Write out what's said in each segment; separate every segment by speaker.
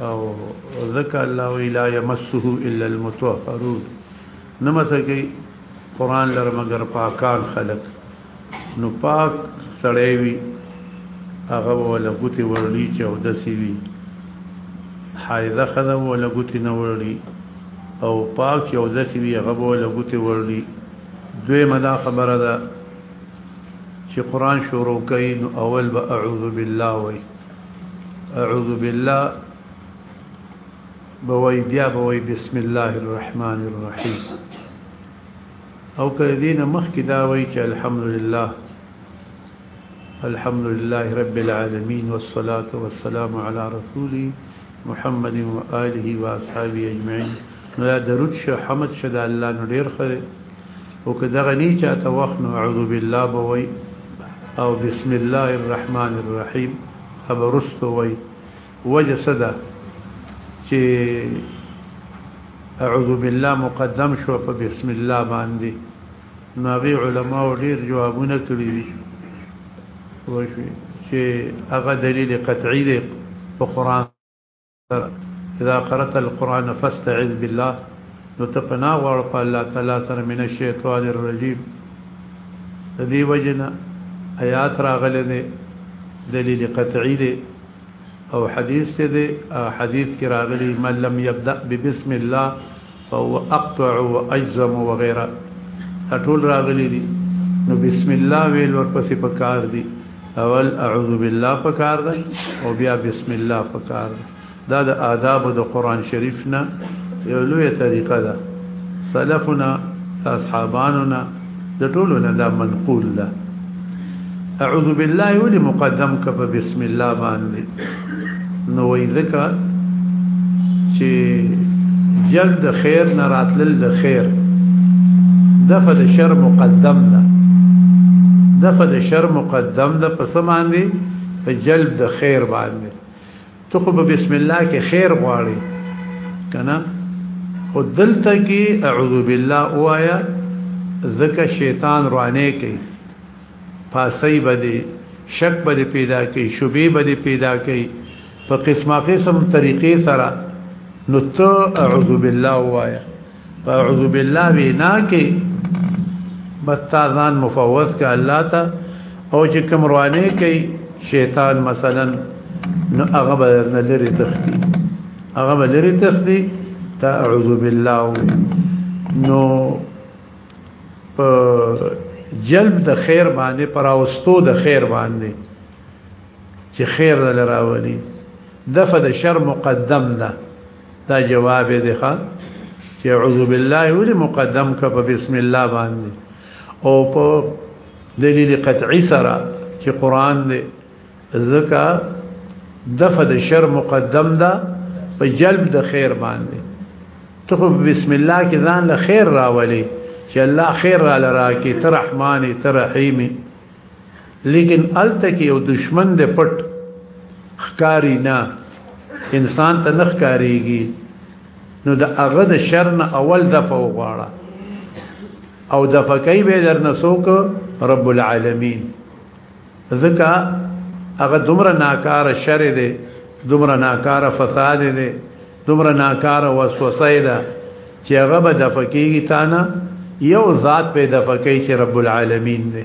Speaker 1: او ذکر الله لا يمسه الا المطهرون نمسکی قران لر مگر پاکان خلق نو پاک سړی وی هغه ولا ګوتی ورلی چې او دسی وی حایده خدا ولا ګوتی نه ورلی او پاک یو دسی وی هغه ولا ګوتی ورلی دوی مدا خبره ده چې قران شروع کین اول به اعوذ بالله وی اعوذ بالله بوي بیا بوي بسم الله الرحمن الرحيم او كذين کذین مخک چ الحمد لله الحمد لله رب العالمين والصلاه والسلام على رسول محمد واله واصحابه اجمعين نو یا درود شه حمد شه د الله نو ډیر خره او که دغه نه چاته وخت نو اعوذ بالله بوي او بسم الله الرحمن الرحیم خبرستو وي وجه صدا چې اعوذ بالله مقدم شو په بسم الله باندې نو غي علما ډیر جوابونه کړی دي وشي چې هغه دلیل قطعي دی په قران اذا قرأت القرآن فاستعذ بالله نو ته پناه غواړه په الله تعالی سره من الشیطان الرجیم د دې وجنه آیات راغلي دي دلیل قطعی دی او حدیث ته دی حدیث کې راغلی من لم یبدا ببسم الله او اقطع او اجزم او غیره دا ټول راغلي دي نو بسم الله ویل ورپسې پکار دي اول اعوذ بالله پکار ده او بیا بسم الله پکار ده دا د آداب د قران شریف نه یو لوی طریقه ده سلفنا اصحابانو نه د ټولو نه دا منقول ده اعوذ بالله ولي مقدم ک په بسم الله باندې نو وای ځکه چې جلب د خیر نه راتلل د خیر دفع د شر مقدم ده دفع د شر مقدم ده په سماندي په جلب د خیر باندې ته خو په بسم الله کې خیر غواړي کنه خو دلته کې اعوذ بالله وایا ځکه شیطان روانه کوي پاسي بده شک بده پیدا کوي شوبې بده پیدا کوي په قسمه قسم طریقې سره نو ته اعوذ بالله وایا اعوذ بالله وینا کې بتازان مفوض کا الله تا او چې کوم روانه کوي شیطان مثلا نو هغه به نه لري تختی هغه به لري تختی تعوذ بالله نو په جلب د خیر باندې پر اوستو د خیر باندې چې خیر لراولي دفه د شر مقدم ده دا جواب دی ښا چې اعوذ بالله ولې مقدم کا په بسم الله باندې او په دلیل قطعی سره چې قران دی زکا دفع د شر مقدم ده په جلب د خیر باندې ته خو بسم الله کې ځان له خیر راولي چې الله خیر را لراکي ترحماني ترحيمي لیکن الته کې یو دشمن د پټ خکاری نه انسان ته نخ کاریږي نو د هغه د شر نه اول دفع وغواړه او دفع کوي به در نسوک رب العالمین ځکه هغه دومره ناکاره شر دی دومره ناکاره فساد دی دومره ناکاره وسوسه ده چې هغه به دفع کیږي تا نه یو ذات به دفع کوي چې رب العالمین دی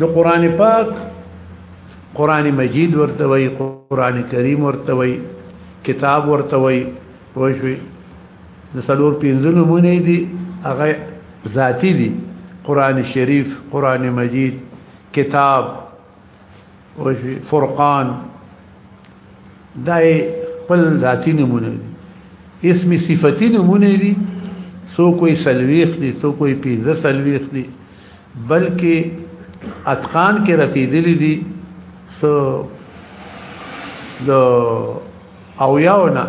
Speaker 1: د قران پاک قران مجید ورته وای قران کریم ورته وای کتاب ورته وای وښوي د سلور پینځونو مونږ دي هغه ذاتی دي قران شریف قران مجید کتاب وښوي فرقان دای خپل ذاتی نمونه دي اسم صفتی نمونه دي سو کوئی سلويخ دي سو کوئی پینځه سلويخ دي بلکې اتقان کې رسیدلی دي سو د او یاونه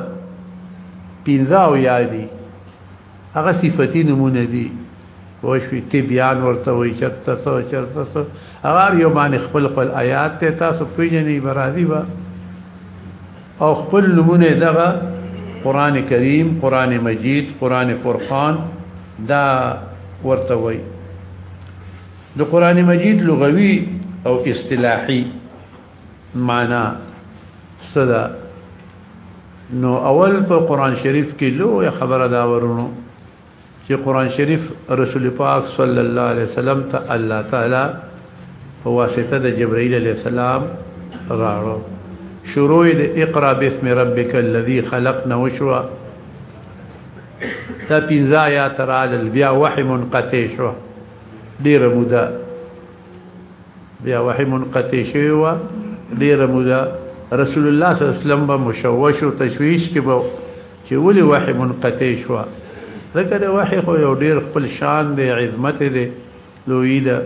Speaker 1: پینځه او یا دي هغه صفتی نمونه دي وشوي تبيان ورته وي چرته سو چرته سو هغه یو باندې خپل خپل آیات ته تاسو پیژنې برازي به او خپل نمونه دغه قران کریم قران مجید قران فرقان دا ورته وای د قران مجید لغوي او اصطلاحي معنا صدا نو اول په قران شریف کې لوی خبره دا ورونو چې قران شریف رسول پاک صلی الله علیه وسلم ته الله تعالی په واسطه د جبرائیل علیه السلام راړو شروع د اقرا بسم ربک الذی خلق نو شو دا پنځه آیات را لل بیا وحی منقطع شو ډیر موده بیا وحی منقطع شو ډیر موده رسول الله صلی الله علیه وسلم به مشوش او تشویش کې به چې ولې وحی منقطع شو ځکه د وحی خو یو ډیر خپل شان دی عظمت دی لوی ده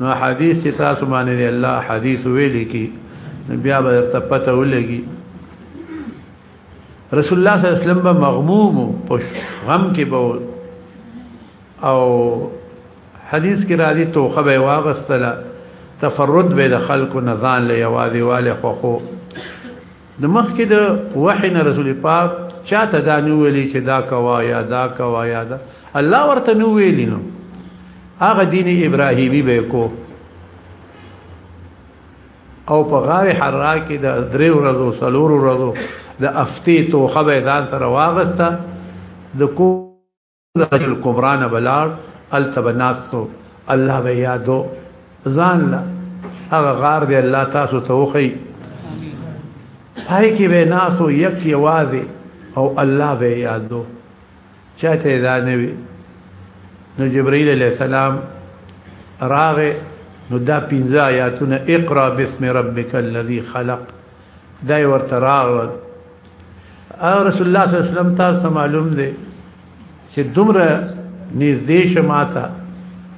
Speaker 1: نو حدیث چې تاسو باندې الله حدیث ویل کی بیا به درته پته ولګي رسول الله صلی الله علیه وسلم به مغموم په غم کې به او حدیث کې را دي توخه به واغستله تفرد به د خلکو نزان له یوازې والي خوخو د مخکې د وحی نه رسول پاک چاته دا نو ویلي چې دا کوا یا دا کوا یا دا الله ورته نو ویلي نو هغه دین ابراهیمی به کو او په غار حرا کې د درې ورځو سلور ورځو د افتی توخه به ځان سره واغسته د کو حج الکبرا نه بلاړ الته بناستو الله به یادو ځان لا هغه غار دی الله تاسو ته وخی پای کې به ناسو یک یوازې او الله به یادو چاته دا نه وي نو جبرئیل علیہ السلام راغه نو دا پنځه آیاتونه اقرا بسم ربک الذی خلق دا ورته راغله او رسول الله صلی الله علیه وسلم تاسو معلوم دی چې دومره نږدې شماته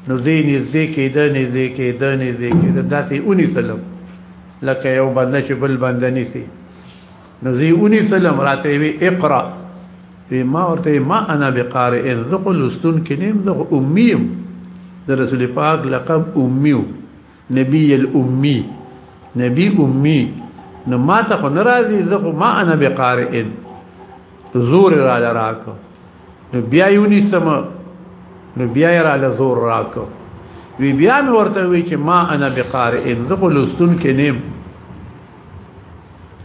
Speaker 1: نو دې نږدې کېده نږدې کېده نږدې کېده داسې اونې سلام لکه یو بنده چې بل بنده نسی نو زی اونی سلام راته وی اقرا وی ما ورته ما انا بقارئ ذقل استن کنیم ذق امیم در رسول پاک لقب امیو نبی الامی نبی امی نو ما ته خو ناراضي زه خو ما انا بقارئ زور را لراک نو بیا یو نسم نو بیا را لزور راک وی بیا ورته وی چې ما انا بقارئ زه خو لستون کې نیم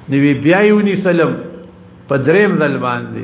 Speaker 1: نو بیا یو نسلم په دریم ځل باندې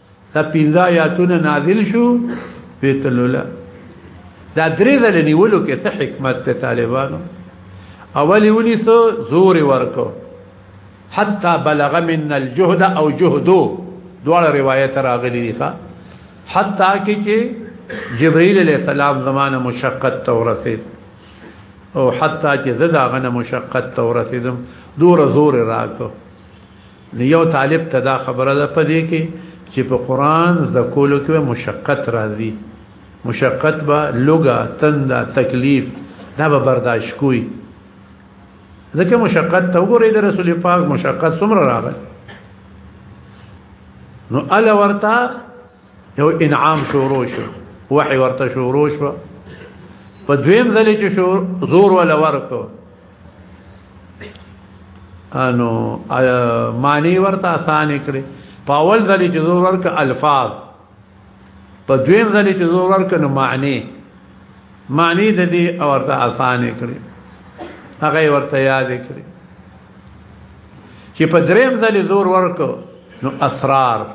Speaker 1: دا پینځه آیاتونه نازل شو ویتلولا دا درې ځل نیولو کې څه حکمت ته طالبانو اولی ونیسو زور ورکو حتا بلغ من الجهد او جهدو دواړه روایت راغلي دي حتا کې چې جبرئیل علیہ السلام زمانه مشقت تورثید او حتا چې زدا غنه مشقت تورثیدم دور زور راکو نو یو طالب ته دا خبره ده پدې کې چې په قران د کولو کې مشقت راځي مشقت به لوګه تنده تکلیف دا به برداشت کوی ځکه مشقت ته وګورئ د رسول پاک مشقت څومره راغی نو ال ورته یو انعام شروع شو وحي ورته شروع شو په دویم ځل چې شو زور ولا ورکو انو معنی ورته آسان کړي په اول ځل چې زور ورک الفاظ په دویم ځل چې زور ورک نو معنی معنی د دې ورته آسان کړي هغه ورته یاد کړي چې په دریم ځل زور ورکو نو اسرار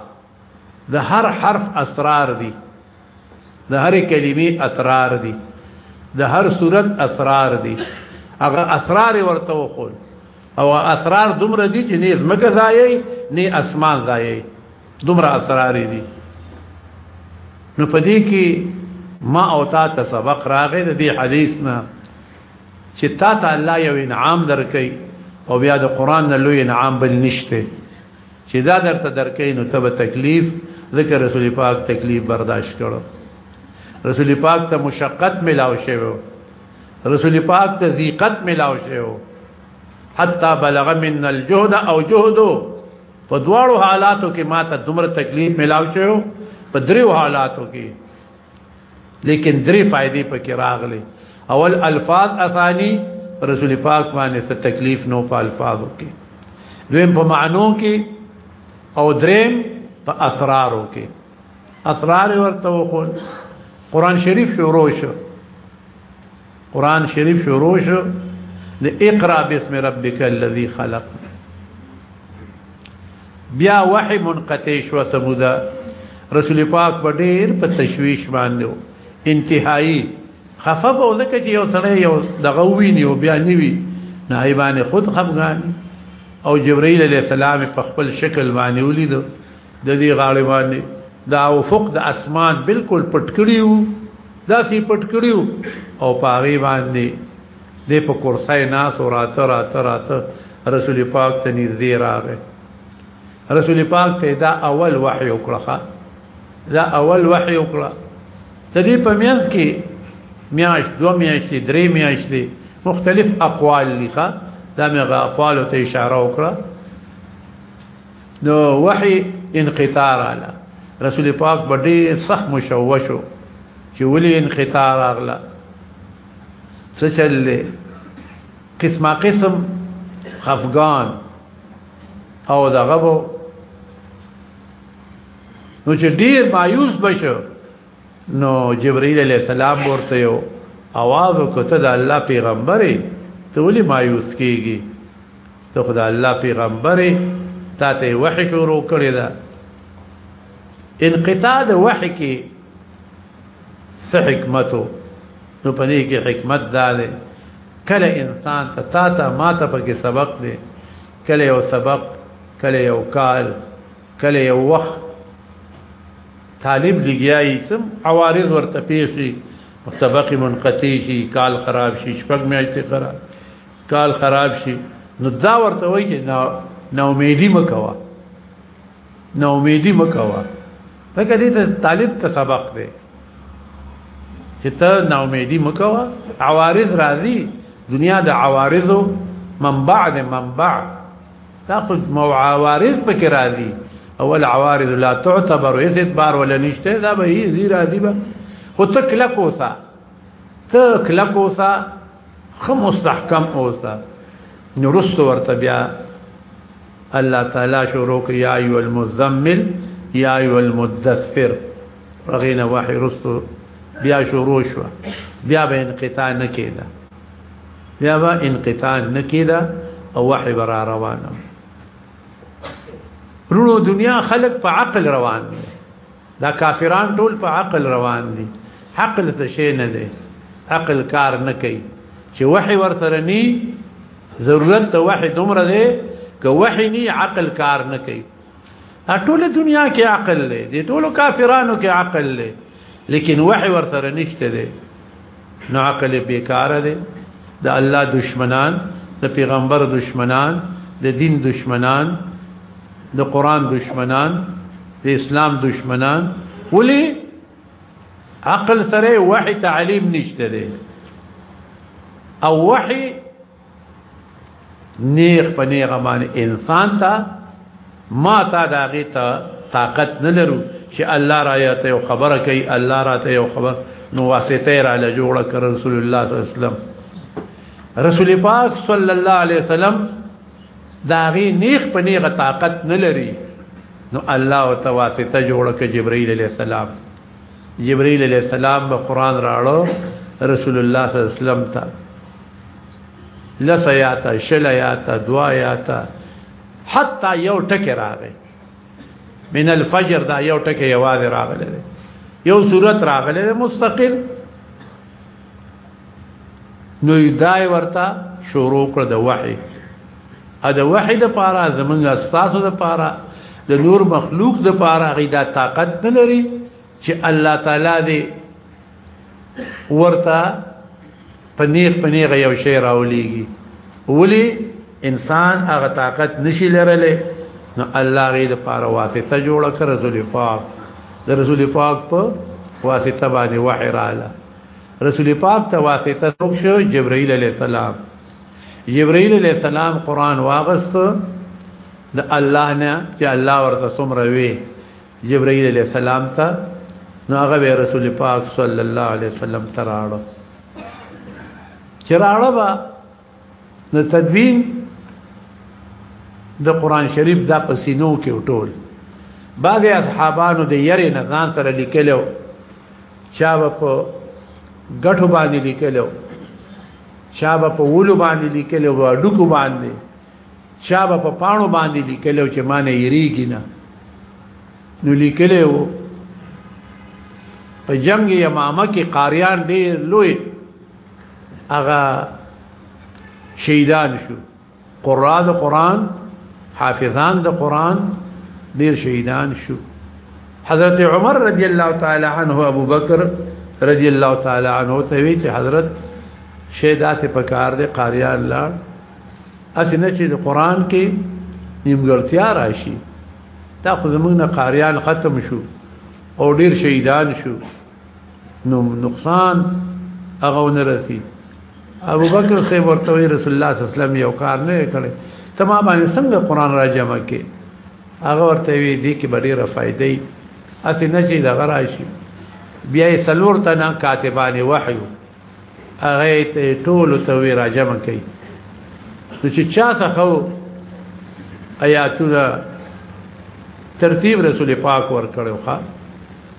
Speaker 1: د هر حرف اسرار دي د هر کلمې اسرار دي د هر صورت اسرار دي هغه اسرار ورته وخول او اسرار دومره دي چې نه زمکه ځای نه اسمان ځای دومره اسرار دي نو پدې کې ما او تا ته سبق راغې د دې حدیث نه چې تا ته الله یو انعام درکې او بیا د قران نه لوی انعام بل نشته چې دا درته درکې نو ته به تکلیف ذکر رسول پاک تکلیف برداشت کړو رسول پاک ته مشقت ملاو شوی رسول پاک ته ضیقت ملاو شوی حتا بلغ من الجهد او جهد په دواړو حالاتو کې ماته دومره تکلیف ملاو شوی په دریو حالاتو کې لیکن درې فائدې پکې راغلي اول الفاظ اسانی رسول پاک باندې څه تکلیف نو په الفاظو کې دویم په معنو کې او دریم په اسرارو کې اسرار ورته وقول قران شریف شروع شو قران شریف شروع شو د اقرا بسم ربک الذی خلق بیا وحی منقطع شو سمودا رسول پاک په ډیر په تشویش باندې انتهایی خفه به ولکه چې یو سره یو دغه ویني او بیا نیوي نه ایبان خود خفغان او جبرئیل علیہ السلام په خپل شکل باندې ولیدو د دې غاړې باندې دا افق د اسمان بالکل پټ کړیو دا سی پټ کړیو او پاغي باندې د په کرسي ناس او راته راته راته رسول پاک ته نږدې راغی رسول پاک ته دا اول وحي وکړه دا اول وحي وکړه د دې په میاس کې میاش دو میاشتې درې میاشتې مختلف اقوال لخوا دا مې غاقوالو ته اشاره وکړه نو وحي انقطاع رااله رسول پاک باندې سخت مشوشو چې ولي انقطاع راغله څه چللې قسمه قسم خفغان او دغه وو نو چې ډیر مایوس بشو نو جبرئیل علیہ السلام ورته یو आवाज وکړه د الله پیغمبري ته ولي مایوس کیږي ته خدای الله پیغمبر تا ته وحی شروع کړی دا انقطاع د وحی کې څه حکمتو نو پدې کې حکمت دا ده کله انسان ته تا ته ما ته پکې سبق دی کله یو سبق کله یو کال کله یو وخت طالب لګیایي سم عوارض ورته پیښي سبق منقطع شي کال خراب شي شپږ میاشتې خراب کال خراب شي نو دا ورته وایي چې نا نا امیدي مکوا نا امیدي مکوا دا کدي ته طالب ته سبق دی چې ته نا امیدي مکوا عوارض راځي دنیا د عوارضو منبع د منبع دا خو عوارض پکې راځي اول عوارض لا تعتبر هیڅ اعتبار ولا نشته دا به هی زیرا دی به خو تکلکوسا تکلکوسا خو مستحکم اوسه نورست ورته بیا الله تعالی شروع کوي یا ایو المزمل یا ایو المدثر رغینا وحی رست بیا شروع شو بیا به انقطاع نکیدا بیا به انقطاع نکیدا او وحی برا روانه رونو دنیا خلق په عقل روان دي دا کافران ټول په عقل روان دي عقل څه شي نه دی عقل کار نه کوي چې وحي ورسره ني ضرورت ته وحي دومره دی که وحي ني عقل کار نه کوي ټول دنیا کې عقل دی ټول کافرانو کې عقل دی لیکن وحي ورسره نشته دی نو عقل بیکاره دی د الله دشمنان د پیغمبر دشمنان د دین دشمنان د قران دشمنان د اسلام دشمنان ولی عقل سره وحی تعلیم نشته دی او وحی نیغ په نیغه باندې انسان ته ما تا دا غي ته طاقت نه لرو چې الله را یاته یو خبره کوي الله را ته یو خبر نو واسطه را له جوړه کر رسول الله صلی الله علیه وسلم رسول پاک صلی الله علیه وسلم دا غي نیغ په نیغه طاقت نه لري نو الله وتواسطه جوړه ک جبرئیل علیہ السلام جبريل عليه السلام به قران راړو رسول الله صلی الله علیه وسلم ته لسیاتا شلیاتا دعایاتا حتا یو ټکی راغی من الفجر دا یو ټکی یوازې راغلی یو صورت راغلی مستقل نو دای ورته شروع کړ د وحي ا د وحي د پاره زمونږ استاسو د پاره د نور مخلوق د پاره غي دا طاقت نه لري چې الله تعالی دې ورته پنیغ پنیغ یو شی راولېږي ولی انسان هغه طاقت نشي لرلې نو الله غي د پاره واسطه جوړه کړ رسول پاک د رسول پاک په واسطه باندې وحي رااله رسول پاک ته واسطه وکړو جبرائیل علیہ السلام جبرائیل علیہ السلام قران واغست د الله نه چې الله ورته څومره وی جبرائیل علیہ السلام ته نو هغه رسول پاک صلی الله علیه وسلم تراړو چراړو د تدوین د قران شریف دا پسینو کې ټول بعض اصحابانو د یری نه ځان سره لیکلو چا په غټو باندې لیکلو چا په ولو باندې لیکلو او ډکو باندې چا په پانو باندې لیکلو چې معنی یریږي نه نو لیکلو په جنگ یمامه کې قاریان ډېر لوی هغه شهیدان شو قرا د قران حافظان د قران ډیر شهیدان شو حضرت عمر رضی الله تعالی عنه ابو بکر رضی الله تعالی عنه ته وی چې حضرت شهدا ته پکار دي قاریان لا اسنه چې د قران کې نیمګړتیا راشي دا خو زمونږ قاریان ختم شو او ډیر شهیدان شو نو نقصان هغه نه رسی ابو بکر سے ورته رسول الله صلی الله علیه وسلم یو کار نه کړی ته ما باندې څنګه قران را جمع کې هغه ورته وی دي کې ډېره فائدې اته نه چې دا غراشي بیا یې سلور تنا کاتبان وحی هغه ته ټول ته وی راجم کوي نو چې چا څخه آیاتونه ترتیب رسول پاک ور کړو ښا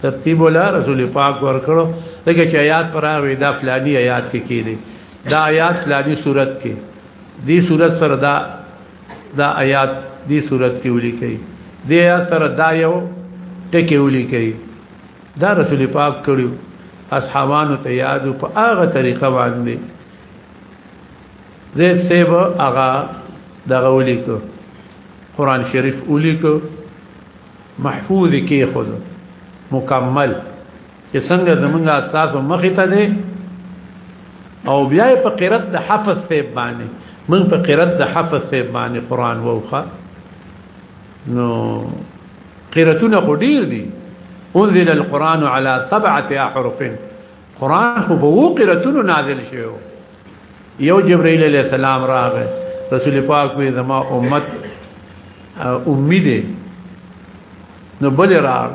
Speaker 1: ترتیب ولا رسول پاک ور کړو لکه چې آیات پر هغه دا فلانی آیات کې کېږي دا آیات فلانی صورت کې دی صورت سره دا دا آیات دی صورت کې ولي کوي دی آیات سره دا یو ټکی ولي کوي دا رسول پاک کړیو اصحابانو ته یاد په هغه طریقه باندې زه سیب هغه دغه ولیکو قران شریف ولیکو محفوظ کې خود مکمل چې څنګه زمونږه اساس مخې ته دی او بیا په قرات د حفظ سیب باندې من په قرات د حفظ سیب باندې قران ووخه نو قراتونه خو ډیر دي انزل القران على سبعه احرف قران خو په وو قراتونو نازل شوی یو جبرئیل علیہ السلام راغی رسول پاک وی زما امت امید نو بل راړ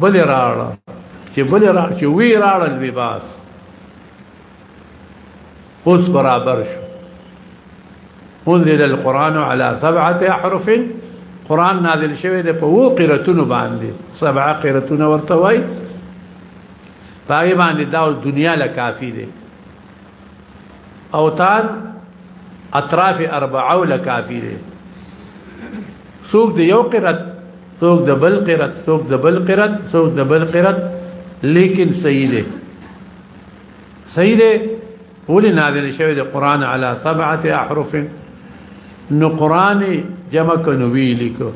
Speaker 1: بل راړ چې بل راړ چې وی راړل وی باس اوس برابر شو انزل القرآن على سبعة احرف قرآن نازل شوه د په وو قرتونو باندې سبعه قرتونه ورته وای پای باندې دا دنیا لا کافی دی اوتان اطراف اربعه لا کافی دی سوق د یو قرت سوق د بل قرت سوق د بل قرت سوق د بل قرت لیکن صحیح دی صحیح دی ولې نازل شوی د قران علی سبعه احرف نو قران جمع کنو وی لیکو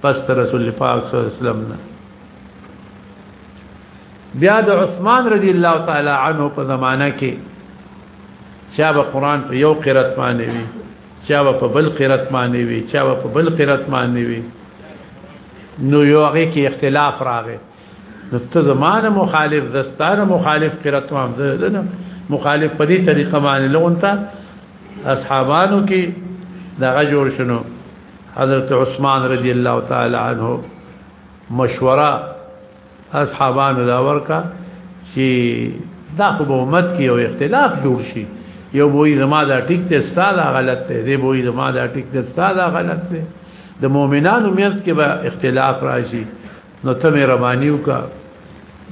Speaker 1: پس رسول پاک صلی الله علیه وسلم نه بیا د عثمان رضی الله تعالی عنہ په زمانہ کې چا به قران په یو قرات باندې وی چا به په بل قرات باندې وی چا به په بل قرات باندې وی نو یو هغه کې اختلاف راغی نو ته زمانه مخالف زستانه مخالف قرات ما نه مخالف په دې طریقه باندې لونتا اصحابانو کې دغه جوړ شنو حضرت عثمان رضی الله تعالی عنہ مشوره اصحابانو دا ورکا چې دا خو امت کې یو اختلاف جوړ شي یو وای زما دا ټیک ته ستاله غلط دی دی وای زما دا ټیک ته ستاله غلط دی د مؤمنانو میت کې به اختلاف راشي نو ته مې رمانیو کا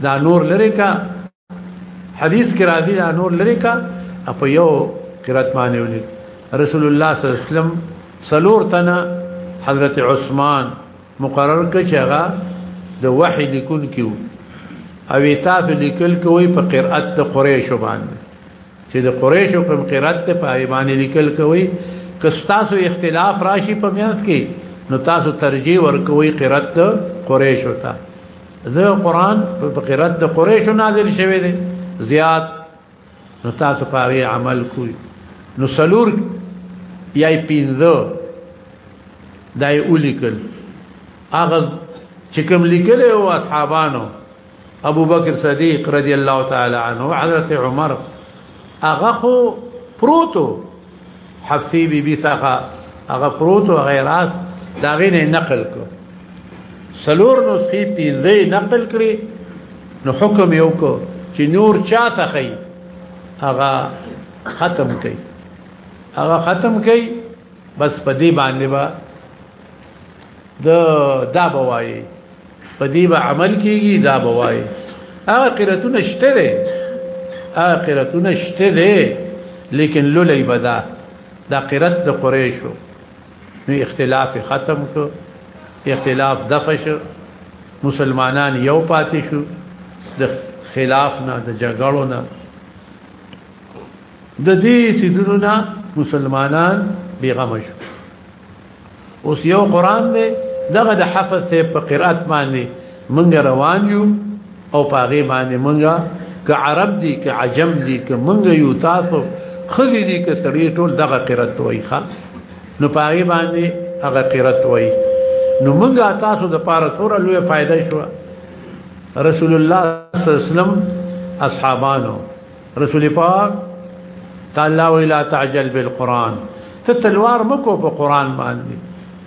Speaker 1: دا نور لري کا حدیث کې راځي دا نور لري کا په یو قرات باندې ولید رسول الله صلی الله علیه وسلم سلور تنا حضرت عثمان مقرر کړ چې هغه د وحی لیکون کیو او تاسو لیکل کوي په قرات د قریش باندې چې د قریشو کوم قرات ته په ایمان لیکل کوي که تاسو اختلاف راشي په میانس کې نو تاسو ترجیح ورکوي قرات د قریشو ته زه قران په قرات د قریشو نازل شوی دی زیات نو تاسو په عمل کوي نو سلور یای پینځه دای اولیکل هغه چې کوم لیکل او اصحابانو ابو بکر صدیق رضی الله تعالی عنہ حضرت عمر هغه خو پروتو حفصی بی بی څخه هغه پروتو غیراس دا غینه نقل کړو سلور نسخې پیندې نقل کړې نو حکم یو کو چې نور چا تخی هغه ختم کړي هغه ختم کړي بس په دې باندې با د دا بوایي په دې به عمل کیږي دا به وایي هغه قراتونه شته دي هغه قراتونه شته دي لیکن لولې بدا دا قرات د قریشو نو اختلاف ختم کو اختلاف دفش مسلمانان یو پاتې شو د خلاف نه د جګړو نه د دې سیدونو نه مسلمانان بیغمه شو اوس یو قران دی دغه د حفظ ته په قرات باندې مونږ روان یو او پاغه باندې مونږ ک عرب دي ک عجم دي ک مونږ یو تاسو خزي دي ک سړی ټول دغه قرات وای ښا نو پاغه باندې هغه قرات وای نو مونږ تاسو د پاره سور لوی فائدہ شو رسول الله صلی الله علیه وسلم اصحابانو رسول پاک تعالی ویلا تعجل بالقران ته تلوار مکو په قران باندې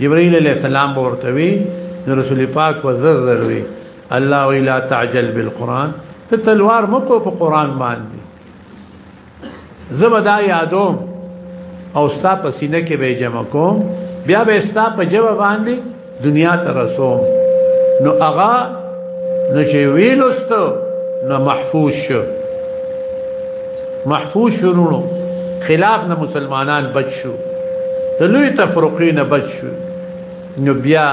Speaker 1: جبرئیل علیہ السلام ورته وی رسول پاک وزر وی الله ویلا تعجل بالقران ته تلوار مکو په قران باندې زبدا یادو او ستا په سینه کې به جمع کوم بیا به ستا په جواب باندې دنیا ته رسوم نو اغا نو چې ویلوست نو محفوظ شو محفوظ شرونو خلاف نه مسلمانان بچ شو د لوی تفرقین بچ شو نو بیا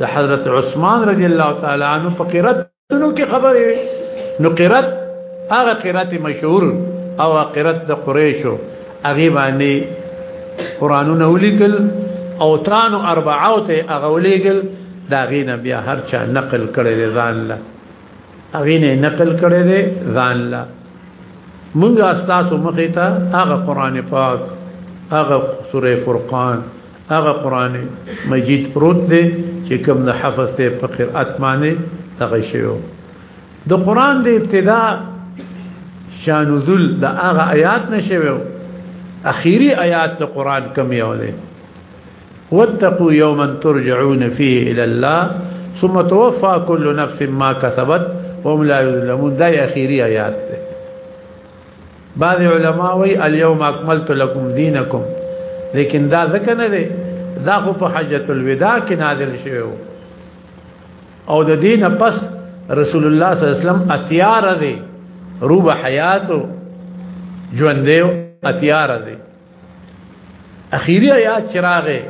Speaker 1: د حضرت عثمان رضی الله تعالی عنہ په قرت نو کې خبرې وي نو قرات هغه قرات مشهور او قرات د قریشو هغه باندې قرانونه ولیکل او تانو اربعه ته هغه ولیکل دا غینه بیا هر چا نقل کړي دي ځان لا هغه نه نقل کړي دي ځان لا مونږه استاسو مخې ته هغه قران پاک هغه سوره فرقان هغه قران مجید پروت دی چې کوم د حفظ ته په قرأت باندې دغه شیو د قران د ابتدا شانذل د هغه آیات نشویو اخیری آیات د قران کم یو دی واتقوا يوما ترجعون فيه الى الله ثم توفى كل نفس ما كسبت وهم لا يظلمون دا اخیری آیات ده بعض علما وی اليوم اکملت لكم دينكم لیکن دا ځکه نه دی دا خو په حجۃ الوداع کې نازل شوی او د دین پس رسول الله صلی الله علیه وسلم اتیار دی روب حیات ژوند دی اتیار دی اخیری آیات چراغه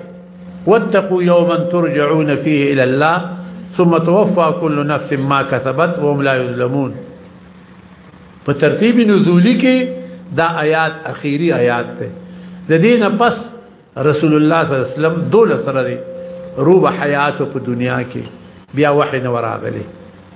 Speaker 1: واتقوا يوما ترجعون فيه الى الله ثم توفى كل نفس ما كسبت وهم لا يظلمون په ترتیب نزولی کې دا آیات اخیری آیات ده د دینه پس رسول الله صلی الله علیه وسلم دوله سره روبه حیات په دنیا کې بیا وحی نه وراغلی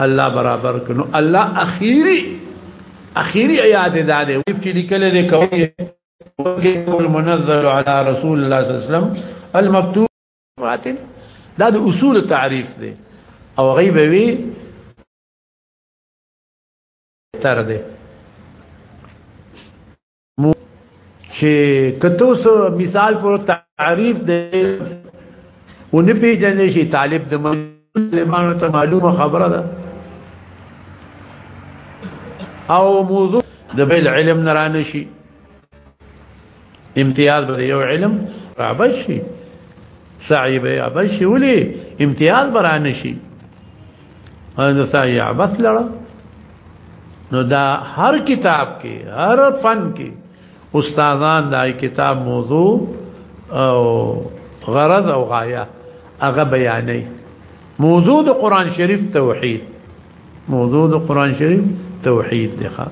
Speaker 1: الله برابر کنو الله اخیری اخیری آیات دا دی ویف کې لیکل دی کوي المنزل على رسول الله صلی الله علیه وسلم المكتوب ماتن دا د اصول تعریف دی او غیب وی تر دی چې کته سو مثال پر تعریف دی او نه پیژنې شي طالب د طالبانو ته معلومه خبره ده او موضوع د بل علم نه رانه شي امتیاز به یو علم رابشي سعی به ابشي ولي امتیاز برانه شي ان د سعی عبس لړه نو دا هر کتاب کې هر فن کې استادان دا کتاب موضوع او غرض او غایه هغه بیانې موضوع د قران شریف توحید موضوع د قران شریف توحید دی ښا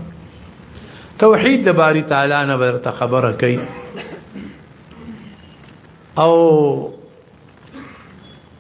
Speaker 1: توحید د باری تعالی نه ورته خبره کوي او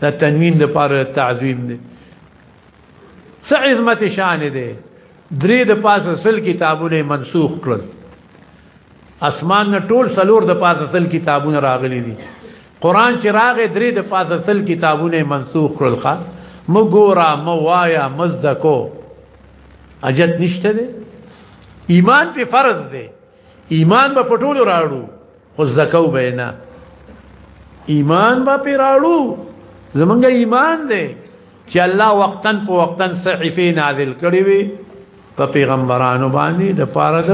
Speaker 1: دا تنوین د پاره تعظیم دی څه عظمت شان دی درې د پاسه سل کتابونه منسوخ کړل اسمان نه ټول سلور د پاسه سل کتابونه راغلي دي قران چې راغې درې د پاسه سل کتابونه منسوخ کړل ښا مګورا موایا مزدکو اجت نشته دی ایمان په فرض دی ایمان په پټولو راړو خو زکو بینا ایمان با پیراړو زمونږ ایمان دی چې الله وقتن په وقتن صحیفه نازل کړي وي په پیغمبرانو باندې د پاره د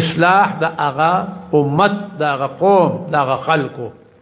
Speaker 1: اصلاح د هغه امت د هغه قوم د هغه خلکو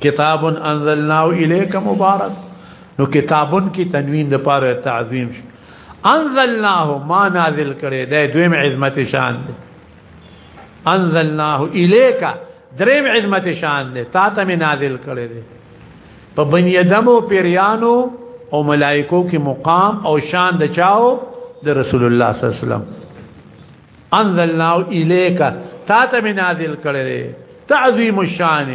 Speaker 1: کتاب انزلناه الیک مبارک نو کتابن کی تنوین د پاره تعظیم شي انزلناه ما نازل کړي دا دویم عظمت شان دی انزلناه الیک دریم عظمت شان دی تا ته می نازل کړي دی په بنی ادم او پیرانو او ملائکو کې مقام او شان د چاو د رسول الله صلی الله علیه وسلم انزلنا الیک تا ته من نازل کړي تعظیم الشان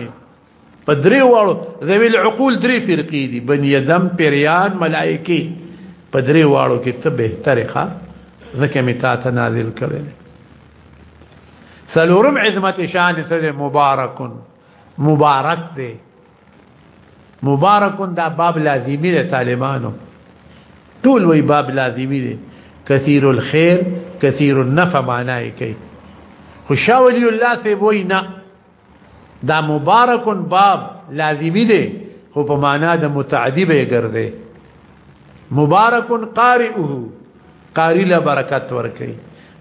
Speaker 1: په درې وړو ذوی العقول درې فرقې دي بنی ادم پریان ملائکی په درې وړو کې ته به طریقه ځکه می تا ته نازل کړي سلورم عظمت شان ته مبارکون مبارک دی مبارکون دا باب لازمی دی طالبانو ټول وی باب لازمی دی کثیر الخير کثیر النفع معنی کوي خو شاه ولی الله سی وی نه دا مبارکون باب لازمی دی خو په معنا د متعدی به ګرځي مبارکون قارئه قاری له برکت ورکي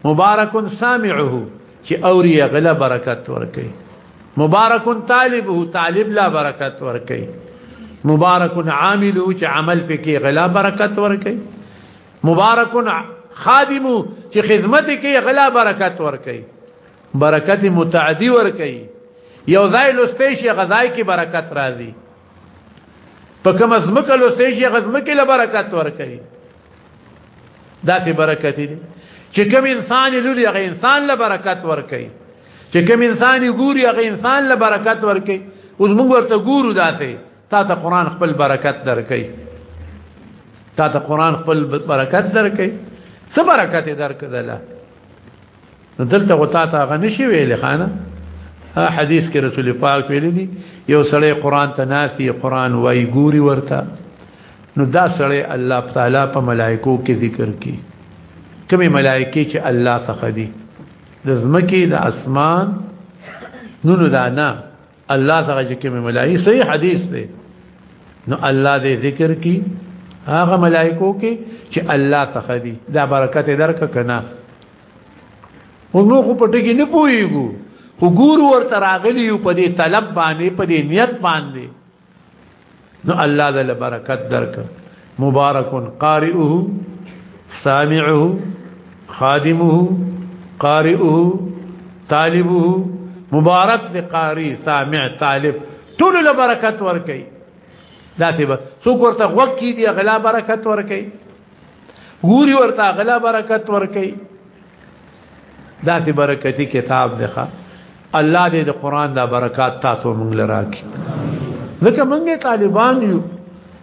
Speaker 1: مبارک سامعه چې اوري غلا برکت ورکي مبارک طالبه طالب لا برکت ورکي مبارک عامله چې عمل پکې غلا برکت ورکي مبارک خادم چې خدمت کې غلا برکت ورکي برکت متعدی ورکي یو ځای لسته شي غذای کې برکت راځي په کوم ځمکه لسته شي غزمکه له برکت ورکي دا په برکت دي چې کوم انسان لوري هغه انسان له برکت ورکي چې کوم انسان ګوري هغه انسان له برکت ورکي اوس موږ ورته ګورو داسې تا ته قران خپل برکت درکې تا ته قران خپل برکت درکې څه برکت درکې دله دلته غوتا ته غنه شي ویل خانه حدیث کې رسول پاک ویل دي یو سړی قران ته ناسي قران وای ګوري ورته نو دا سړی الله تعالی په ملائکو کې ذکر کی کمی ملائکی چې الله څخه دي د زمکی د اسمان نونو دا نه الله څنګه چې کوم ملایي صحیح حدیث دی نو الله دې ذکر کی هغه ملائکو کې چې الله څخه دي دا برکت درک کنا ونو خو پټ کې نه پويګو وګورو ورته راغلی په دې طلب باندې په دې نیت باندې نو الله دل برکت درک مبارک قارئه سامعه خادمه قارئه طالبه مبارک دی قاری سامع طالب ټول له برکت ورکي داسې به څوک ورته وکی دی غلا برکت ورکي ګوري ورته غلا برکت ورکي دا سی برکتی کتاب دی ښا الله دې د قران دا برکات تاسو مونږ لراکي ځکه مونږه طالبان یو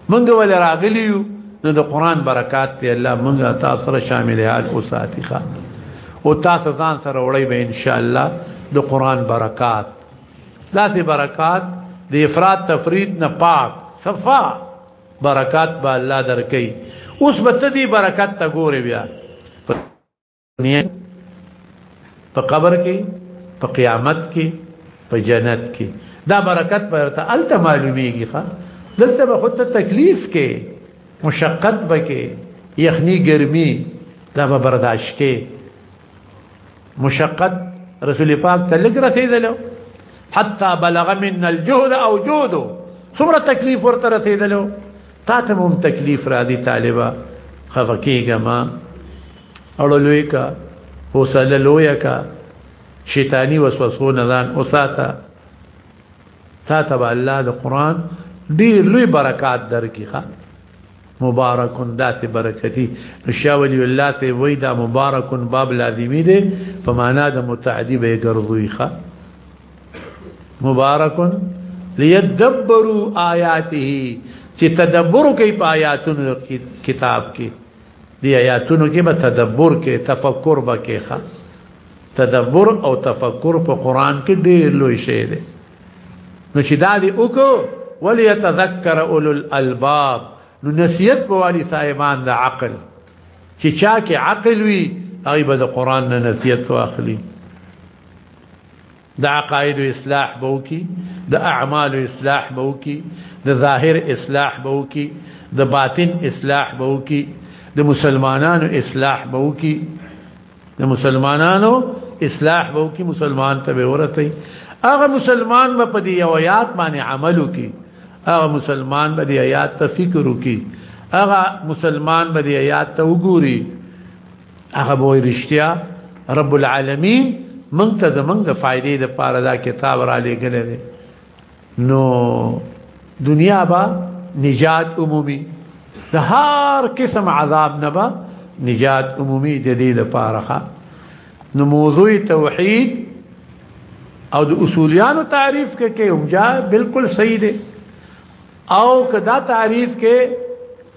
Speaker 1: مونږه ول راغلی یو نو د قران برکات ته الله مونږه تاسو سره شامل حال او ساتي ښا او تاسو ځان سره وړي به ان شاء الله د قران برکات دا سی برکات د افراط تفرید نه پاک صفا برکات به الله درکې اوس به ته دې برکات ته ګوري بیا دنیا په قبر کې په قیامت کې په جنت کې دا برکت پرته الته معلومیږي ښا دلته به خود تکلیف کې مشقت بکې یخنی ګرمي دا به برداشت کې مشقت رسول پاک ته لګ رسیدلو حتا بلغ من الجهد او جهد څومره تکلیف ورته رسیدلو تا ته هم تکلیف را دي طالبا خفه کېږه ما اړلوې کا حوصله لویه کا شیطانی وسوسو نه ځان اوساته تا ته الله د قران ډیر لوی برکات درکې ښا مبارکون داسې برکتی شاه ولی الله ته وای دا مبارکون باب لازمی دی په معنا د متعدی به ګرځوي ښا مبارکون ليدبروا آیاته چې تدبر کوي په آیاتونو کتاب کې دی آیاتونو کې به تدبر کې تفکر به کې ښه تدبر او تفکر په قران کې ډېر لوی شی دی نو چې دا دی وکړو وليتذكر اولو الالباب نو نصیحت په والی صاحبان د عقل چې چا کې عقل وي هغه به د قران نه نصیحت واخلي د عقاید اصلاح به وکي د اعمال اصلاح به وکي د ظاهر اصلاح به وکي د باطن اصلاح به وکي د مسلمانانو اصلاح به وکي د مسلمانانو اصلاح به وکي مسلمان ته به ورته هغه مسلمان به په دې یو آیات باندې عمل وکي هغه مسلمان به دې آیات ته فکر وکي هغه مسلمان به دې آیات ته وګوري هغه به رښتیا رب العالمین مونږ ته زمونږ د فائدې د پاره دا کتاب را لېګل دي نو دنیا با نجات عمومي د هر قسم عذاب نه با نجات عمومي د دې د پاره نو موضوع توحید او د اصولیانو تعریف کې کې هم جا بالکل صحیح دی او کدا تعریف کې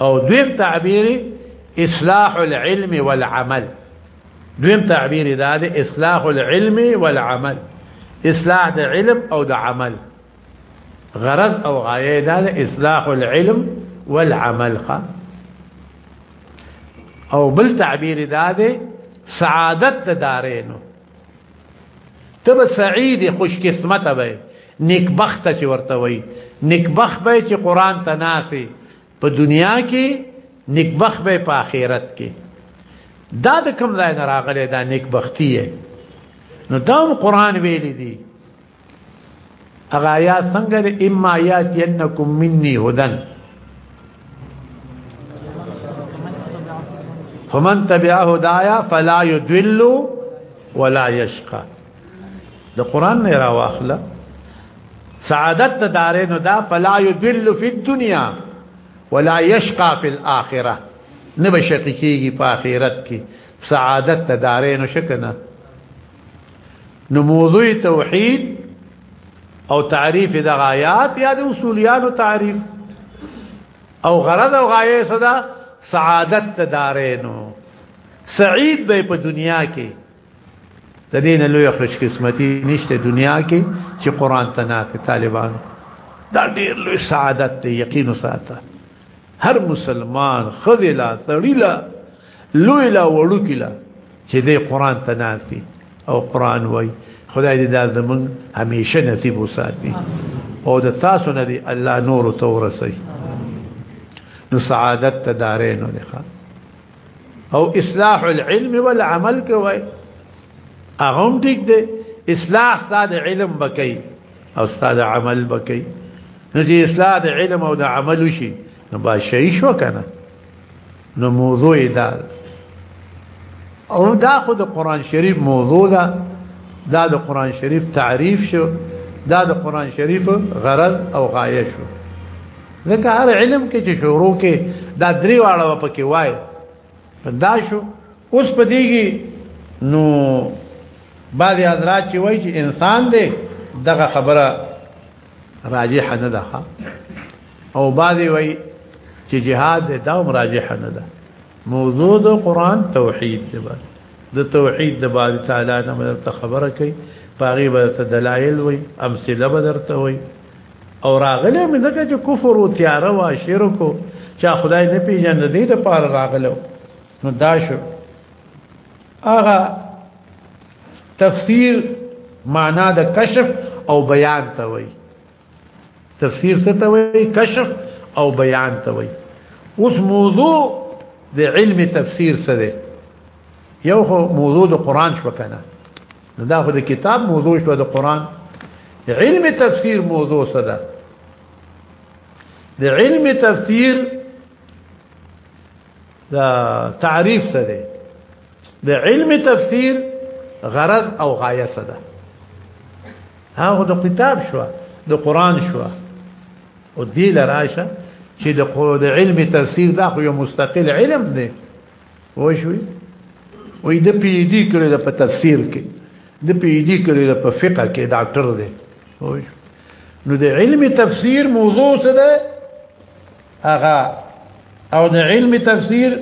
Speaker 1: او دویم تعبیر اصلاح العلم والعمل دویم تعبیر دا دی اصلاح العلم والعمل اصلاح د علم او د عمل غرض او غایه دا دی اصلاح العلم والعمل خا او بل تعبیر دا دی سعادت دارینو تب سعید خوش قسمت به نیک بخت چې ورته وای نیک بخت به چې قران ته نافي په دنیا کې نیک بخت به په آخرت کې دا د کوم ځای نه راغلی دا نیک بختیه نو دا قران ویل دي هغه آیات څنګه د اما آیات ینکم مني هدن فمن تبع هدايا فلا يدل ولا يشقى د قران نه را واخله سعادت د دارین دا فلا يدل في الدنيا ولا يشقى في الاخره نه بشقیږي په اخرت کې سعادت د دارین شکنه نو موضوع توحید او تعریف د غایات یا د اصولیاتو تعریف او غرض او غایه صدا سعادت ته دارینو سعید به په دنیا کې د دین لوی خوش قسمتي نشته دنیا کې چې قران ته نه طالبان دا ډیر لوی سعادت ته یقین ساته هر مسلمان خذلا تړیلا لوی لا وړو کلا چې دې قران ته ناشتي او قران وای خدای دې دا زمون همیشه نصیب وساتي او د تاسو نه دې الله نور تو ورسي نو سعادت تدارې نو ده او اصلاح العلم والعمل کوي اغم ټیک دې اصلاح ستاسو علم بکې او ستاسو عمل بکې نو چې اصلاح د علم او د عمل شي نو با شي شو کنه نو موضوع دا او دا خو د قران شریف موضوع ده دا د قران شریف تعریف شو دا د قران شریف غرض او غایه شو ځکه هر علم کې چې شروع کې دا درې واړه پکې وای دا شو اوس په دیږي نو بعضی حضرات چې وایي چې انسان دی دغه خبره راجح نه ده او بعضی وای چې جهاد د دوم راجح نه ده موضوع د قران توحید دی د توحید د بار تعالی نه مرته خبره کوي پاغي برته دلایل وای امثله بدرته وای او راغله مې دغه چې کفر او تیار او شرک چې خدای نه پیژنې دې د پار راغلو نو دا شو هغه تفسیر معنا د کشف او بیان ته وایي تفسیر څه ته وایي کشف او بیان ته وایي اوس موضوع د علم تفسیر څه دی یو خو موضوع د قران شو کنه دا خو د کتاب موضوع شو د قران علم تفسیر موضوع څه ده د علم تفسیر دا تعریف څه دی د علم تفسیر غرض او غایه څه ده هغه د کتاب شو د قران شو او دی لراشه چې د د علم تفسیر دا خو یو مستقل علم دی وای شوی وای د پی ډی کړی د په تفسیر کې د پی ډی کړی د په فقہ کې ډاکټر دی وای نو د علم تفسیر موضوع څه ده هغه او د علم تفسیر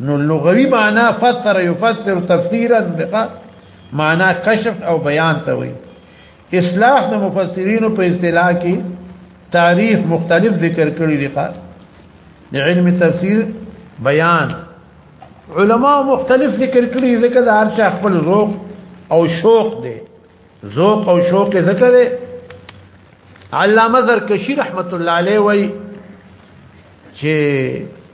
Speaker 1: نو لغوي معنا فطر يفطر تفسيرا بقا معنا کشف او بیان ته وي اصلاح د مفسرین په اصطلاح کې تعریف مختلف ذکر کړی دی ښا د علم تفسیر بیان علما مختلف ذکر کړی ذکر د هر چا خپل ذوق او شوق دی ذوق او شوق ذکر دی علامه زرکشی رحمت الله علیه وای چې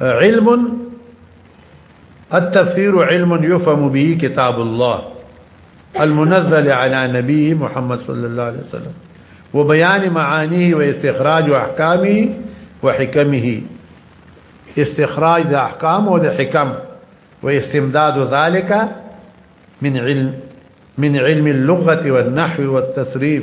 Speaker 1: علم التفسير علم يفهم به كتاب الله المنزل على نبيه محمد صلى الله عليه وسلم وبيان معانيه واستخراج احكامه وحكمه استخراج ذا أحكام وذا حكم واستمداد ذلك من علم من علم اللغة والنحو والتصريف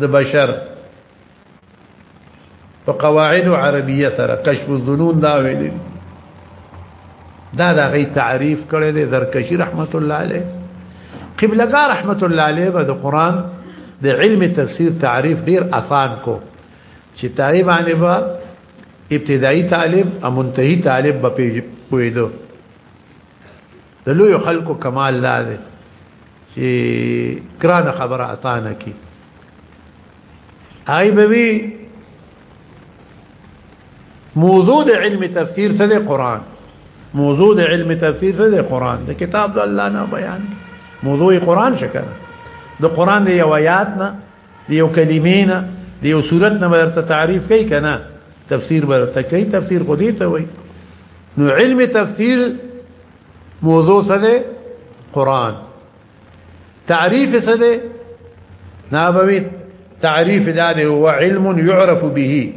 Speaker 1: د بشر په قواعد عربیه سره کشف الظنون دا ویل دا دا غي تعریف کړی دی زرکشی رحمت الله علیه قبلګار رحمت الله علیه به د قران د علم تفسیر تعریف ډیر آسان کو چې طالب باندې با ابتدایي طالب او منتهي طالب به پویدو د لوی خلکو کمال لا دی چې کرانه خبره اسانه کی آی بوي موضوع د علم تفسیر سره قران موضوع د علم تفسیر سره قران د کتاب د الله نه بیان موضوع قران شکر د قران دی یو آیات نه دی یو کلمې نه دی یو صورت نه ورته تعریف کوي کنه تفسیر ورته کوي تفسیر خو دې ته وایي نو علم تفسیر موضوع څه ده قران تعریف څه ده نابوي تعریف دا ده هو علم يعرف به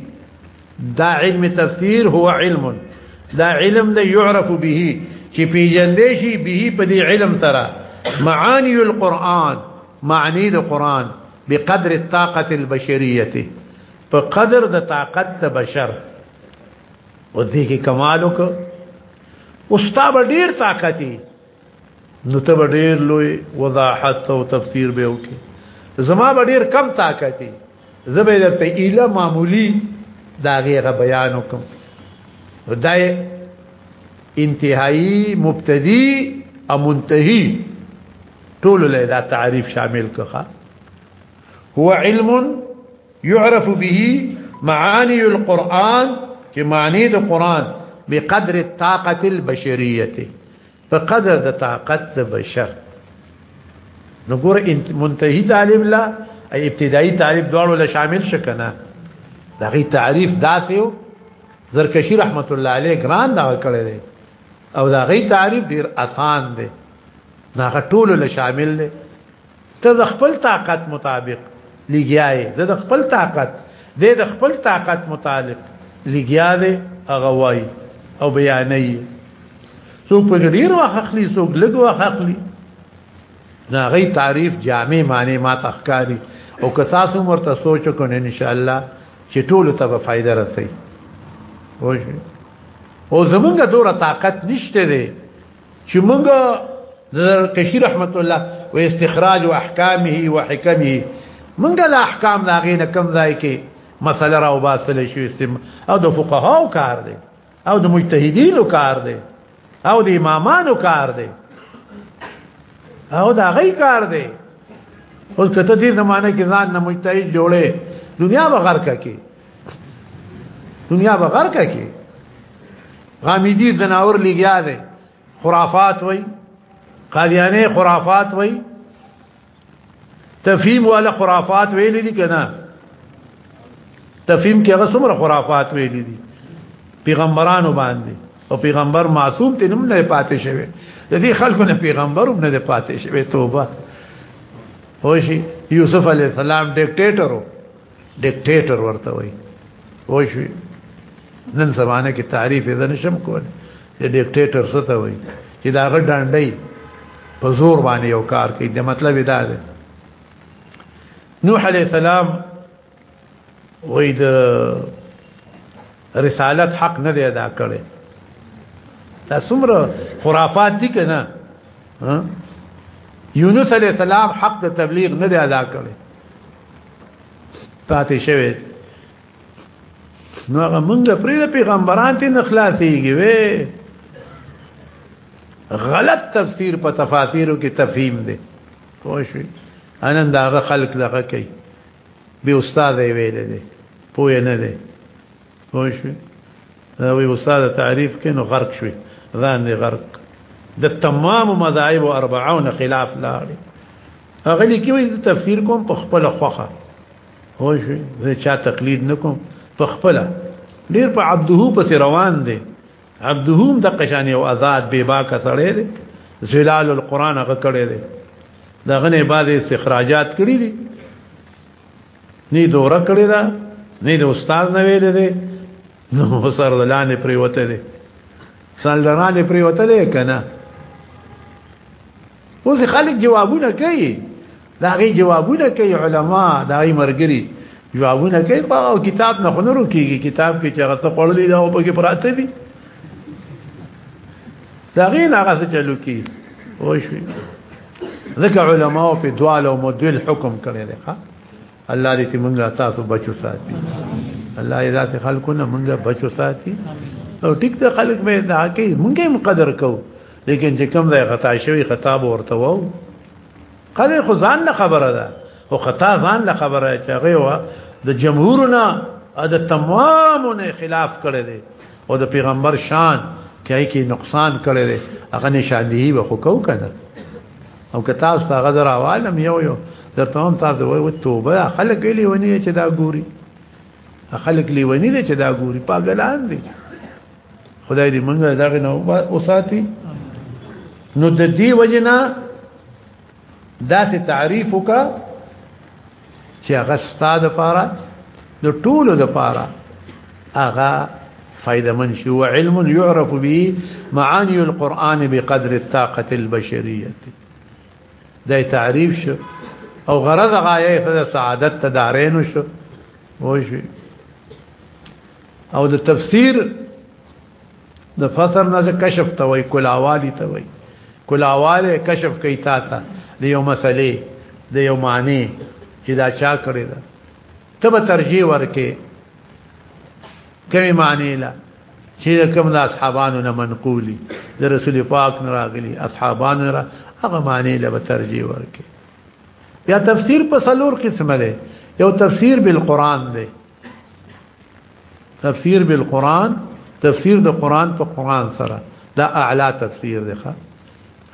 Speaker 1: دا علم تفسیر هو علم دا علم ده يعرف به چې پیجندې شي به په دې علم ترا معانی القرآن معنی د قرآن بقدر الطاقه البشريه په قدر د طاقت بشر او دې کې کمال وکړه استاد ډیر طاقتي نو ته ډیر لوی وضاحت او تفسیر به وکي زما ډیر کم طاقتي زبې درته اله معمولی دا غیغه بیان وکم دای انتهایی مبتدی او منتهی ټول له دا تعریف شامل کخه هو علم يعرف به معاني القرآن چې معنی د قرآن بقدر الطاقة البشرية په قدر د طاقت د بشر نو ګور منتهي طالب لا ابتدایي طالب دواړو له شامل شکنه دغه تعریف داسیو زرکشی رحمت الله علیه ګران دا کړی دی او دا غي تعریف ډیر اسان دی دا ټول له شامل دی ته د خپل طاقت مطابق لګیاي زه د خپل طاقت د د خپل طاقت متعلق لګیا دی هغه وای او بیانې څوک په ډیر وخت اخلي څوک لږ وخت اخلي دا غي تعریف جامع معنی ما تخکاری او که تاسو مرته سوچ کو نه ان شاء الله چې ټول ته به فائدہ رسي او زمونږه دوره طاقت نشته دی چې موږ نظر کشی رحمت الله و استخراج احکامه و حکمه موږ له احکام دا غي نه کم ځای کې مسله راو باسل شي استم او د فقهاو کار دی او د مجتهدینو کار دی او د امامانو کار دی او دا غي کار دی اوس کته دې زمانه کې ځان نه مجتهد جوړه دنیا بغیر کا کې دنیا به غرق کې غامیدی زناور لګیا دی خرافات وای قادیانه خرافات وای تفهیم ولا خرافات ویل دي کنه تفهیم کې هغه څومره خرافات ویل دي پیغمبرانو باندې او پیغمبر معصوم ته نوم نه پاتې شوی د دې خلکو نه پیغمبر هم نه پاتې شوی توبه هوشي یوسف علی السلام ډیکټیټر وو ډیکټیټر ورته وای وای شو نن زمانه کې تعریف یې نه شم کول چې ډیکټیټر څه ته وای چې دا غړ ډانډي په زور باندې یو کار کوي د مطلب دا دی نوح علیہ السلام وای د رسالت حق نه دی ادا کړی دا څومره خرافات دي کنه یونس علیہ السلام حق د تبلیغ نه دی ادا کړی پاتې شوی نو هغه مونږ پرې د پیغمبران ته نخلاصيږي وې غلط تفسیر په تفاسیرو کې تفهیم دی پوه شئ انن دا خلق دغه کوي به استاد ویل دي پوه نه دي پوه شوې دا وی استاد تعریف کې نو غرق شوې ځان دې غرق د تمام مذاهب اربعون خلاف لاړ هغه لیکي وي تفسیر کوم په خپل خوخه هو شي زه چا تقلید نکوم په خپل ډیر په عبده په روان دي عبده هم د قشان او آزاد بے باک سره دي زلال القران هغه کړي دي دغه نه بعد استخراجات کړي دي نه دوره کړی دا نه د استاد نه ویل دي نو سر لاندې پریوته دي سر لاندې پریوته دي کنه اوس خلک جوابونه کوي دا غي جوابونه کوي علما دا غي مرګري جوابونه کوي په کتاب نه خنرو کیږي کتاب کې چې هغه ته پړلې دا او په کې پراته دي دا غي نه غسه چلو کی وای شي ذکر علماء په دوال او مدل حکم کړی دی ها الله دې چې مونږه تاسو بچو ساتي الله دې ذات خلقونه مونږه بچو ساتي او ټیک ته خلق مې دا کې مونږه هم قدر کو لیکن چې کوم ځای خطا شوی خطاب ورته وو قدر خو ځان نه خبره ده او خطا ځان نه خبره چې هغه د جمهور نه د تمامو نه خلاف کړی دی او د پیغمبر شان کای کی نقصان کړی دی هغه نشاندهی به خو کو کنه او که تاسو ته غذر عوالم یو یو درته هم تاسو وای توبه خلک لیونی چې دا ګوري خلک لیونی دي چې دا ګوري پاګلان دي خدای دې مونږه دا نه اوساتي نو د دې وجنا ذات تعریفک چې هغه ستاد لپاره د ټولو لپاره هغه فائدہ من شي او علم يعرف به معاني القرآن بقدر الطاقه البشريه دا تعریف شو او غرض غایه د سعادت تدارین شو وشي او د تفسیر د فسر نه کشف ته وای کلاوالی ته وای کلاواله کشف کوي تا ته د یو مسلې د یو معنی چې دا چا کړی دا ته به ترجیح ورکې کومې معنی لا چې کوم د اصحابانو نه منقولي د رسول پاک نه راغلي اصحابانو را هغه معنی لا به ترجیح ورکې یا تفسیر په سلور قسمه ده یو تفسیر بالقران ده تفسیر بالقران تفسیر د قران په قران سره دا اعلی تفسیر دی ښا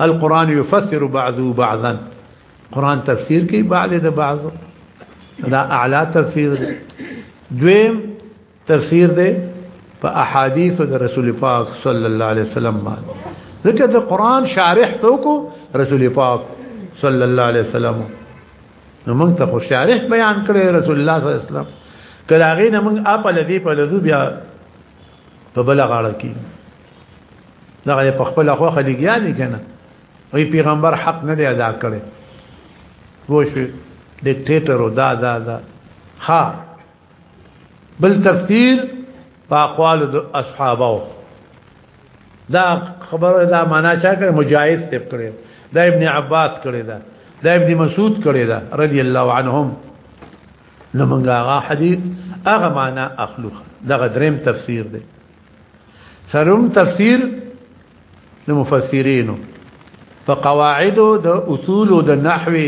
Speaker 1: القران يفسر بعضه بعضا قران تفسیر کوي بعض د بعض دا اعلی تفسیر دی دویم تفسیر دی په احادیث د رسول پاک صلی الله علیه وسلم باندې ځکه د قران شارح توکو رسول پاک صلی الله علیه وسلم نو موږ ته خو شارح بیان کړی رسول الله صلی الله علیه وسلم کله هغه نه موږ اپ لدی په لذو بیا په بل غاړه کې دا په خپل خو خلیګیا دي کنه وی پیغمبر حق نه دی ادا کړی وو شو ډیکټیټر دا دا دا ها بل تفسیر په اقوال د اصحابو دا خبره دا معنا چا کړ مجاهد تپ کړي دا ابن عباس کړي دا دا ابن مسعود کړي دا رضی الله عنهم نو موږ هغه حدیث هغه معنا اخلوخه دا دریم تفسیر دی سرم تفسیر د مفسرینو په قواعد د اصول د نحو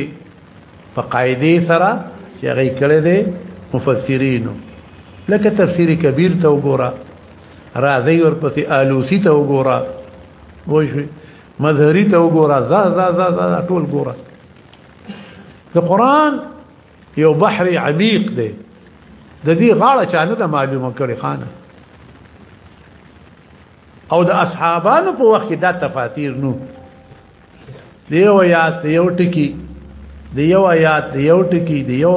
Speaker 1: په قاعده سره چې هغه کړه دي مفسرینو لکه تفسیر کبیر ته وګوره راځي ورپسې الوسی ته وګوره وښوي مظهری ته وګوره زا زا زا زا ټول ګوره د قران یو بحر عمیق دی د دې غاړه چانه د معلومه کړي خانه او د اصحابانو په وخت کې دا تفاتیر نو دیو یاد یو ټکی دیو یاد یو ټکی دیو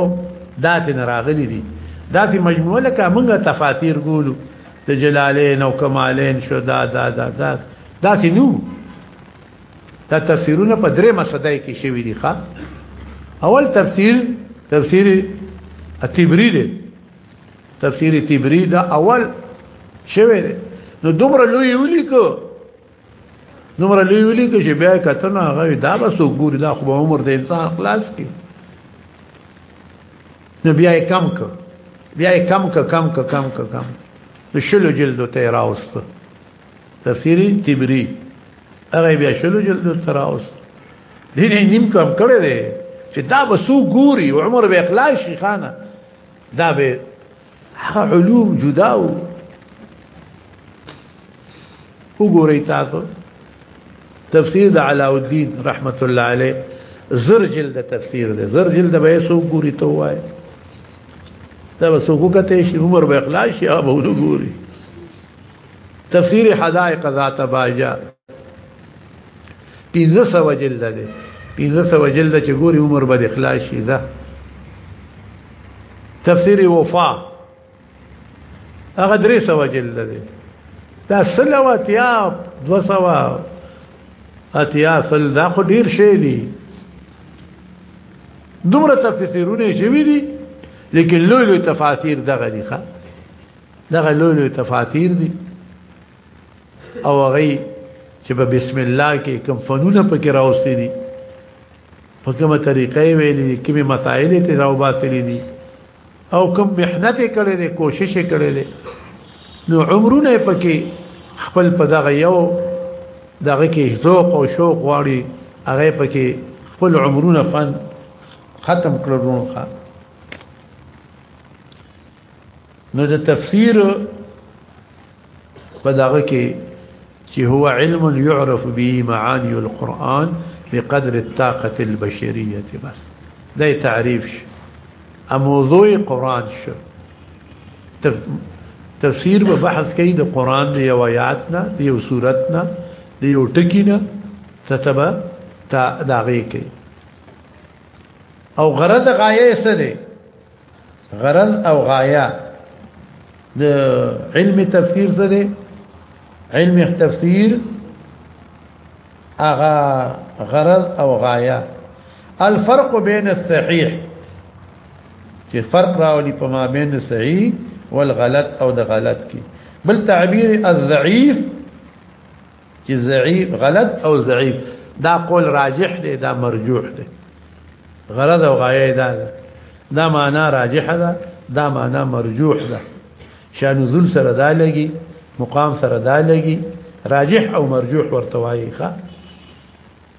Speaker 1: دات نه راغلي دي دات مجموعه لکه موږ تفاتیر ګولو د جلالین او کمالین شو دا دا دا دا دات نو دا تفسیرونه په درې مسدای کې شوی دي ښا اول تفسیر تفسیر اتبری دی تفسیر تبری دا اول شوی دی نو دومره لوی ولیکو دومره لوی ولیکو چې بیا کتنه هغه دا به سو ګوري دا خو عمر د انسان خلاص کی نو بیا یې کم ک بیا یې کم ک کم ک کم ک کم نو شلو جلد ته راوست تفسیر تبری هغه بیا شلو جلدو تر اوس دې نیم کم کړی دی چې دا به سو ګوري او عمر به اخلاص شي خانه دا به علوم جدا وو وګورئ تاسو تفسیر د علاء الدین رحمت الله علیه زر جلد تفسیر دی زر جلد به سو ګوري ته وای دا به سو کو کته شي عمر به اخلاص شي هغه به وګوري تفسیر حدائق ذات باجا 1500 جلد ده 1500 جلد چې ګوري عمر به اخلاص شي ده تفسیر وفا هغه 300 جلد ده دا سلوات یا 200 اتیا سل دا خو ډیر شی دي دومره تفسیرونه شوي دي لیکن لوی لوی تفاسیر دغه دي ښه دغه لوی لوی تفاتیر دي او هغه چې په بسم الله کې کوم فنونه پکې راوستي دي په کومه طریقه ویلي دي کومه مسائل ته راوباسلي دي او کوم محنت کړي دي کوشش کړي دي نو عمرونه پکې خپل په دغه یو دغه کې ذوق او شوق واړي هغه پکې خپل عمرونه فن ختم کړو ښه نو د تفسیر په دغه کې چې هو علم يعرف به معاني القرآن بقدر الطاقة البشرية بس دا تعريف شو موضوع قرآن شو تف... تفسیر به بحث کوي د قرآن د یو آیات نه د یو سورت نه د یو ټکی نه تتبه تا داغه کوي او غرض غایه څه دی غرض او غایا د علم تفسیر څه دی علم تفسیر اغا غرض او غایا الفرق بین الصحیح چې فرق راولي په ما بین صحیح والغلط او د غلط کې بل تعبیر الضعیف چې ضعیف غلط او ضعیف دا قول راجح دی دا مرجوح دی غرض او غایه دا ده دا معنا راجح ده دا معنا مرجوح ده شان نزول سره دا لګي مقام سره دا لګي راجح او مرجوح ورته وایي ښا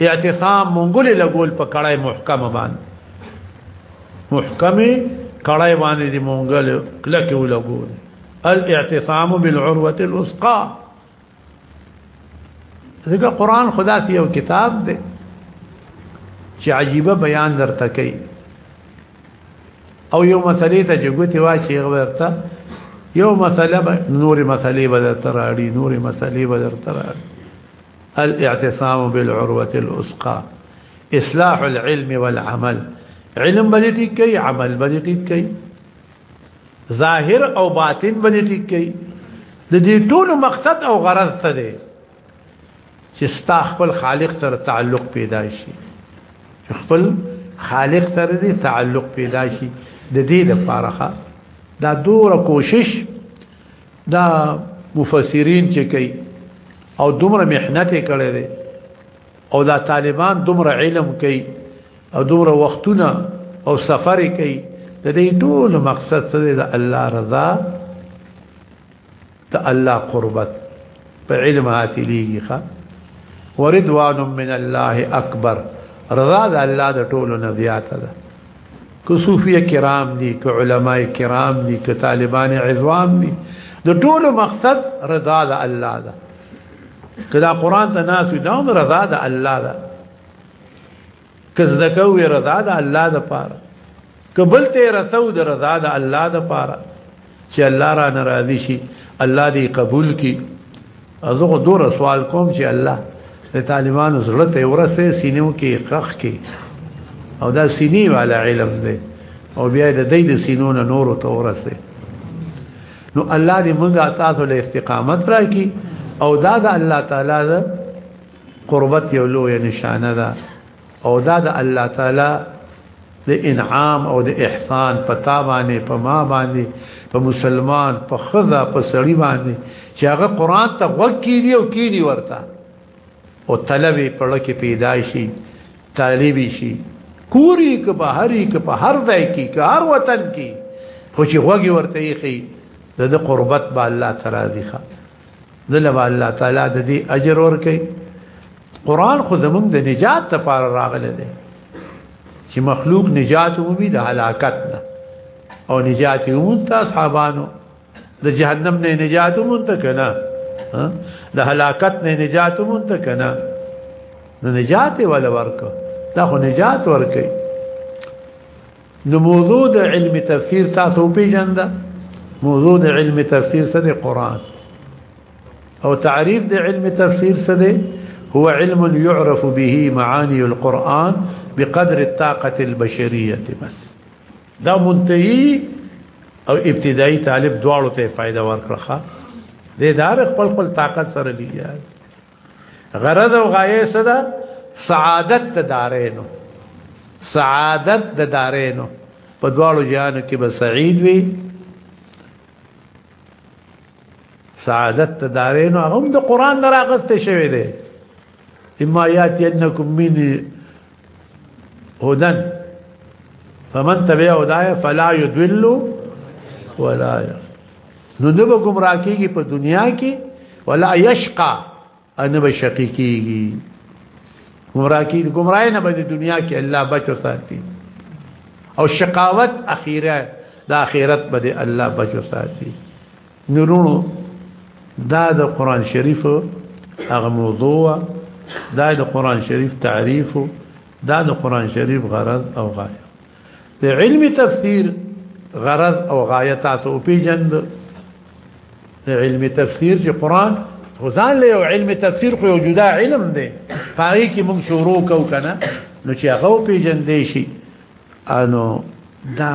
Speaker 1: اعتصام مونږ له ګول په کړای محکمه باندې محکمه کړای باندې دی مونږ له کلکه ولګول الاعتصام بالعروه الوثقا ځکه قران خدا سی یو کتاب دی چې عجیب بیان درته کوي او یو مسلې ته چې ګوتې واچي غوړته یو مسله نورې مسلې بدر تراړي نورې مسلې بدر تراړي الاعتصام بالعروه الاسقا اصلاح العلم والعمل علم باندې ټیک کړي عمل باندې ټیک کړي ظاهر او باطن باندې ټیک کړي د دې ټول مقصد او غرض څه دی چې ستا خپل خالق سره تعلق پیدا شي خپل خالق سره دې تعلق پیدا شي د دې لپاره دا دوره کوشش دا مفسرین چې کوي او دومره محنت کړي دي او دا طالبان دومره علم کوي او دومره وختونه او سفر کوي د دې ټول مقصد څه دی د الله رضا ته الله قربت په علم حاصلېږي ښا وردوان من الله اکبر رضا د الله د ټولو نه زیاته ده که صوفیه کرام دي که علما کرام دي که طالبان عظام دي د ټولو مقصد رضا د الله ده کدا قران ته ناس وي دا رضا د الله ده که زکه وي رضا د الله ده پاره که بل ته رسو د رضا د الله ده پاره چې الله را ناراضي شي الله دې قبول کړي ازغه دور سوال کوم چې الله د طالبانو زړه ته ورسه سینو کې خخ کې او دا سینې والا علم دی او بیا د دې د سینو نه نور ته ورسه نو الله دې موږ تاسو له استقامت راکړي او دا د الله تعالی قربت یو لوی نشانه ده او دا د الله تعالی د انعام او د احسان په تا باندې په ما باندې په مسلمان په خزا په سړی باندې چې هغه قران ته وکی دی او کی دی ورته او طلب په لکه پیدا شي طالب شي کوری که بهري که په هر ځای کې که هر وطن کې خو چې وګي ورته یې د قربت با الله تعالی ځخه دلته الله تعالی د دې اجر ورکړي قران خو زمونږ د نجات لپاره راغلی دی چې مخلوق نجات ومي د هلاکت نه او نجات ومون ته اصحابانو د جهنم نه نجات ومون ته کنه د هلاکت نه نجات ومون ته کنه نو نجات ولا ورکو دا خو نجات ورکي نو موضوع د علم تفسیر تاسو پیژند موضوع د علم تفسیر سره قران او تعریف د علم تفسیر سره هو علم يعرف به معاني القرآن بقدر الطاقة البشرية بس دا منتهي او ابتدائي طالب دواړو ته فائدہ ورکړه دې دار خپل خپل طاقت سره لیږي غرض او غایه صدا سعادت د دارینو سعادت د دارینو په دواړو جهانو کې به سعید وي سعادت د دارینو هغه د قران نه راغسته شوی دی اما یاتینکم من هدن فمن تبع هدايا فلا يدل ولا نو نه به گمراه کیږي په دنیا کې ولا يشقى ان به شقي کیږي گمراه کیږي گمراه نه به د دنیا کې الله بچو ساتي او شقاوت اخیره د اخرت به الله بچو ساتي نورونو دا د قران شریف هغه موضوع دا د قران شریف تعریف دا د قران شریف غرض او غایه د علم تفسیر غرض او غایه تاسو پیجند د علم تفسیر چې قران غزان له علم تفسیر خو یو جدا علم دی پای کې موږ شروع کو کنه نو چې هغه پیجندې شي انو دا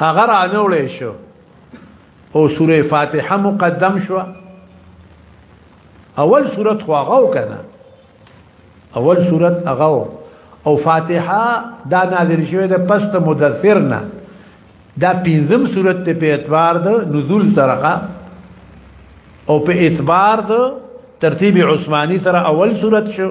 Speaker 1: هغه رانوړې شو او سوره فاتحه مقدم شو اول سورت خو هغه وکنه اول سورت هغه او فاتحه دا نازل شوه د پست مدثر نه دا پنځم سورت ته په اعتبار د نزول سره او په اعتبار د ترتیب عثماني سره اول سورت شو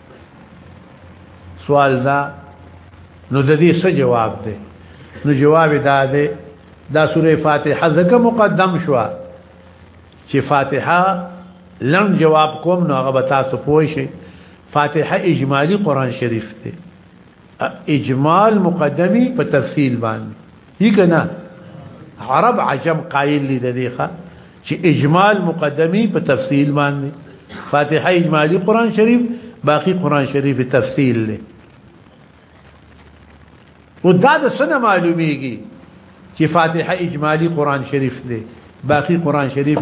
Speaker 1: سوال دا نو د دې څه جواب دی نو جواب دا دی دا سوره فاتحه ځکه مقدم شو چې فاتحه لم جواب کوم نو هغه به تاسو پوه شئ فاتحه اجمالی قران شریف دی اجمال مقدمی په تفصیل باندې هی کنه عرب عجم قائل دي د دې ښه چې اجمال مقدمي په تفصیل باندې فاتحه اجمالی قران شریف باقی قران شریف تفصیل له او دا د سنه معلومیږي چې فاتحه اجمالی قران شریف دی باقی قران شریف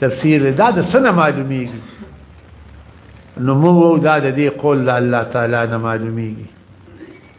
Speaker 1: تفسیر دا د سنه معلومیږي نو مو دا د دې قول الله تعالی نه معلومیږي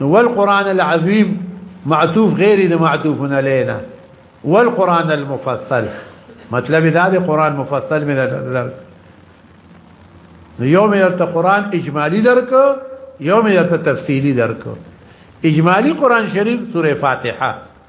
Speaker 1: نو والقران العظیم معطوف غیر د معطوفن علینا والقران المفصل مطلب دا دی قران مفصل مې درک نو یو مې درته قران اجمالی درک یو مې درته تفصیلی درک اجمالی قران شریف سوره فاتحه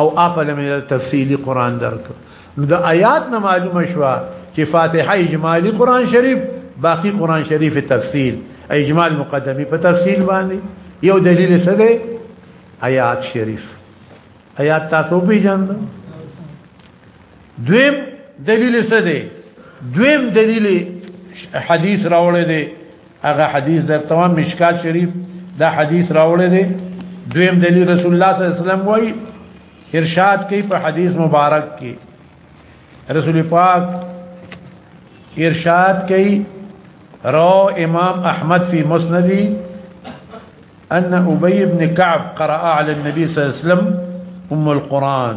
Speaker 1: او اپل من تفصیلی قران درک نو د آیات نه معلومه شو چې فاتحه اجمالی قران شریف باقی قران شریف تفصیل اجمال مقدمی په تفصیل باندې یو دلیل څه دی آیات شریف آیات تاسو پیژند دویم دلیل څه دی دویم دلیل حدیث راوړی دی هغه حدیث در تمام مشکات شریف دا حدیث راوړی دی دویم دلیل رسول الله صلی الله علیه وسلم وای ارشاد کوي په حدیث مبارک کې رسول پاک ارشاد کوي رو امام احمد فی مسندی ان ابی ابن کعب قرأ علی النبی صلی الله علیه وسلم ام القرآن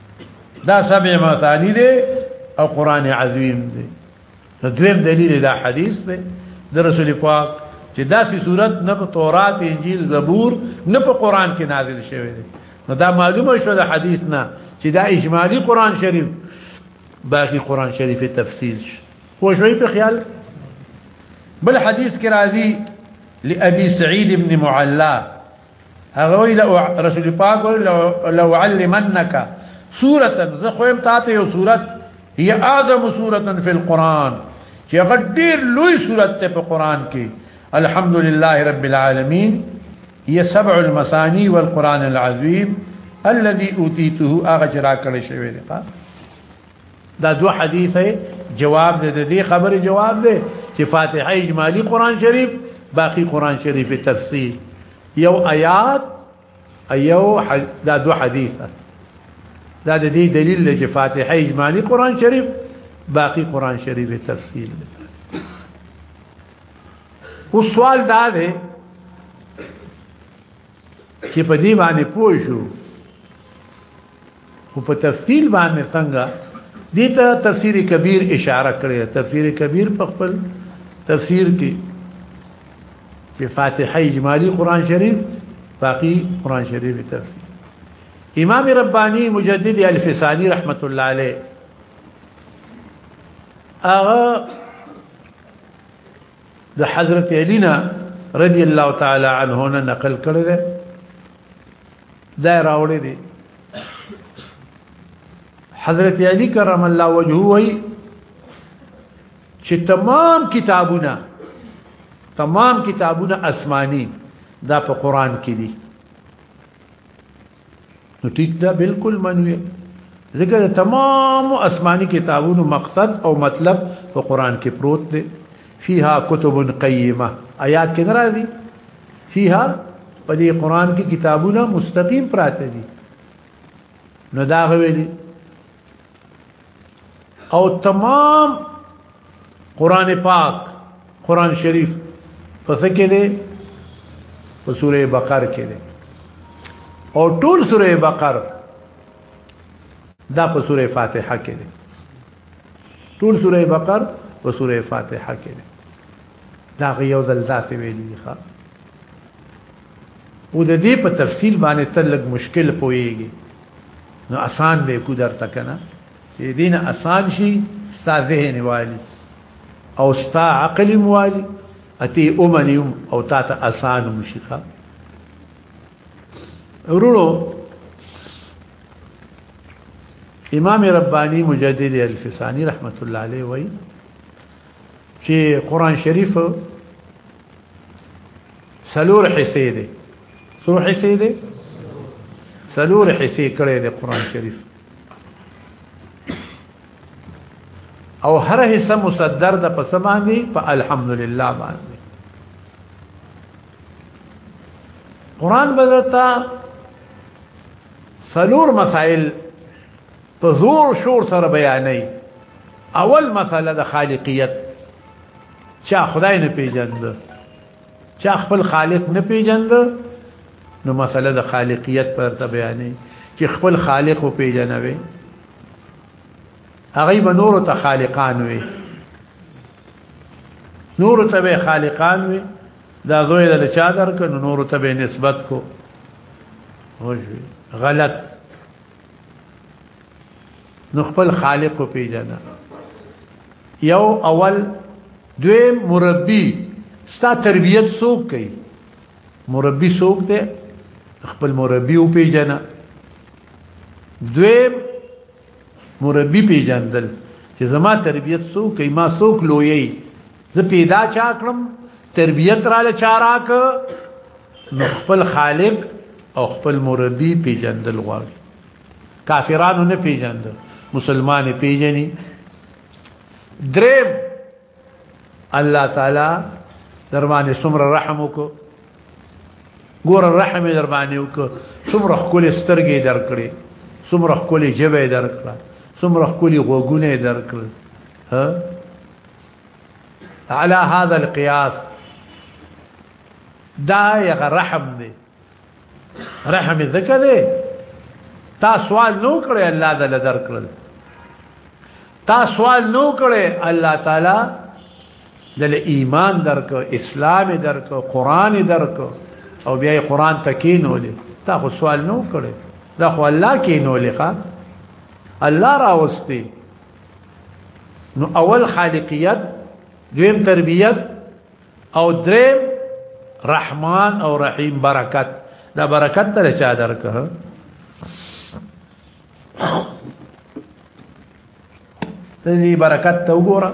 Speaker 1: دا سبع مثانی دی او قران عظیم دی نو دویم دلیل دا حدیث دی د رسول پاک چې داسې صورت نه په تورات انجیل زبور نه په قران کې نازل شوی دی نو دا معلومه شو د حدیث نه چې دا اجمالی قران شریف باقی قران شریف تفصیل شو خو شوي په خیال بل حدیث کې راځي لابي سعيد بن معلا هغه وی لو رسول پاک وی لو لو علمنک سوره زه خو هم تاته یو سوره هي اعظم سوره فی القران چې هغه ډیر لوی سوره ته په قران کې الحمدلله رب العالمین هي سبع المثانی والقران العظیم الذي اوتیته هغه چې را کړی شوی دی دا دو حدیث جواب دے دے خبر جواب دے چې فاتحه اجمالی قران شریف باقی قران شریف تفسیر یو آیات ایو دا دو حدیث دا د دې دلیل دی چې فاتحه اجمالی قران شریف باقی قران شریف تفسیر دی او سوال دا دی چې په دې باندې پوه شو خو په تفصیل باندې څنګه دې ته تفسیر کبیر اشاره کړې تفسیر کبیر په خپل تفسیر کې چې فاتحه اجمالی قران شریف باقی قران شریف تفسیر امام ربانی مجدد الفسانی رحمت الله علیه هغه د حضرت علی نه رضی الله تعالی عنه نه نقل کړی دی دا راوړی دی حضرت علی کرم الله وجهه وی چې تمام کتابونه تمام کتابونه آسماني دا په قران کې دي نو ټیک دا بالکل منوي ذکر تمام آسماني کتابونو مقصد او مطلب په قران کې پروت دی فيها كتب قيمه آیات کې ناراضي فيها په دې قران کې کتابونه مستقیم پراته دي نو دا غوي او تمام قران پاک قران شریف پس کې دی په سوره بقره کې دی او ټول سوره بقره دا په سوره فاتحه کې دی ټول سوره بقره په سوره فاتحه کې دی دا یو ځل داسې ویلي دي ښا او د دې په تفصیل باندې تلګ مشکل پويږي نو آسان به کو درته کنه چې دین آسان شي ستا ذهن والی او ستا عقل والی اتی اومنیم او تا ته آسان مشيخه ورونو امام ربانی مجدد الفسانی رحمت الله علیه وای چې قران شریف سلور حصے دي سلور حصے دي سلور حصے کړي دي قران شریف او هر حصہ مصدر د پس باندې په الحمدلله باندې قران بدلتا سلور مسائل په زور شور سره بیانې اول مسله د خالقیت چا خدای نه پیژند چا خپل خالق نه پیژند نو مسله د خالقیت پر ته بیانې چې خپل خالق او پیژنوي هغه به نور ته خالقان وي نور ته به خالقان وي دا زوی د چا درک نور ته به نسبت کو غلط نو خپل خالق پیژنه یو اول دوی مربی ستا تربیت څوک کوي مربی څوک دی خپل مربی او پیژنه دوی مربی پیژندل چې زما تربیت څوک کوي ما څوک لویي زه پیدا چا کړم تربیت را لچاراک نو خپل خالق او خپل مربي پیجندل غواړي کافرانو نه پیجندل مسلمان پیجني دریم الله تعالی در باندې څومره رحم وکړو ګور رحم در باندې وکړو څومره خپل سترګې درکړي څومره خپل جبه درکړه څومره خپل غوګونه درکړه ها على هذا القياس دا یغه رحم دی رحم ذکر دی تا سوال نو کړی الله د لدر کړل تا سوال نو کړی الله تعالی دل ایمان درک اسلام درک قران درک او بیا قران تکینول تا خو سوال نو کړی دا خو الله کینول ښا الله راوستي نو اول خالقیت دویم تربیت او دریم رحمان او رحیم برکت دا برکت تر چا درکه دې برکت ته وګوره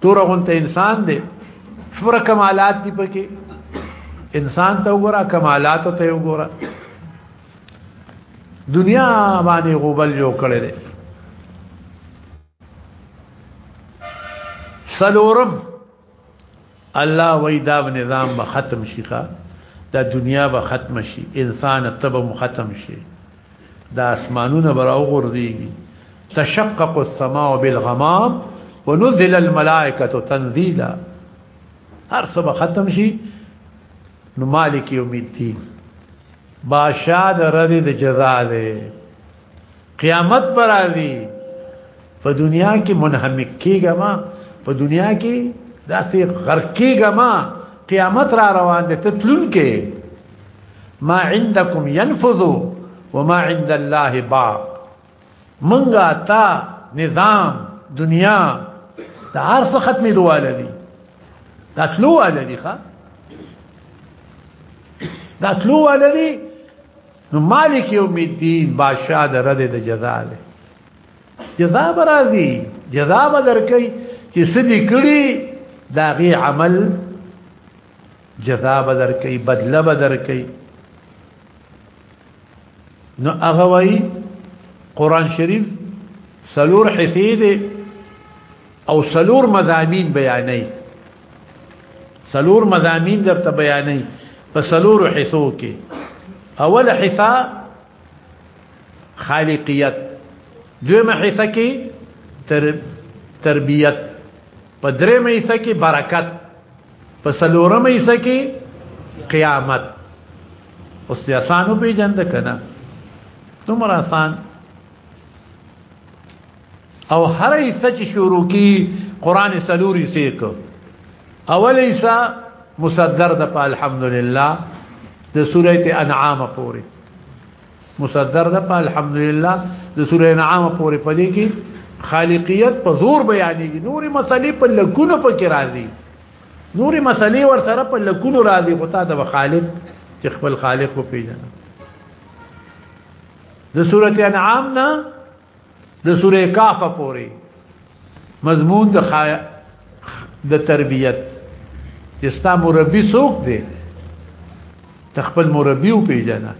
Speaker 1: تور غونته انسان دی شپره کمالات دی پکې انسان ته وګوره کمالات ته وګوره دنیا باندې غوبل جوړ کړي دي سلورم الله وای دا نظام به ختم شي ښا دا دنیا به ختم شي انسان تب ختم شي دا اسمانونه براو غرديږي تشقق السماء بالغمام ونزل الملائکه تنزيلا هر څه ختم شي نو مالک یوم الدین بادشاہ د رزي د جزا دی قیامت پر راځي په دنیا کې منهمک کیږه ما په دنیا کې داسې غرق کیږه ما قیامت را روان دي ته تلون کې ما عندكم ينفذ وما عند الله باق منګه تا نظام دنیا دا هر څه ختمې دواله دي دا تلو واله دي ښا دا تلو واله دي نو مالک یوم الدین بادشاہ د رد د جزا له جزا برازي جزا بدر کوي چې سدي کړي دا غي عمل جزا به درکې بدله به درکې نو هغه وای قران شریف سلور حصې دي او سلور مزامین بیانې سلور مزامین درته بیانې په سلور حصو کې اول حصہ خالقیت دویمه حصہ کې تر تربیت په درېمه حصہ کې برکت په سلورم ایسه کې قیامت اوس دې اسانو پیجن ده کنه تمر آسان او هر ایسه چې شروع کی قران سلوري سیک اول ایسه مصدر ده په الحمدلله د سوره انعام پوری مصدر ده په الحمدلله د سوره انعام پورې پدې کې خالقیت په زور بیانېږي نورې مسلې په لکونو پکې راځي نورې مسلې ور سره په لکونو راځي خو تا د خالق چې خپل خالق وپیژنه د سوره انعام نه د سوره کهف پورې مضمون د د تربيت چې ستا مربي څوک دی تخپل مربي او پیژنه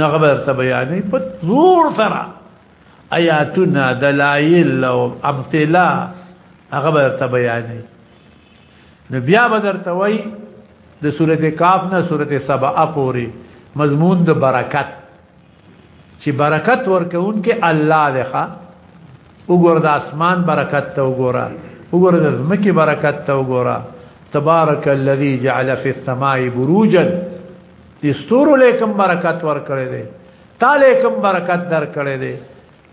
Speaker 1: نو خبر ته بیانې په زور سره آیاتنا دلایل او امثله هغه به ته بیانې نو بیا به درته وای د سورته کاف نه سورته سبا پورې مضمون د برکت چې برکت ورکوونکې الله دی ښا وګوره د اسمان برکت ته وګوره وګوره د زمکه برکت ته وګوره تبارک الذی جعل فی السماء بروجا استور لیکم برکت ور کړی دی تعالی کوم برکت در کړی دی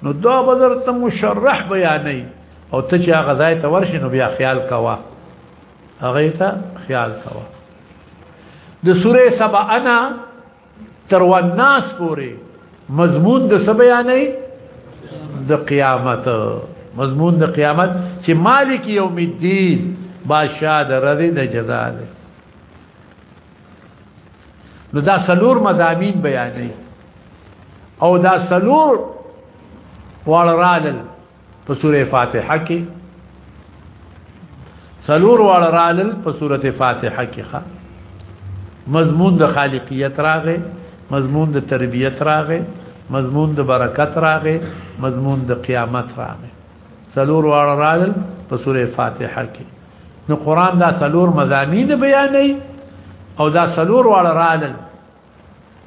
Speaker 1: نو دا بدر ته مشرح بیانې او ته چې هغه ځای ته ورشې نو بیا خیال کوا هغه ته خیال کوا د سوره سبا انا تر وناس پورې مضمون د څه بیانې د قیامت مضمون د قیامت چې مالک یوم الدین بادشاہ د رضی د جزا ده نو دا سلور مضامین بیانې او دا سلور وړرالل په سوره فاتحه کې سلور وال رالل په سوره فاتحه کې ښه مضمون د خالقیت راغې مضمون د تربیت راغې مضمون د برکت راغې مضمون د قیامت راغې سلور وال رالل په سوره فاتحه کې نو قران دا سلور مضامین بیانې او دا سلور وال رالل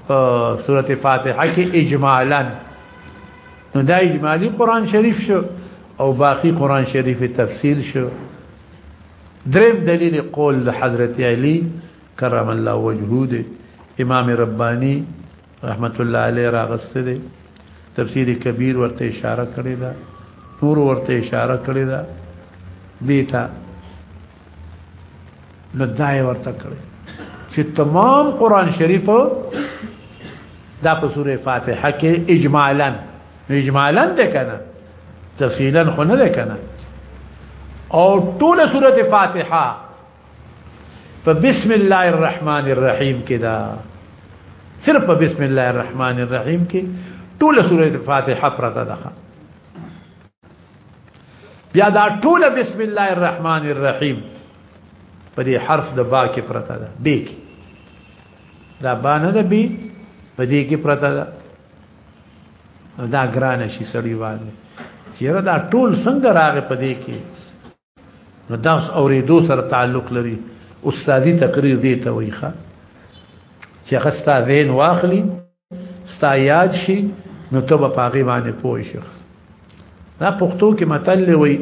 Speaker 1: سورته فاتحه کې اجمالا نو دا اجمالی قران شریف شو او باقی قران شریف تفسیر شو دریم دلیل قول د حضرت علی کرم الله وجهه دی امام ربانی رحمت الله علیه راغسته دی تفسیر کبیر ورته اشاره کړی دا نور ورته اشاره کړی دا دیتا نو دا یې ورته کړی چې تمام قران شریف دا په سوره فاتحه کې اجمالا اجمالا ده کنه تفصیلا خو نه ده کنه او ټول سوره فاتحه په بسم الله الرحمن الرحیم کې دا صرف په بسم الله الرحمن الرحیم کې ټول سوره فاتحه پرته ده بیا دا ټول بسم الله الرحمن الرحیم په دې حرف د با کې پرته ده به کې دا با نه ده به په دې کې پرته ده دا ګران شي سړی والي چیرې دا ټول څنګه راغې په دې کې نو دا اوس اورېدو سره تعلق لري استادي تقریر دی ته وایخه چې خستا زین واخلي ستا یاد شي نو ته به پاغي باندې پوه شې دا پښتو کې متل وي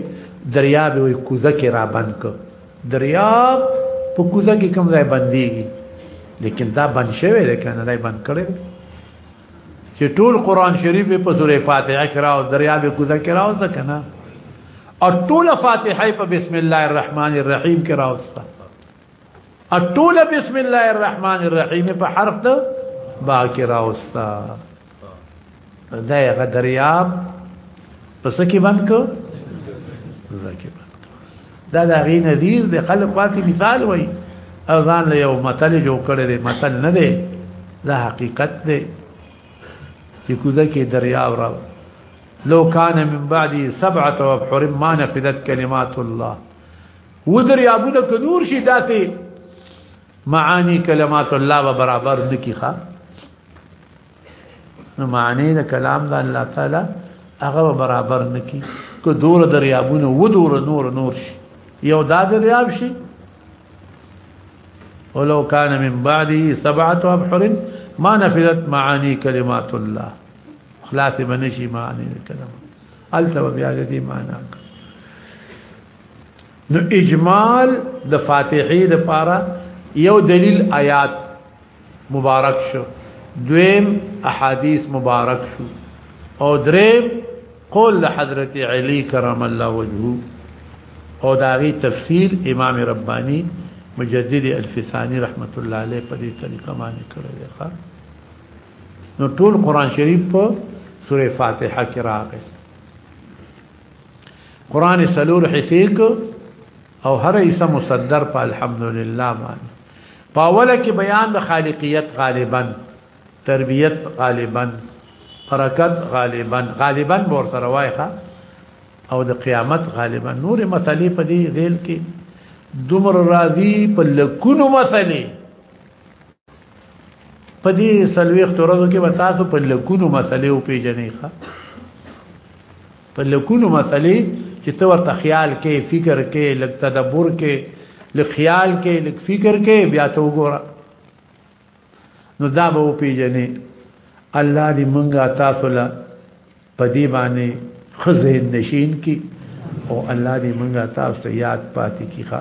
Speaker 1: دریاب وي کوزه کې را بند کو دریاب په کوزه کې کوم ځای بنديږي لیکن دا بند شوی دی کنه دا بند کړی چې ټول قران شریف په سورې فاتحه کې راو دریاب کوزه کې راو ځکه نه او ټول فاتحه په بسم الله الرحمن الرحیم کې راوسته اټول بسم الله الرحمن الرحیم په حرف د با کې راوستا دا یې غدریاب پس کې باندې کو زکه دا دا غي نذیر د خلق واکي مثال وای اذان له یو متل جو کړي دی متل نه دی دا حقیقت دی چې کوزه کې دریاب را لو کان من بعدی سبعه وبحر ما نفذت کلمات الله ودر یابونه کنور شي داسي معانی کلمات الله و برابر نکی ښا نو معنی د کلام د الله تعالی هغه برابر نکی که دور دریابونه و دور نور نور شي یو دا دریاب شي ولو كان من بعده سبعه ابحر ما نفذت معاني كلمات الله خلاص بنشي معاني الكلام التو بیا دې معنا نو اجمال د فاتحه د پاره یو دلیل آیات مبارک شو دویم احادیث مبارک شو او دریم قول حضرت علی کرم الله وجهه او داغي تفسیر امام ربانی مجدد الفسانی رحمت الله علیه په دې طریقه باندې کړی دی نو ټول قران شریف په سوره فاتحه کې راغی قران سلور حصیق او هر ایسه مصدر په الحمدلله باندې پاوله کې بیان د خالقیت غالبا تربیت غالبا برکت غالبا غالبا بور سره وایخه او د قیامت غالبا نور مسلې په دې ذیل کې دومره راضی په لکونو مسلې په دې سلويخت ورځو کې به تاسو په لکونو مسلې او پیژنې ښه په لکونو مسلې چې ته ورته خیال کې فکر کې لک تدبر کې لک خیال کې لک فکر کې بیا ته وګوره نو دا به او پیژنې الله دې مونږه تاسو لا په دې باندې خزه نشین کی او الله دې مونږه تاسو ته یاد پاتې کیخه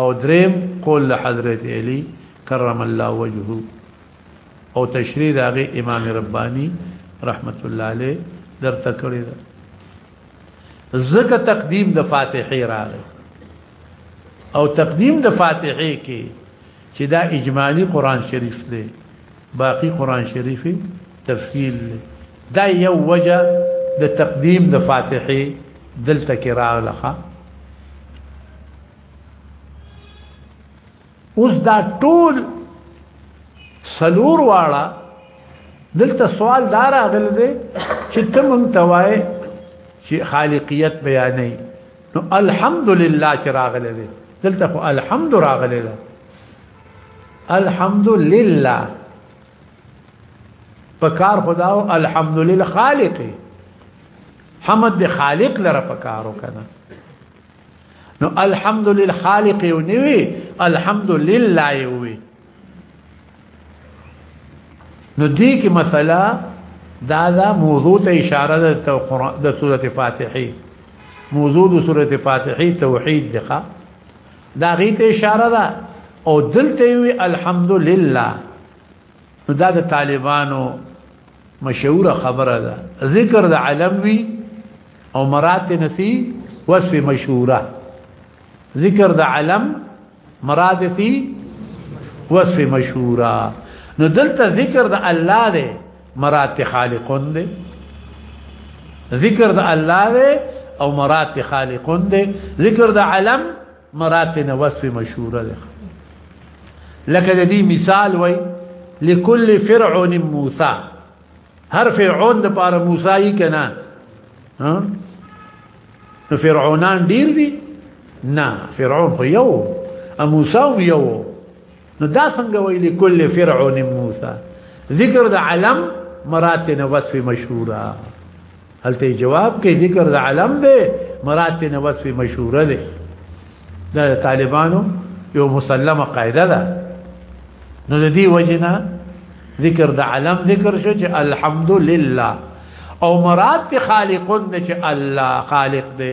Speaker 1: او دریم قول له حضرت علی کرم الله وجهه او تشریح داغه امام ربانی رحمت الله علیه درته کړی ده زکه تقدیم د فاتحه راغی او تقدیم د فاتحه کې چې دا اجمالی قران شریف دی باقی قران شریف تفصیل دی دا یو وجه د تقدیم د فاتحه دلته کې راغله اوس دا ټول سلور واړه دلته سوال دار اغل دی چې ته مونږ توای چې خالقیت بیانې نو الحمدلله چې راغل دی دلته خو الحمد راغل دی الحمدلله پکار خدا او الحمدلله خالق حمد د خالق لره پکارو کنه نو الحمدلله خالق یو نیوی الحمدلله یو وی نو دې کې مسله دا دا موضوع ته اشاره ده ته قران د سوره فاتحه موضوع د سوره فاتحه توحید ده دا غي ته اشاره ده او دلته وی الحمدلله نو دا د طالبانو مشهور خبره ده ذکر د علم وی او مراد نسی وصف مشهوره ذکر د علم مراد سی وصف مشهوره نو دلته ذکر د الله ده مرات خالقون دې ذکر د الله دې او مرات خالقون دې ذکر د علم مرات نه وصف مشهور ده لکه د دې مثال وای لكل فرعون موسی هر فرعون د پاره موسی یې کنا ها نو فرعونان ډیر دي نه فرعون خو یو موسی هم یو نو دا څنګه ویلي کل فرعون موسی ذکر د علم مرات نه وصف مشهوره هلته جواب کې ذکر د علم دی مرات نه وصف مشهوره دی دا طالبانو یو مسلمه قاعده ده نو د دې وجنه ذکر د علم ذکر شو چې الحمدلله او مراد خالق نه چې الله خالق دی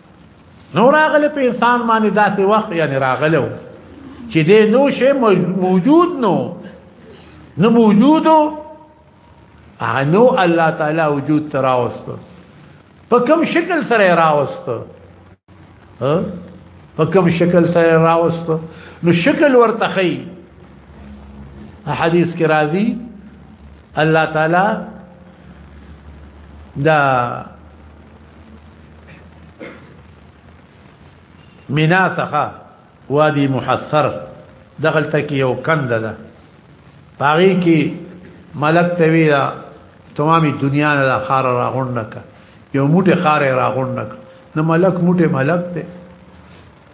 Speaker 1: نو راغله په انسان باندې داسې وخت یعنی راغلو چې دې نو شی موجود نو نو موجودو انو الله تعالی وجود تراوست په کوم شکل سره راوست په کوم شکل سره راوست نو شکل ورته خي حدیث کې راځي الله تعالی دا مینا څخه وادي محصر دغل تک یو کند ده پاغي کې ملک تویرا تمامي دنیا نه خار راغونډک یو موټه خار راغونډک نو ملک موټه ملک ته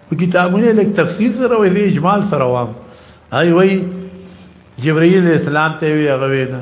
Speaker 1: په کتابونو لیک تفسیر سره وې اجمال سره وام هاي وای جبرئیل اسلام ته وی هغه وینا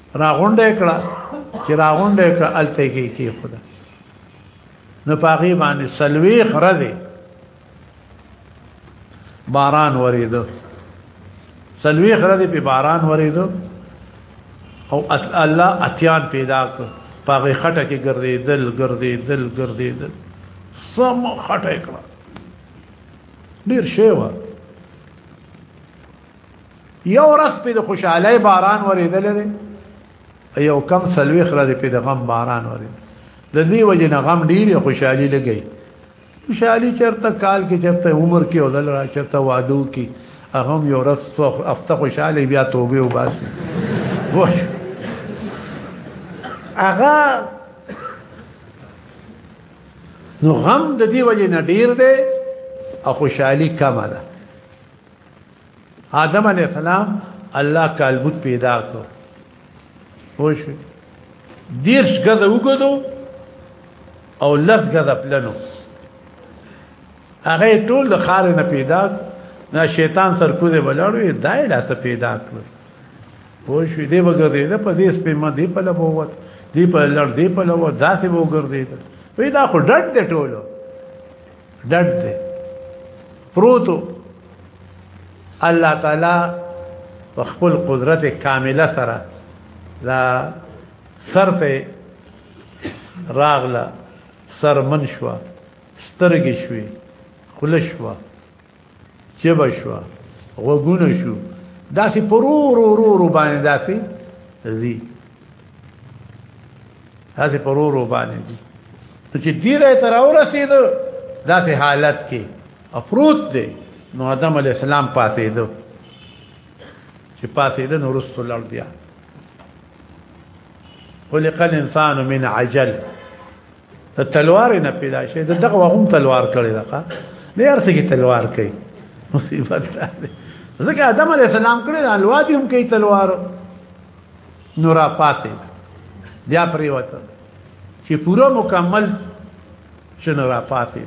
Speaker 1: راغونډه کړه چې راغونډه کړه الته کې کې خدا نو پاغي باندې سلوي خره دي باران وریدو سلوي خره دي په باران وریدو او الله اتیان پیدا کړ پاغي خټه کې ګرځي دل ګرځي دل ګرځي دل سم خټه کړه ډیر شی و یو ورځ په خوشاله باران ورېدل دی یو کم سلوي خره دی په غم باران ورېدل د دې وجه نه غم ډیر خوشحالي لګي خوشحالي چرته کال کې چرته عمر کې او دل را چرته وادو کې هغه یو رس افته خوشحالي بیا توبه او باسي هغه نو غم د دې وجه نه ډیر دی او خوشحالي کمه ده آدم علی السلام الله کالبوت پیدا کړ خوش دیرش غزه وګدو او لږ غزه پلنو هغه ټول د خار نه پیدا نه شیطان سرکوزه بلړو دای لا څه پیدا کړ خوش دې وګرځي نه په دې سپې ما دې په لبوت دې په لړ دې په لبوت داسې وګرځي وی دا خو ډټ دې ټولو ډډ دی پروتو الله تعالی په خپل قدرت کامله سره دا سرته راغله سرمن شو سترګې شوې خلش شوه چې بشوا غوګونه شو داسې پرور ورور باندې داسې زی داسې پرور ور باندې دي چې دیره تر اورسید داسې حالت کې افروت دی نو آدم علی السلام پاتې دو چې پاتې ده نو رسول الله بیا خلق الانسان من عجل د تلوار نه پیدا شي د دغه هم تلوار کړی دغه نه ارته کې تلوار کوي مصیبت ده ځکه آدم علی السلام کړی نه لوادي هم کوي تلوار نورا پاتې بیا پریوته چې پوره مکمل شنو را پاتې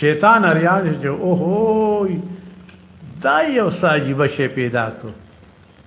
Speaker 1: شیطان اریان چې اوهو دا یو ساجي بشه پیدا کړ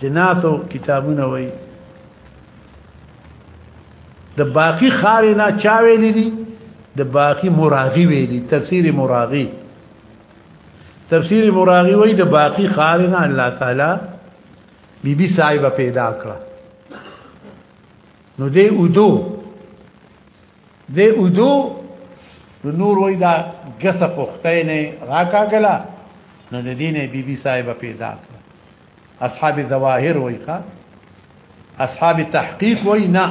Speaker 1: جناتو کتابونه وای د باقی خار نه چا ویل دي د باقی مراغي ویل دي تفسیر مراغي تفسیر مراغي وای د باقی خار نه الله تعالی بی بی صاحب پیدا کړه نو دې ودو د اودو نور وای دا غسه پخته نه راکاګلا نو د دینه بی بی صاحب پیدا کړ اصحاب ظواهر وای ښا اصحاب تحقیق وای نه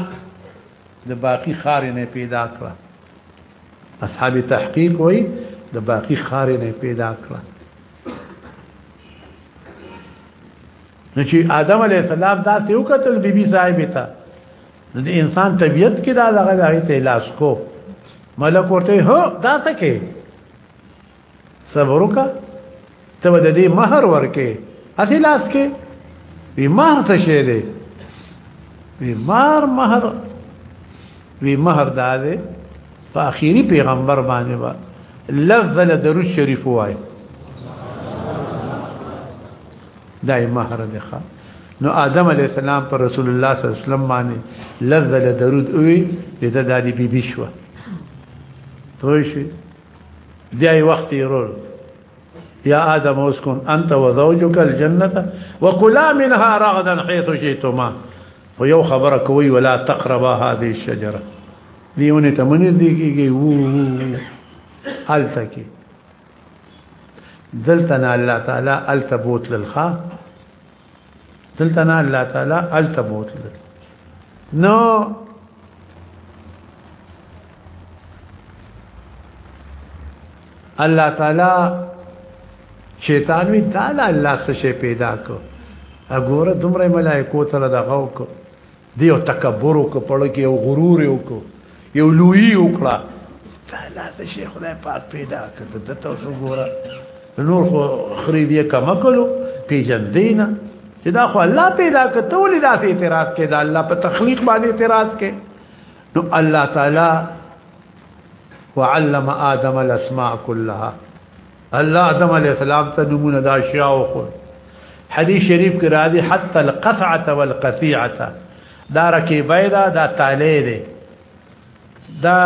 Speaker 1: د باقی خار نه پیدا کړ اصحاب تحقیق وای د باقی خار نه پیدا کړ نو چې آدم علی السلام دا ته وکتل بیبي صاحب ته نو د انسان طبيعت کې دا دغه د ایت لاس کو ملک ورته هو دا څه کې صبر وکا ته د دې مہر ورکه اته لاس کې وی مہر څه شی دی وی مار مہر وی مہر دا دی په اخیری پیغمبر باندې با لفظ له درود شریف وای دای مہر دی ښا نو آدم علی السلام پر رسول الله صلی الله علیه وسلم باندې لفظ له درود وی د دادی بی بی شو پوه شئ بیا وخت یې رول یا آدم اسکن انت وزوجک الجنه وکلا منها رغدا حيث شئتما خو یو خبره کوي ولا تقربا هذه الشجره دیونه تمنې دیږي وو هلته کې دلتنا الله تعالی التبوت للخا دلتنا الله تعالی التبوت لل نو الله تعالی شیطان وی تعالی الله څه پیدا کو اګوره دومره ملائکو ته دغه وکړه دی او تکبر وک پړ کې او غرور وک یو لوی وکړه تعالی ته شیخ خدای پاک پیدا کړ د تاسو ګوره نور خو خریدې کما کولو پیجن دینا چې دا خو الله پیدا کړ ته ولې دا اعتراض کې دا الله په تخلیق باندې اعتراض کې نو الله تعالی وعلم آدم الاسماء كلها الله آدم علیہ السلام ته نمونه دا شیا او خو حدیث شریف کې راځي حتی القطعه والقطيعه دا رکیبه دا دا تاله دی دا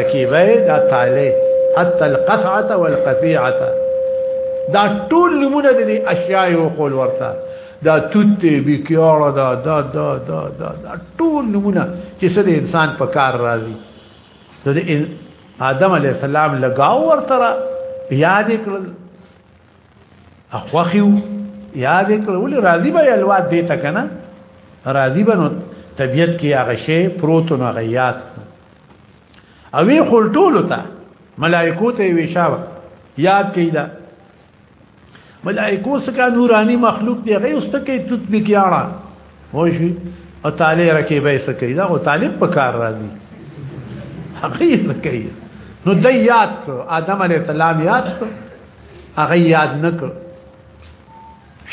Speaker 1: رکیبه دا تاله حتی القطعه والقطيعه دا ټول نمونه دي اشیاء او خو ورته دا توت بیکیاړه دا دا دا دا دا ټول نمونه چې سره انسان په کار راځي د آدم علی السلام لګاو ورته یاد کړل اخوخیو یاد کړل ول راضی به الواد دی ته کنه راضی به نو طبیعت کې هغه شی پروت نو هغه یاد او وی خلټول ته ملائکو ته وی شاو یاد کیدا ملائکو سکا نورانی مخلوق دی غي اوس تکي توت بکیاړه وشي او تعالی رکی به سکي دا او طالب په کار راځي حقیقت سکي نو د یاد کړ ادم علی السلام یاد کړ هغه یاد نکړ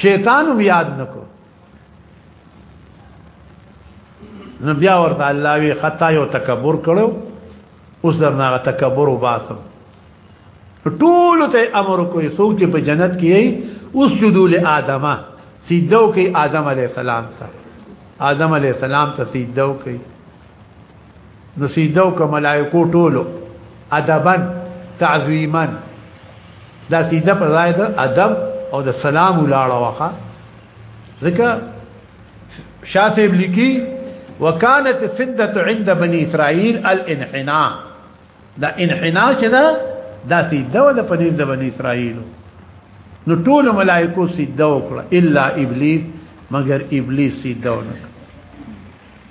Speaker 1: شیطان هم یاد نکړ نو بیا ورته الله وی خطا یو تکبر کړو اوس درنه تکبر وباسم ټول ته امر کوي څوک چې په جنت کې یې اوس جدو له ادمه سیدو کې ادم علی السلام ته ادم علی السلام ته سیدو کې نو سیدو کې ملائکو ټولو ادبن تعظیمن دا سیده په ځای د ادب او د سلام ولاړه وخه ځکه شاسب لیکي وکانت سدت عند بني اسرائيل الانحناء دا انحنا چې دا دا سیده و د پنیر د بنی اسرائیل نو ټول ملائکو سیده وکړه الا ابلیس مگر ابلیس سیده و نکړه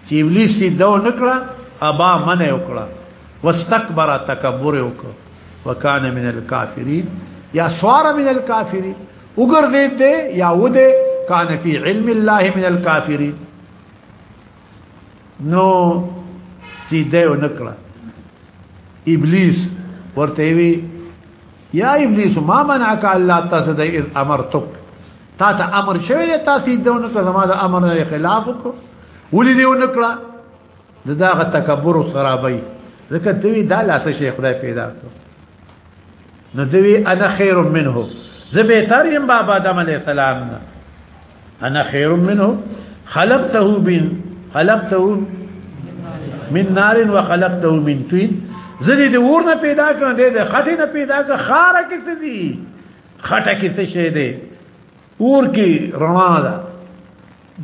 Speaker 1: چې ابلیس سیده و نکړه ابا من وکړه واستكبر تکبر وکړه وکانه من الكافرین یا سوار من الكافرین وګرځید دی یا وده کان فی علم الله من الكافرین نو سیده و نکړه ابلیس ورته وی یا ابلیس ما منعک الله تاسو د اذ امرتک تا ته امر شوی دی تاسو دې ونه کړ زما د امر نه خلاف وکړو ولې دې ونه کړه دغه تکبر او خرابای ځکه دوی دا لاسه شیخ خدای پیدا کړ نو دوی انا خیر منه زه به تر يم بابا آدم عليه السلام نه انا خیر منه خلقته بن خلقته من نار وخلقته من طين زدي د ور نه پیدا کړ دې د خټه نه پیدا کړ خار کې څه دي خټه کې څه شي دي ور کې رڼا ده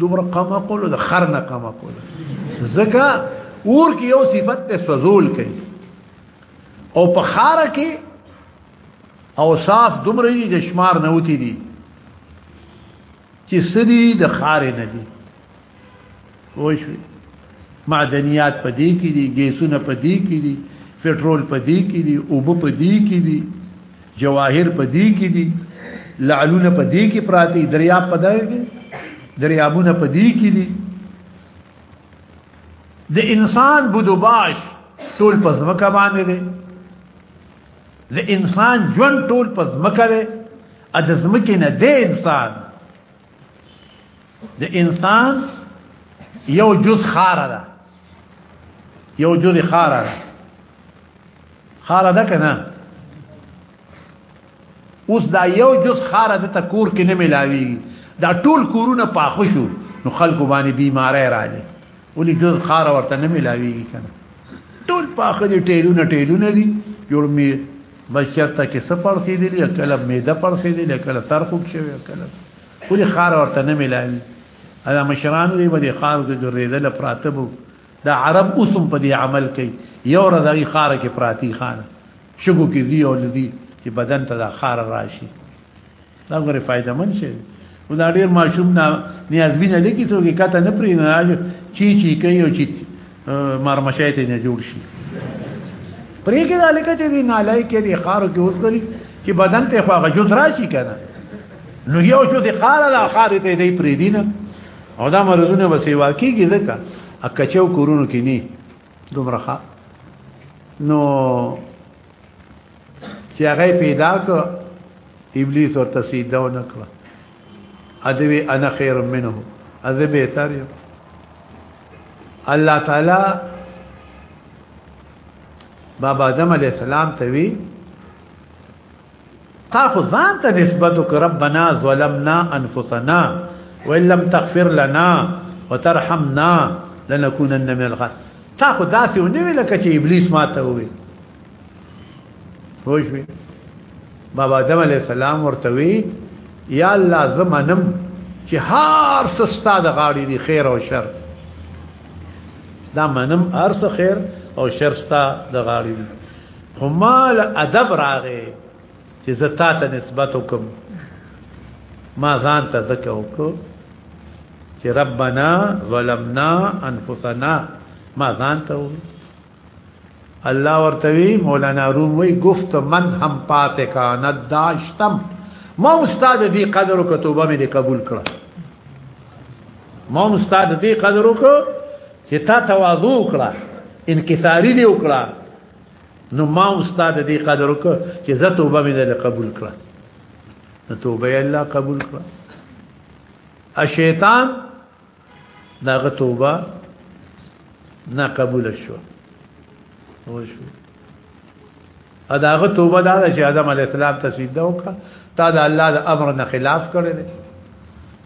Speaker 1: دومره قما کول د خر نه قما کول زکه ور کې یو صفت ته سوزول کوي او په خاره کې اوصاف دومره دي د شمار نه وتی دي چې سدي د خاره نه دي وښوي معدنیات په دې کې دي ګیسونه په دې کې دي پټرول په دې کې دي اوب په دې کې دي جواهر په دې کې دي لعلونه په دې کې پراته دریاب په دې کې دریابونه په دې کې دي د انسان بودوباش ټول په ځمکه باندې دی د انسان ژوند ټول په ځمکه دی ا د ځمکې نه دی انسان د انسان یو جز خاره ده یو جز خاره ده خاره ده کنه اوس دا یو جز خاره د تکور کې نه ملاوي دا ټول کورونه پاخو شو نو خلکو باندې بیماری راځي ولې جز خاره ورته نه ملاوي کنه ټول پاخه دي ټیلونه ټیلونه دي جوړ می بشرته کې سفر سي دي کله میده پر سي دي کله ترخو کې شوی کله ولې خاره ورته نه ملاوي ادا مشران دی باندې خار کې ګرځیدل پراتبو دا عرب اوسم په دې عمل کوي یو ورځ هغه خار کې پراتی خان شګو کې دی او لدی چې بدن ته دا خار راشي دا غره فائدہ من شي او دا ډیر ماشوم نه نیازبی نه لکی څوګه کته نه پرې نه چی چی کوي او چی مرمشای ته نه جوړ شي پرې کې دا لکه چې دی نالای کې دی خار کې اوس کړی چې بدن ته خو هغه جز راشي کنه نو یو چې دی خار لا خار ته دی پرې دینه او دا مرزونه وسیوا کیږي ځکه اکچو کورونو کې نه دومره نو چې هغه پیدا کو ابلیس او تسیدا و نکړه ادوی انا خیر منه از به تر الله تعالی بابا آدم علیہ السلام ته وی تا خو ځان ته نسبت وک ربنا ظلمنا انفسنا وان لم تغفر لنا وترحمنا لنكونن من الخاسرين تا خو داسې ونی لکه چې ابلیس ماته وي خوش وي بابا آدم علی السلام ورته وی یا الله زمنم چې هر څه ستاده غاړي دي خیر او شر دا منم هر څه خیر او شر ستاده غاړي دي خو مال ادب راغې چې زتا ته نسبت وکم ما ځان ته ذکر وکړ چې ربنا ظلمنا انفسنا ما ځان ته وکړ الله ورتوی مولانا روم وی گفت من هم پات کان داشتم ما استاد دی قدر او کتوبه مې قبول کړه ما استاد دی قدر او چې تا تواضع وکړه انکساری دی وکړه نو ما استاد دې قدر وکړ چې زه توبه مې نه قبول کړه نو توبه یې الله قبول کړه ا شیطان داغه توبه نه قبول شو نو شو اداغه توبه دا چې آدم علی السلام تسویده وکړه تا د الله د امر نه خلاف کړل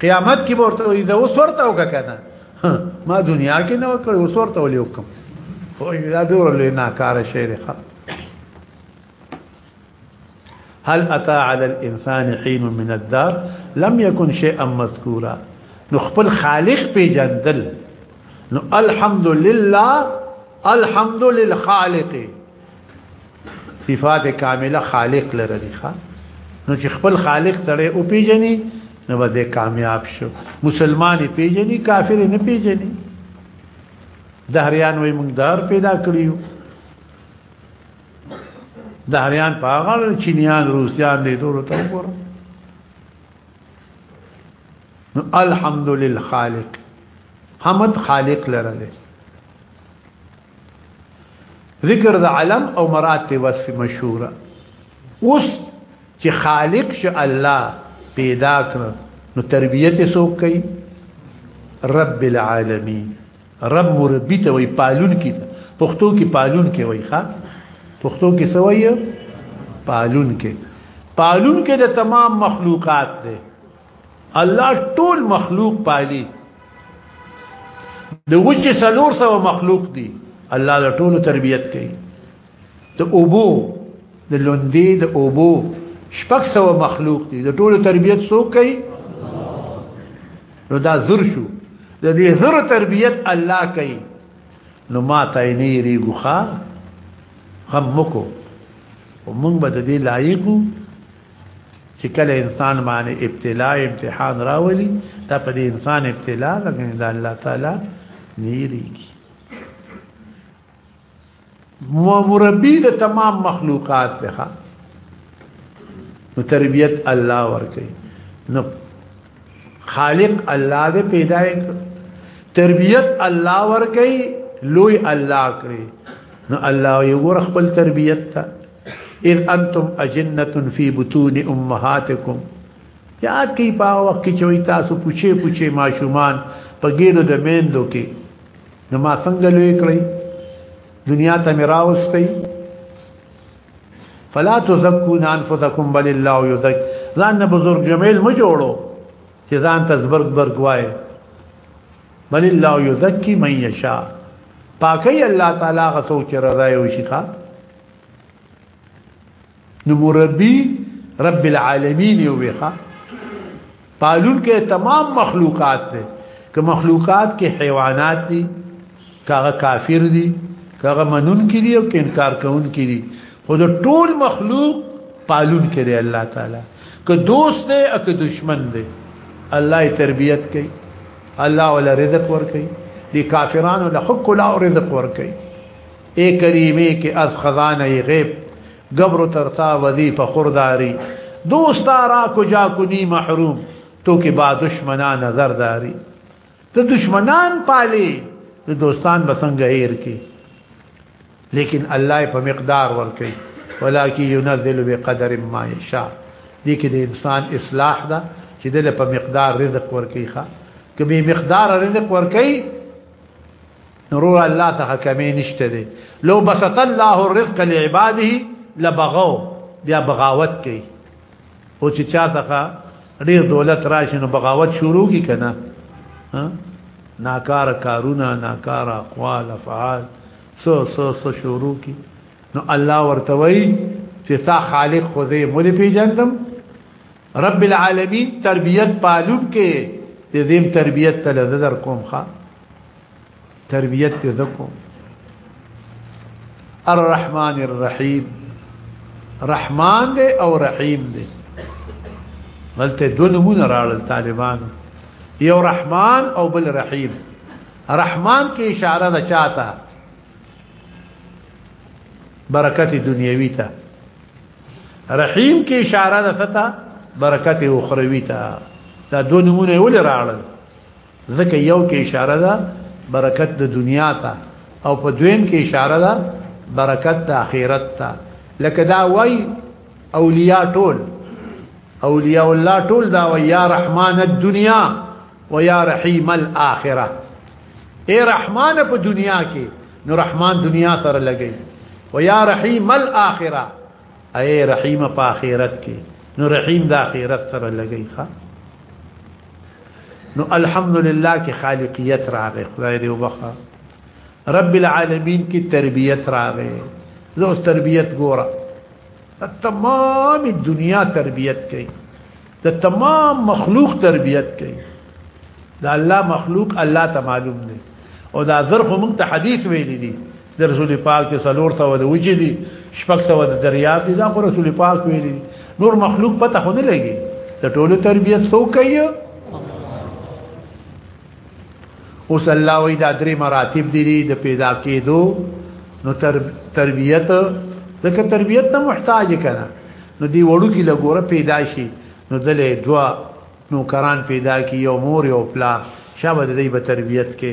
Speaker 1: قیامت کې ورته وي دا اوس ورته وکړه کنه ما دنیا کې نه وکړ اوس ورته ولې وکم خو دا ډور له ناکاره شعر ښه هل اتى على الانسان حين من الدار لم يكن شيئا مذكورا نو خپل خالق پیجندل نو الحمد لله الحمد للخالق صفات کامله خالق لره دي ښا نو چې خپل خالق سره او پیجنې نو به کامیاب شو مسلمان پیجنې کافر نه پیجنې دهریان وای موږ دار پیدا کړیو دهریان په هغه چینیان روسیان دې ټول ته وګوره نو الحمدلله خالق حمد خالق لره ذکر د علم او مرات وصف مشهوره اوس چې خالق ش الله پیدا کړ نو تربیت سوک کوي رب العالمین رب مربی ته وی پالون کی پښتو کې پالون کې وی ښا پښتو کې سوی پالون کې پالون کې د تمام مخلوقات دی الله ټول مخلوق پالي د وجه سلور سو مخلوق دي الله د ټول تربيت کوي د اوبو د لوندې د اوبو شپږ سو مخلوق دي د ټول تربيت سو کوي نو دا زر شو د دې زر تربيت الله کوي نو ما ته نه ری غوخه غم مکو ومنګ بد دې لایقو چې کله انسان باندې ابتلا امتحان راولي دا په دې انسان ابتلا لګي دا الله تعالی نیریږي مربي د تمام مخلوقات ده نو تربيت الله ورکي نو خالق الله دې پیدا کړ تربيت الله ورکي لوی الله کړی نو الله یو خپل تربيت ته اذ انتم اجنه فی بطون امهاتکم یاد کی په وخت کې چوي تاسو پوچې پوچې ماشومان په ګیرو د میندو کې نو ما څنګه لوي کړی دنیا ته میراوستي فلا تزكون انفسكم بل الله يزك ځان نه بزرګ جمیل مو جوړو چې ځان ته زبرګ برګ وای بل الله يزكي من يشاء پاکي الله تعالی غسو چې رضا یو شيخه نو مربي رب العالمین یو ویخه پالون کې تمام مخلوقات ته که مخلوقات کې حیوانات دي کاغه کافر دي کاغه منون کې دي او انکار کوون کې دي خو د ټول مخلوق پالون کې دی الله تعالی که دوست دی او که دشمن دی الله یې تربيت کوي الله ولا رزق ور کوي دي کافرانو له حق لا رزق ور کوي اے کریمی کې از خزانه غیب گبر ترتا وظیفه خرداری دوستا را کجا کنی محروم تو کې با دشمنان نظر داری ته دشمنان پالي د دوستان بسنګ هیر کی لیکن الله په مقدار ور کوي ولکه ينزل بقدر ما يشاء دي کې د انسان اصلاح ده چې د په مقدار رزق ور کوي ښا کبي مقدار رزق ور کوي نرور الله ته کمی نشته دی لو بسط الله الرزق لعباده لبغوا بیا بغاوت کوي او چې چا ته ډیر دولت راشي نو بغاوت شروع کی کنه ناکار کارونه ناکار اقوال افعال سو سو سو شروع کی نو الله ورته وای چې سا خالق خو دې مولې پیجندم رب العالمین تربیت پالون کې دې تربیت تل زدر کوم خا تربیت ته زکو الرحمن الرحیم رحمان دے او رحیم دے دلته دو نمونه راړل طالبان یو رحمان او بل رحیم رحمان کې اشاره ده چاته برکت دنیوی ته رحیم کې اشاره ده ستا برکت اخروی ته دا دو نمونه ول راړل ځکه یو کې اشاره ده برکت د دنیا ته او په دویم کې اشاره ده برکت د آخرت ته لکه دا وای اولیاء ټول اولیاء الله ټول دا وای یا رحمان الدنیا و یا رحیم الاخره اے رحمان په دنیا کې نو رحمان دنیا سره لګی و یا رحیم الاخره اے رحیم په آخرت کې نو رحیم د آخرت سره لګی ښا نو الحمدلله کې خالقیت راغې خدای دې وبخا رب العالمین کې تربیت راغې زه اوس تربیت ګورم تمام دنیا تربیت کوي د تمام مخلوق تربیت کوي دا الله مخلوق الله ته معلوم دی او دا ظرف موږ ته حدیث ویلي دي د رسول پاک ته سلور ته ود وجې دي شپږ ته ود دریاب دي دا خو رسول پاک ویلي نور مخلوق پته خو نه لګي د ټولو تربيت سو کوي اوس الله وی دا درې مراتب دي د پیدا کېدو نو تر تربيت دغه تربيت ته محتاج کنا نو دی وړو کې لګوره پیدا شي نو دلې دوا نو کران پیدا کی یو مور یو پلا شابه دې په تربيت کې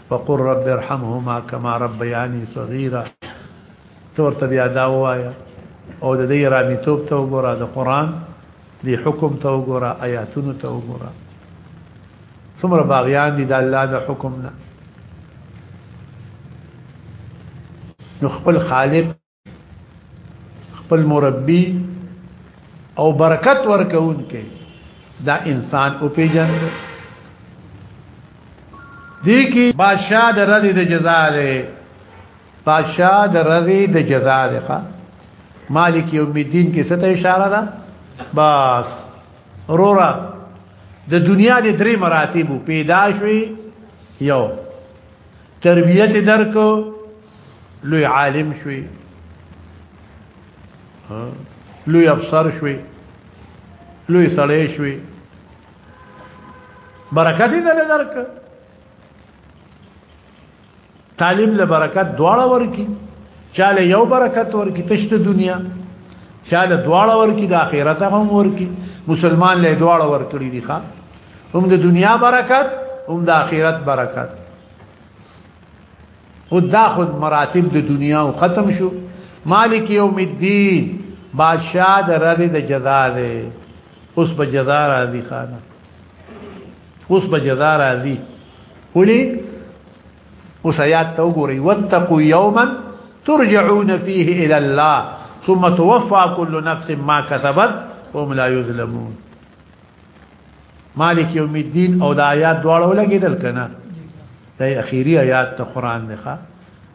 Speaker 1: وقل رب ارحمهما کما ربیانی صغیرا ته ورته بیا دا ووایه او د دې رامیتوب ته وګوره د قران دی حکم ته وګوره آیاتونو ته وګوره څومره باغیان دي د الله د حکم نه نو خپل خالق خپل مربي او برکت ورکون کې دا انسان او پیجن دی کی بادشاہ د رضی د جزا ده بادشاہ د رضی د جزا ده مالک یوم الدین کې ست اشاره ده بس رورا د دنیا د درې مراتب پیدا شوي یو تربیت درکو لوی عالم شوي لوی افسر شوي لوی سړی شوي برکت یې دل درک تعلیم له برکت دواړه ورکی چاله یو برکت ورکی تشت دنیا چاله دواړه ورکی د آخرت هم ورکی مسلمان له دواړه ورکړي دي ښا هم د دنیا برکت هم د آخرت برکت خود دا خود مراتب د دنیا او ختم شو مالک یوم الدین بادشاہ د رزي د جزا دی اوس په جزا راضی خانه اوس په جزا راضی ولي اوس آیات ته وګورئ واتقوا یوما ترجعون فيه الى الله ثم توفى كل نفس ما كسبت وهم لا يظلمون مالک یوم الدین او د آیات دواړه ولګیدل کنه دا اخیری آیات ته قران نه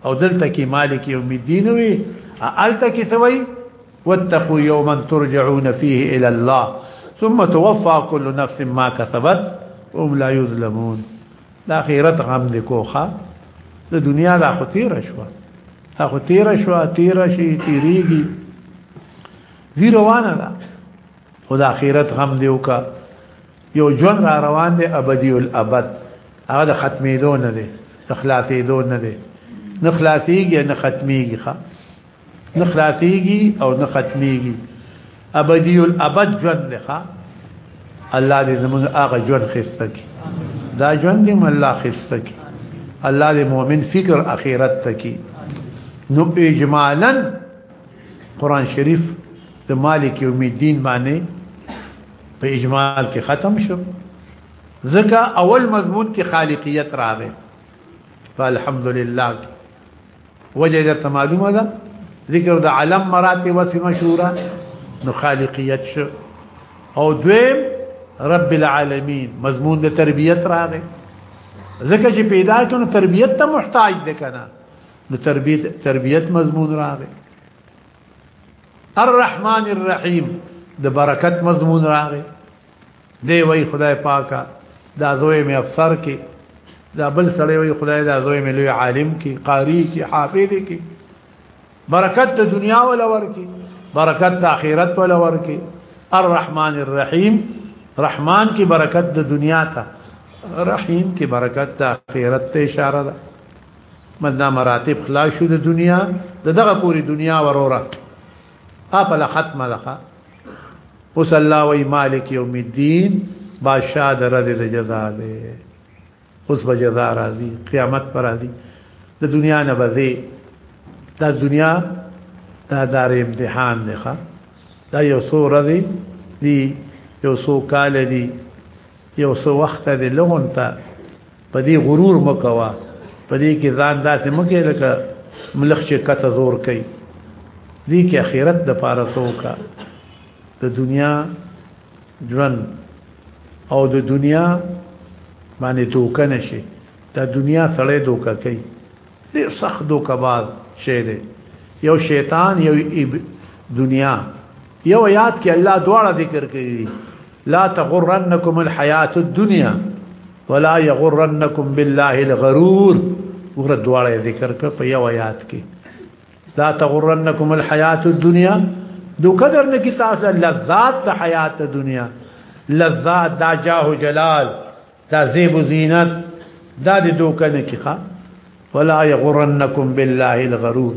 Speaker 1: او دلته کې مالک یوم الدین وی الته کې سوی واتقوا یوما ترجعون فيه الى الله ثم توفى كل نفس ما كسبت وهم لا يظلمون دا خیرت غم د کوخه د دنیا لا خطیر شو ها خطیر شو تیر شي تیریږي زیروانه ده او د اخرت غم دی وکا یو ژوند را روان دی ابدی الابد هغه د ختمېدو نه دی د خلاصېدو نه دی نه خلاصېږي نه ختمېږي ښا نه خلاصېږي او نه ختمېږي ابدی الابد ژوند دی ښا الله دې زموږ هغه ژوند خسته کی دا ژوند دې الله خسته کی الله دې مؤمن فکر اخرت تکي نو اجمالا قران شریف د مالک یوم الدین باندې په اجمال کې ختم شو ځکه اول مضمون کې خالقیت راغی فالحمدلله وجه ته معلومه ده ذکر د علم مراتب او مشوره نو خالقیت شو او دویم رب العالمین مضمون د تربیت راغی ځکه چې پیدا کونه تربیت ته محتاج ده کنه نو تربیت تربیت مضمون راغی الرحمن الرحیم د برکت مضمون راغی دی وای خدای پاکا دا زوی می افسر کی دا بل سړی وای خدای دا زوی می لوی عالم کی قاری کی حافظ کی برکت د دنیا ول ورکی برکت د اخرت ول ورکی الرحمن الرحیم رحمان کی برکت د دنیا ته رحیم کی برکت د اخرت ته اشاره ده مدنا مراتب خلاص شو د دنیا د دغه پوری دنیا وروره اپل ختم لخه اوس الله وی مالک یوم الدین بادشاہ د رد د جزا ده اوس به جزا راځي قیامت پر راځي د دنیا نه بځي دا دنیا دا دار امتحان دی ښا دا یو څو ورځې دی یو څو کال دی یو څو وخت دی لغون ته په دې غرور مکوا په دې کې ځان داسې مکه لکه ملخ چې کته زور کوي دې کې اخرت د پاره سوکا د دنیا ژوند او د دنیا باندې دوکه نشي دا دنیا سړی دوکه کوي ډیر سخت دوکه باز شی دی یو شیطان یو دنیا یو یاد کې الله دواړه ذکر کړی لا تغرنکم الحیات الدنیا ولا یغرنکم بالله الغرور ور دواړه ذکر کړ په یو یاد کې لا تغرنکم الحیات الدنیا دو قدر نه کی تاسو لذات د حیات دنیا لذات دا جاه جلال دا زیب و زینت دا دی دوکه نکی خواه ولا یغرنکم بالله الغرور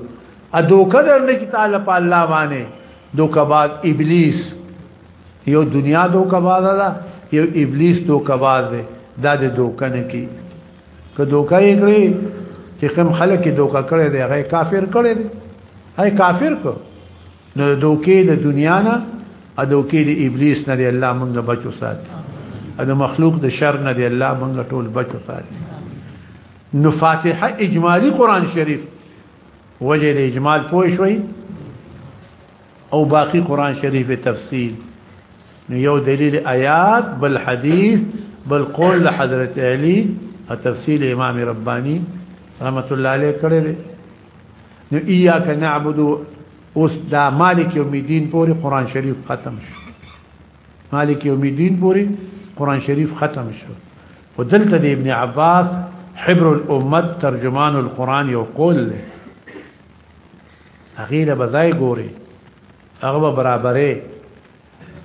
Speaker 1: ا دوکه در نکی تعالی پا اللہ مانے دوکه باز ابلیس یو دنیا دوکه باز دا یو ابلیس دوکه باز دی دا دی دوکه نکی که دوکه اکڑی چې خم خلک دوکه کړی دی هغه کافر کړی دی هغه کافر کو نو دوکې د دنیا نه ا دوکې د ابلیس نه دی الله مونږ بچو ساتي ا د مخلوق د شر نه دی الله مونږ ټول بچو ساتي نو فاتحه اجمالی قران شریف وجه د اجمال پوه شوي او باقی قران شریف تفصیل نو یو دلیل آیات بل حدیث بل قول حضرت علی او تفصیل امام ربانی رحمت الله علیه کړی نو ایاک نعبد اوس دا مالک یوم الدین پوری قران شریف ختم شو مالک یوم الدین پوری قران شریف ختم شو ودلته د ابن عباس حبر الامت ترجمان القران یو قول له هغه له بځای ګوري هغه برابرې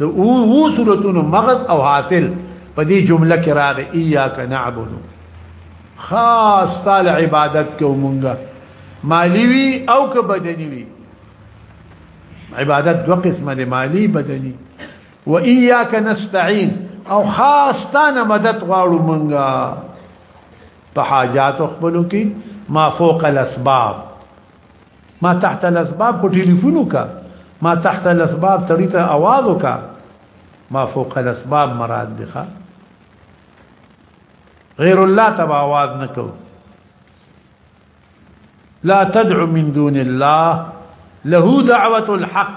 Speaker 1: نو وو صورتونو مغز او حاصل په دې جمله کې راغی اياک نعبد خاص تعالی عبادت کو مونږه مالی وی او که بدنی وی عبادت دو قسمه دی مالی بدنی و اياک نستعين او خاص تانه مدد غواړو مونږه په حاجات خپلو کې ما فوق الاسباب ما تحت الاسباب په ټلیفونو کې ما تحت الاسباب تريد اوازك ما فوق الاسباب مراد دخا غير الله تبع اواز نكو لا تدعو من دون الله له دعوه الحق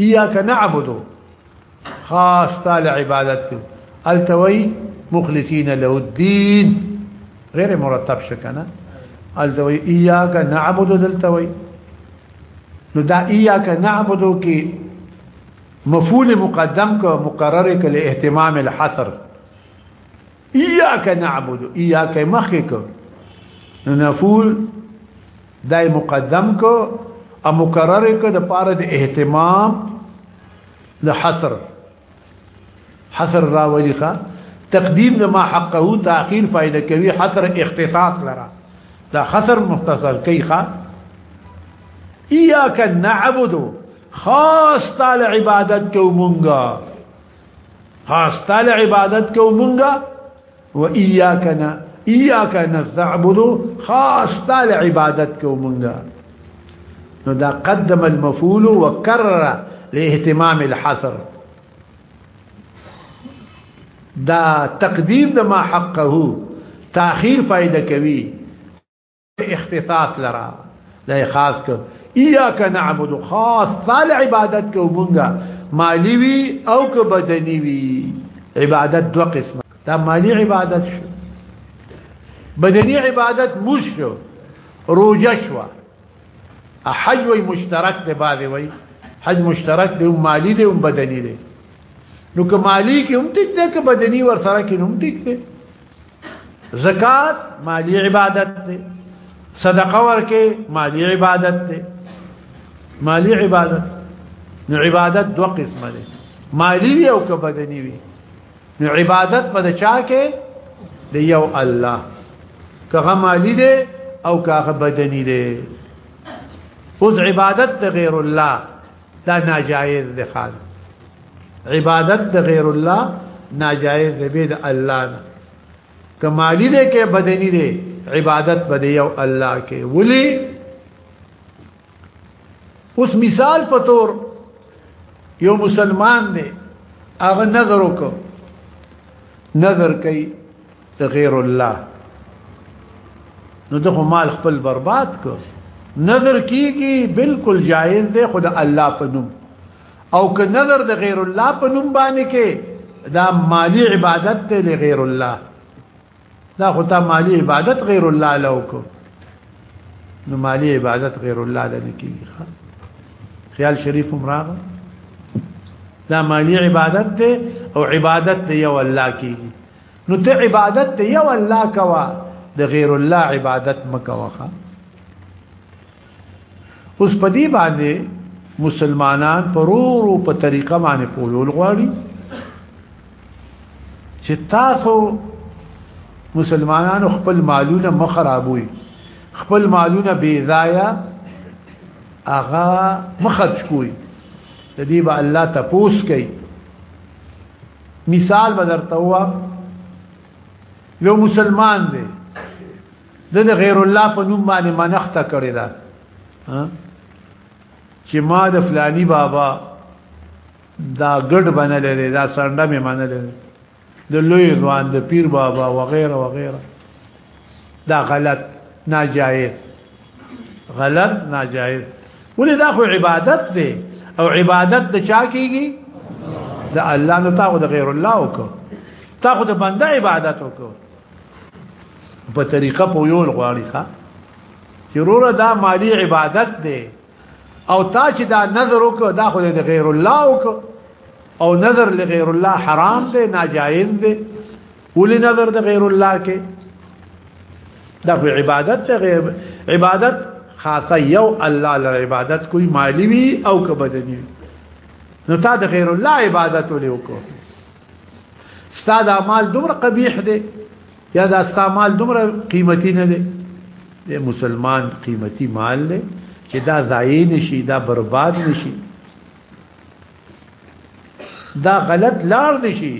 Speaker 1: اياك نعبد خاص تعالی عبادت التوي مخلصين له الدين غير مرتب شکنه التوي اياك نعبد دلتوي نو دا اياك نعبد کې مفول مقدم کو مقرر کله اهتمام الحصر ایاک نعبد ایاک مخک نفول دای مقدم کو او مکرر کو د پاره د اهتمام د حصر حصر راولي ښا تقدیم د ما حقه تاخير فائدہ کوي حصر اختصاص لرا دا حصر مختصر کوي ښا اياك نعبد خاص تعالی عبادت کو مونږه خاص تعالی عبادت کو مونږه و اياک نا اياک نستعبد خاص تعالی عبادت کو مونږه نو دا قدم المفعول وكرر لاهتمام الحصر دا تقدیم د ما حقه تاخير فائدہ کوي اختصاص لرا لا خاص کو ایاک نعبد خاص صال عبادت کو مونږه مالی وی او که بدنی وی عبادت دو قسمه دا مالی عبادت شو بدنی عبادت موش شو روجه شو حج وی مشترک دی بعضی وی حج مشترک دی مالی دی هم بدنی دی نو که مالی کې هم ټیک دی که بدنی ور سره کې هم ټیک دی زکات مالی عبادت دی صدقه ورکه مالی عبادت دی مالی عبادت نو عبادت دو قسمه دی مالی وی او که بدنی وی نو عبادت په چا کې دی یو الله که مالی دی او که بدنی دی اوس عبادت غیر الله دا ناجایز دی خان عبادت د غیر الله ناجایز دی بيد الله نه کمالی دی کې بدنی دی عبادت بده یو الله کې ولی اوس مثال په تور یو مسلمان دی هغه نظر وکړ نظر کوي ته غیر الله نو دغه مال خپل برباد کو نظر کیږي بالکل جایز دی خود الله په نوم او که نظر د غیر الله په نوم باندې کې دا مالی عبادت ته لغیر الله دا خو ته مالی عبادت غیر الله لو کو نو مالی عبادت غیر الله لنه کیږي خیال شریف عمره دا مالی عبادت ته او عبادت دی یو الله کیږي نو ته عبادت دی یو الله کوا د غیر الله عبادت مکوخه اوس په دې باندې مسلمانان پرورو په طریقه باندې پویول غواړي چې تاسو مسلمانانو خپل مالونه مخرابوي خپل مالونه بی ضایع اغا مخرج کوي د دې به الله تپوس کوي مثال به درته وا یو مسلمان دی د غیر الله په نوم باندې منښت کړی دا چې ما د فلانی بابا دا ګډ بنل لري دا سنده مې منل لري د لوی ځوان د پیر بابا وغیرہ وغیرہ دا غلط ناجایز غلط ناجائز ولې دا خو عبادت دی او عبادت د چا کیږي د الله نو تاغه د غیر الله وکړه تاغه د بنده عبادت وکړه په طریقه په یو غواړي ښا چرور دا مالی عبادت دی او تا چې دا نظر وکړه دا خو د غیر الله وکړه او نظر لغیر الله حرام دی ناجایز دی ولې نظر د غیر الله کې دا خو عبادت ته غیر عبادت خاصه یو الله لپاره عبادت کوئی مالی وی او که بدنی نو تا د غیر الله عبادت ولې وکړو استاد اعمال دومره قبیح دی یا دا استعمال دومره قیمتي نه دی د مسلمان قیمتي مال دی چې دا ضایع نشي دا برباد نشي دا غلط لار دي شي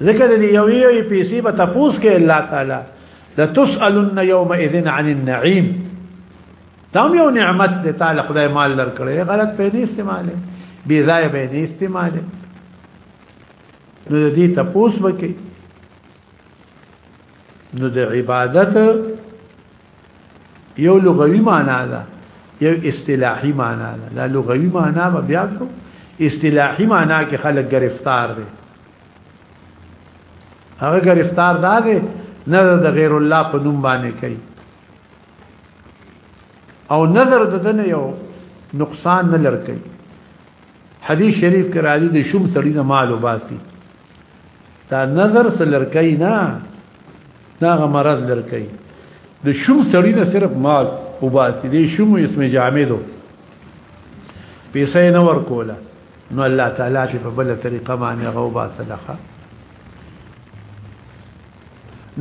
Speaker 1: ذکر دې یو یو پیسې به تاسو کې الله تعالی لتسالن يومئذ عن النعيم دام یو نعمت دې تعالی خدای مال درکړي غلط په دې استعمال بي ځای به دې استعمال نو دې تاسو وکي نو د عبادت یو لغوي معنا ده یو اصطلاحي معنا ده دا لغوي معنا به بیا کو اصطلاحي معنا کې خلک گرفتار دي هغه گرفتار ده ده نظر د غیر الله په نوم باندې کوي او نظر د دنه یو نقصان نه لر کوي حدیث شریف کې راځي د شوم سړی نه مال وباسي دا نظر سلرکای نه ناغه مرض لرکای د شوم سړی نه صرف مال او باتی دی شوم اسم جامدو پیسې نه ورکوله نو الله تعالی چې په بل طریقه باندې غوبا صدقه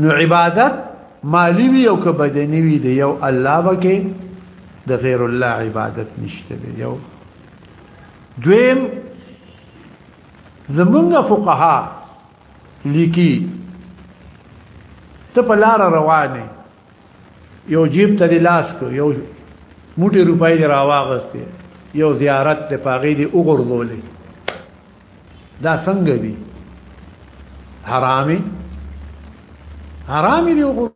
Speaker 1: نو عبادت مالی وی او که بدنی وی دی یو الله وکي د غیر الله عبادت نشته یو دویم زمونږ فقها لیکي ته په لار رواني یو جیب ته لاس کو یو موټي روپۍ دی راواغسته یو زیارت ته پاغې دی وګرځولې دا څنګه دی حرامي حرامي دی وګرځولې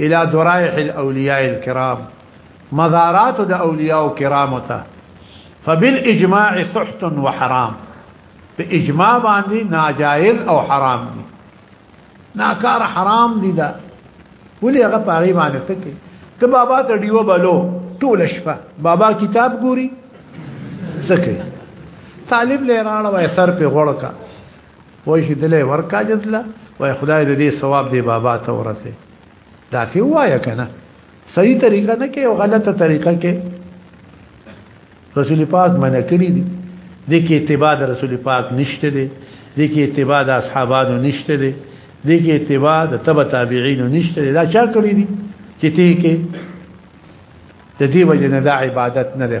Speaker 1: الى درائح الاولیاء الكرام مزارات د اولیاء کرام ته فبالاجماع سحت وحرام په اجماع باندې ناجائز او حرام دي ناکار حرام دي دا ولې هغه پاغي باندې تکي ته بابا ته دیو بلو ټول شپه بابا کتاب ګوري زکه طالب لراړه وای سر په غړکا وای شي دلې ورکا جدله وای خدای دې ثواب دې بابا ته ورسه دا سی وایا کنه صحیح طریقه نه کې او غلطه طریقه کې رسول پاک منع کړی دی د کې اتباع د رسول پاک نشته دی د کې اتباع د اصحابانو نشته دی د کې اتباع د تبع تابعین نشته دی دا چا کړی دی چې ته کې د دې وجه نه دا عبادت نه ده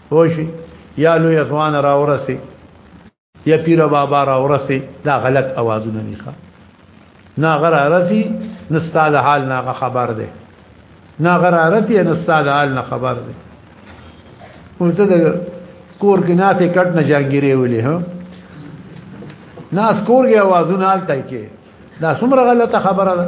Speaker 1: وشي یا لوی ځوان را ورسي یا پیر بابا را ورسي دا غلط اوازونه نه ښه نا غره رسی نستا د حال نا خبر ده نا غره رسی نستا د حال نا خبر ده ورته د کور کې ناتې کټ نه جانګيري ولې ها ناس کور کې आवाजونه حالت کې دا څومره غلطه خبره ده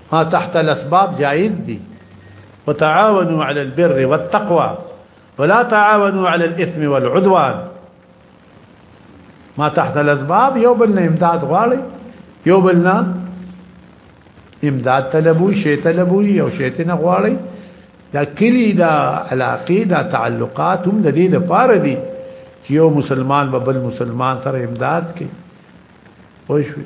Speaker 1: ما تحت الاسباب جائز دي وتعاونوا على البر والتقوى ولا تعاونوا على الاثم والعدوان ما تحت الاسباب یو بل نه امداد غواړي یو بل نه امداد طلبوي شی طلبوي یو شی نه غواړي دا کلی دا علاقه دا تعلقات هم د دې لپاره دي چې یو مسلمان به بل مسلمان سره امداد کوي خوش وي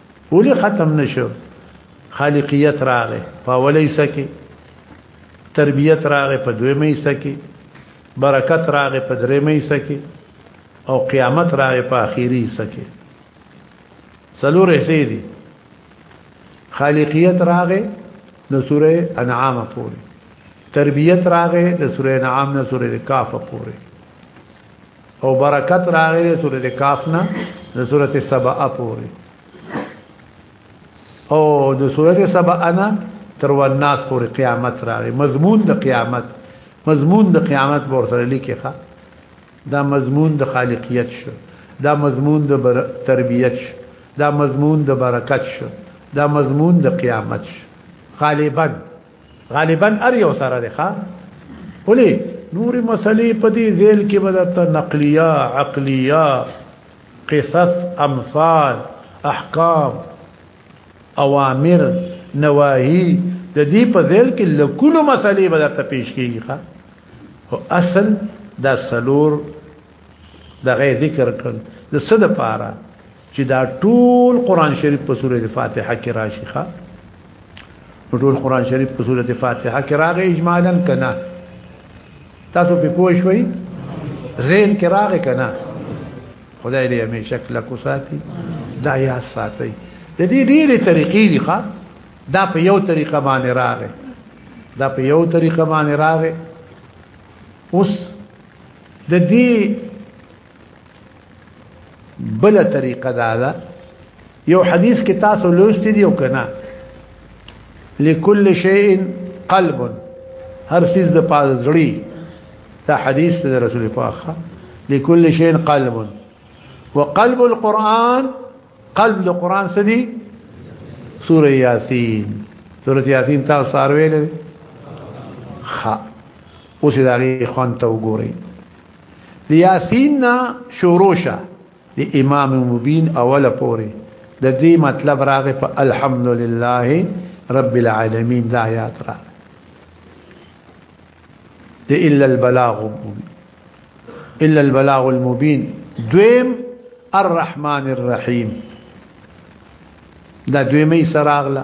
Speaker 1: ولی ختم نشو خالقیت راغه په اولی سکه تربیت راغه په دویمه سکه برکت راغه په دریمه سکه او قیامت راغه په اخیری سکه سلور هسه دي خالقیت راغه د سوره انعام پورې تربیت راغه د سوره انعام نه سوره کاف پورې او برکت راغی د سورته کاف نه د سورته سبا پورې او د سورته سبا انا تر وناس پورې قیامت راغی مضمون د قیامت مضمون د قیامت ور سره لیکي ښا دا مضمون د خالقیت شو دا مضمون د بر... تربیت شو دا مضمون د برکت شو دا مضمون د قیامت شو غالبا غالبا ار یو سره دی ښا ولي نوري مسلې په دې ذیل کې بدلته نقلیه عقلیه قصص امثال احکام اوامر نواهی د دې په ذیل کې لکونو مسلې بدلته پیش کیږي ښا او اصل دا سلور دغه ذکر کړ د صد پاره چې دا ټول قران شریف په سورې فاتحه کې راشي ښا ټول قران شریف په سورې فاتحه کې راغی اجمالا کنا تاسو په پوه شوي زین کې راغی کنا خدای دې همیشه کله کو ساتي دا یا ساتي د دې ډېرې طریقې دي ښا دا په یو طریقه باندې راغی دا په یو طریقه باندې راغی اوس د دې بل طریقه دا ده یو حدیث کې تاسو لوست دی او کنه لكل شيء قلب هر سیز د پاز زړی دا حدیث د رسول پاک لكل شيء قلب وقلب القرآن قلب القرآن سدي سورة ياسين سورة ياسين تاو سارويل خا اوسي داغي خوان تاو گوري یاسین نا شوروشا د امام مبین اول پوری د دې مطلب راغه په الحمدلله رب العالمین دا آیات را د الا البلاغ الا البلاغ المبین دویم الرحمن الرحیم دا دویمه سراغله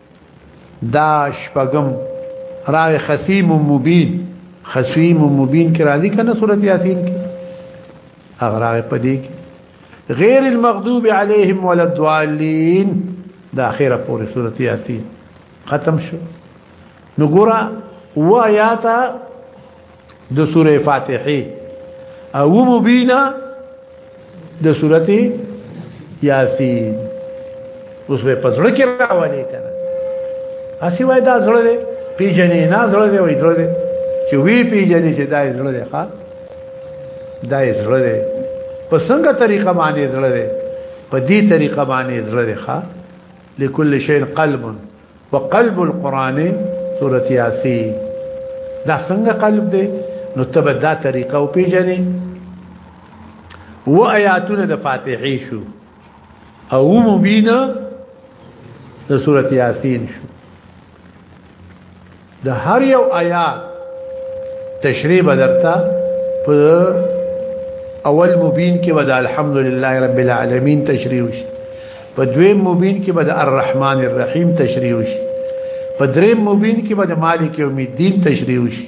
Speaker 1: دا شپغم راوی خصیم مبین خصیم مبین کې راځي کنه سورته یاسین کې هغه راوی پدې کې غیر المغضوب علیهم ولا الضالین دا اخره پورې سورته یاسین ختم شو نو ګورا و آیاتا د سوره فاتحه او مبینا د سوره یاسین اوس په پزړه کې راوالي کنه اسی وای دا زړه دی پیجنې نه زړه دی وای زړه دی چې وی پیجنې چې دا زړه دی ښا دا زړه دی په څنګه طریقه باندې زړه دی په دې طریقه باندې زړه دی ښا لكل شيء قلب په قلب القرآن سورة یاسین دا څنګه قلب دی نو تب دا طریقه او پیژنې و آیاتونه د فاتحې شو او مبینه د سورة یاسین شو د هر یو آیات تشریح بدرتا په اول مبین کې بد الحمدلله رب العالمین تشریح وشي په دویم مبین کې بد الرحمن الرحیم تشریح وشي په دریم مبین کې بد مالک یوم الدین تشریح وشي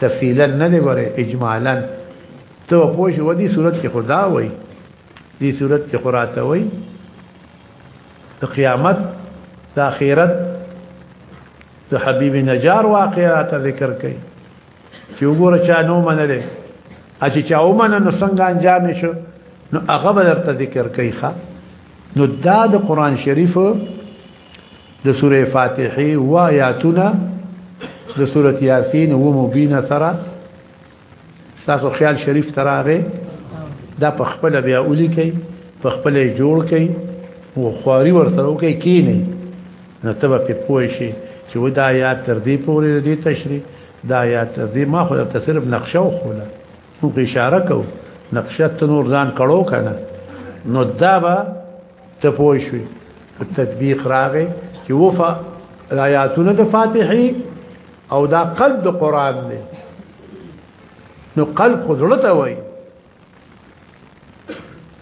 Speaker 1: تفصیلا نه دی ګوره اجمالا ته پوه شو دې صورت کې خدا وای دې صورت کې خراته وای د قیامت د اخرت د حبیب نجار واقعات ذکر کړي چې وګوره چا نو منلې اچي چا ومنه نو څنګه انجام شو نو هغه به درته ذکر کوي ښا نو دا د قران شریف د سوره فاتحه و آیاتونه د سوره یاسین و مبین سره تاسو خیال شریف تراغه دا په خپل بیا اولی کوي په خپل جوړ کوي او خواري ورسره کوي کینی نو ته به پوه شي چې و دا آیات تر دې پورې دې تشریح دا آیات تر دې ما خو ته صرف نقشه و خوله موږ اشاره کوو نقشه ته نور ځان کړو کنه نو دا به ته پوه شوي تطبیق راغې چې وفا آیاتونه د فاتحي او دا قلب د قران دی نو قلب خو زړه ته وای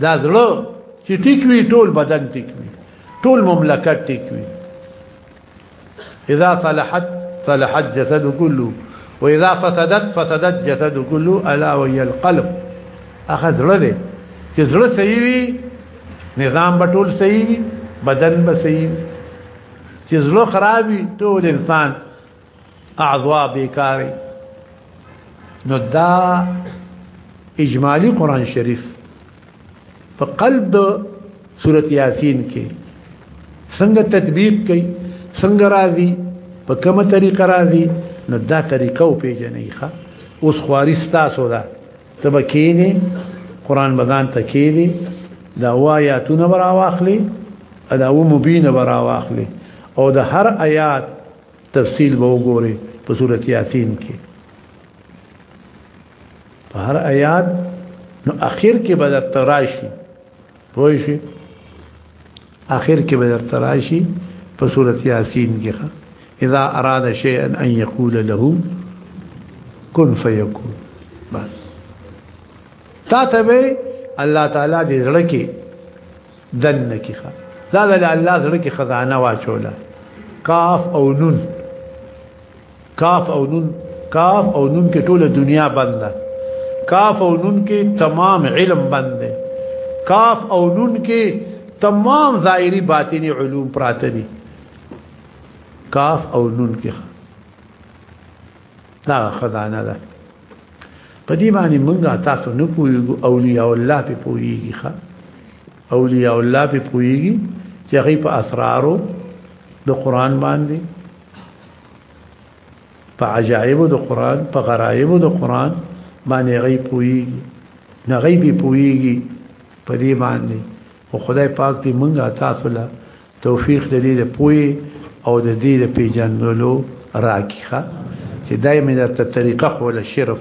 Speaker 1: دا زړه چې ټیک وی ټول بدن ټیک وی ټول مملکت ټیک وی اذا صلحت صلح الجسد كله واذا فسدت فسد الجسد كله الا وهي القلب اخذ زړه دې چې زړه صحیح وي نظام بټول صحیح وي بدن به صحیح وي چې زړه خراب وي ټول انسان اعضاء بیکاري نو دا اجمالی قران شریف په قلب د سورۃ یاسین کې څنګه تطبیق کوي څنګه راځي په کومه طریقه راځي نو دا طریقه او پیژنې ښه اوس خواري ستاسو ده تبکینه قران بدان تکینه دا وایاتونه برا واخلي دا و مبینه برا واخلي او د هر آیات تفصیل به وګوري په سورۃ یاسین کې په هر آیات نو اخر کې به درته راشي پوه شي اخر کې به درته راشي په سورۃ یاسین کې اذا اراد شيئا ان يقول له كن فيكون بس تا ته به الله تعالی دې زړه کې دن کې ښه دا د الله زړه کې خزانه واچوله کاف او نون کاف او نون کاف او نون کې ټوله دنیا بنده کاف او نون کې تمام علم بنده کاف او نون کې تمام ظاهري باطني علوم پراته دي کاف او نون کې دا خزانه ده په دې باندې مونږه تاسو نه پوهیږو اولیاء الله په پوهیږي ښا اولیاء الله په پوهیږي چې هغه په اسرارو د قران باندې په عجایب د قران په غرایب د قران باندې غي پويږي نه غي به پويږي په دې باندې او خدای پاک دې مونږه تاسو له توفیق د دې د پوي او د دې د پیژندلو راکیخه چې دایمه درته طریقه خو له شرف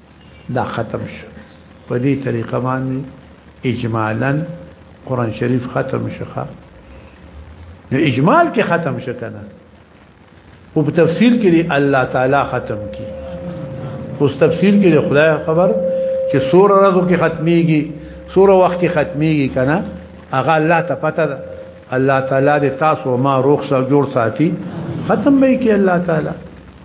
Speaker 1: دا ختم شو په دې طریقه باندې اجمالا قران شریف ختم شخه نو اجمال کې ختم شکنه او په تفسیر کې دی الله تعالی ختم کی اوس تفسیر کې دی خدای خبر چې سوره راځو کې ختميږي سوره وخت کې ختميږي کنه هغه الله ته پته ده الله تعالی دې تاسو ما روخ سره جوړ ساتي ختم به کې الله تعالی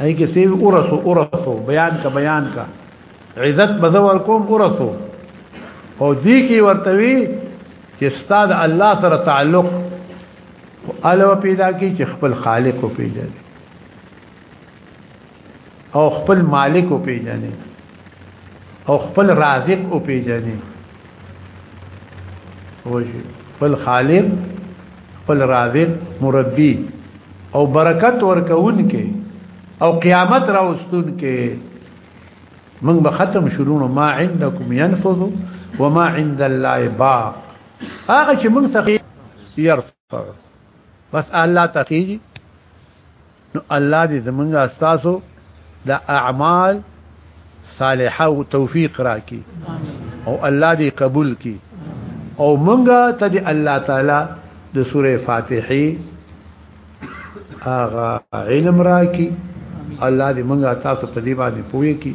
Speaker 1: هي کې سی اورسو اورسو بیان کا بیان کا عزت بزور کوم اورسو او دی کې ورتوي چې استاد الله سره تعلق الو پیدا کی چې خپل خالق پیدا او خپل مالک پیژني او خپل رازق او پیجنې وشي خپل خالق خپل رازق مربي او برکت ورکون کې او قیامت راوستون کې من به ختم شروع ما عندكم ينفذ وما عند الله باق هغه چې من څخه يرفض بس الله تقیږي نو الله دې زمونږه استاسو د اعمال صالحه او توفیق راکړي او الله دې قبول کړي او مونږه ته دې الله تعالی د سوره فاتحه هغه علم راکړي الله دې مونږه تاسو په دې باندې پوي کړي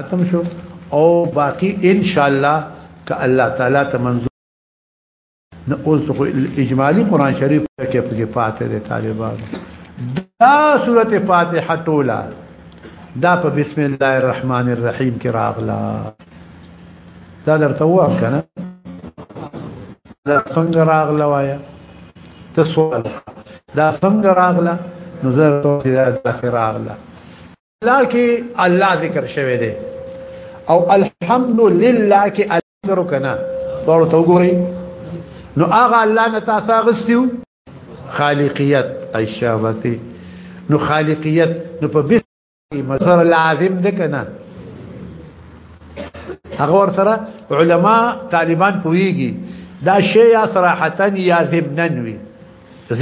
Speaker 1: ختم شو او باقی ان شاء الله ک الله تعالی ته منظور نه اوس خو اجمالی قران شریف کې په کې پاتې دي طالبان دا سوره فاتحه ټوله دا په بسم الله الرحمن الرحیم کې راغلا دا درته وام کنه دا څنګه راغلا وایا ته سوال دا څنګه راغلا نو زه ته دا راغلا الله کې الله ذکر شوی دی او الحمد لله کې اجر کنا ورو ته وګورئ نو هغه الله نه تاسو غستیو خالقیت ایشابتی نو خالقیت نو په بس مصدر لازم ده کنه هغه ور سره علما طالبان پويږي دا شی یا صراحتن یا ضمنن وی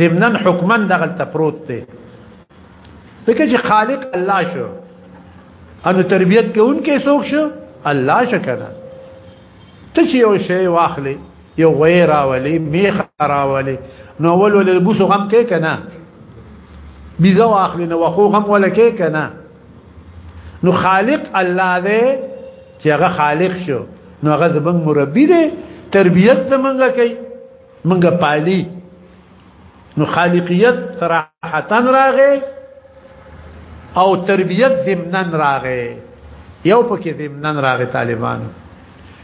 Speaker 1: ضمنن حکمن دغه تپروت ته ځکه چې خالق الله شو انو تربيت کوونکې څوک شو الله شکره ته چې یو شی واخلې یو غوی راولې میخ راولې نو اول ولې بوسو غم کې کنه بيزه واخلې نو خو غم ولا کې کنه نو خالق الله دې چې هغه خالق شو نو هغه زبنګ مربي دې تربيت زمونږه کوي مونږه پالي نو خالقیت صراحتن راغې او تربیت ضمنن راغې یو پکې ضمنن راغې طالبان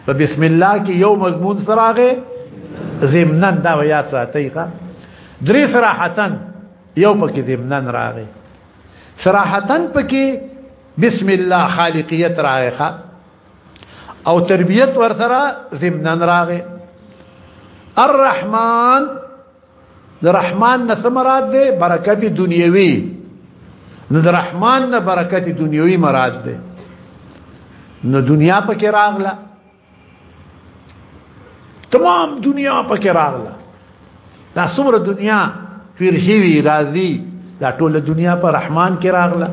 Speaker 1: په بسم الله کې یو مضمون سراغې ضمنن دا ویا ساتي ښا درې صراحتن یو پکې ضمنن راغې صراحتن پکې بسم الله خالقیت راغې ښا او تربیت ورسره ضمنن راغې الرحمن د رحمان نه څه مراد دی برکت دنیوي نو د رحمان نه برکت دنیوي مراد دی نو دنیا پکې راغله تمام دنیا پکې راغله دا څومره دنیا پیر شي راځي دا ټول دنیا په رحمان کې راغله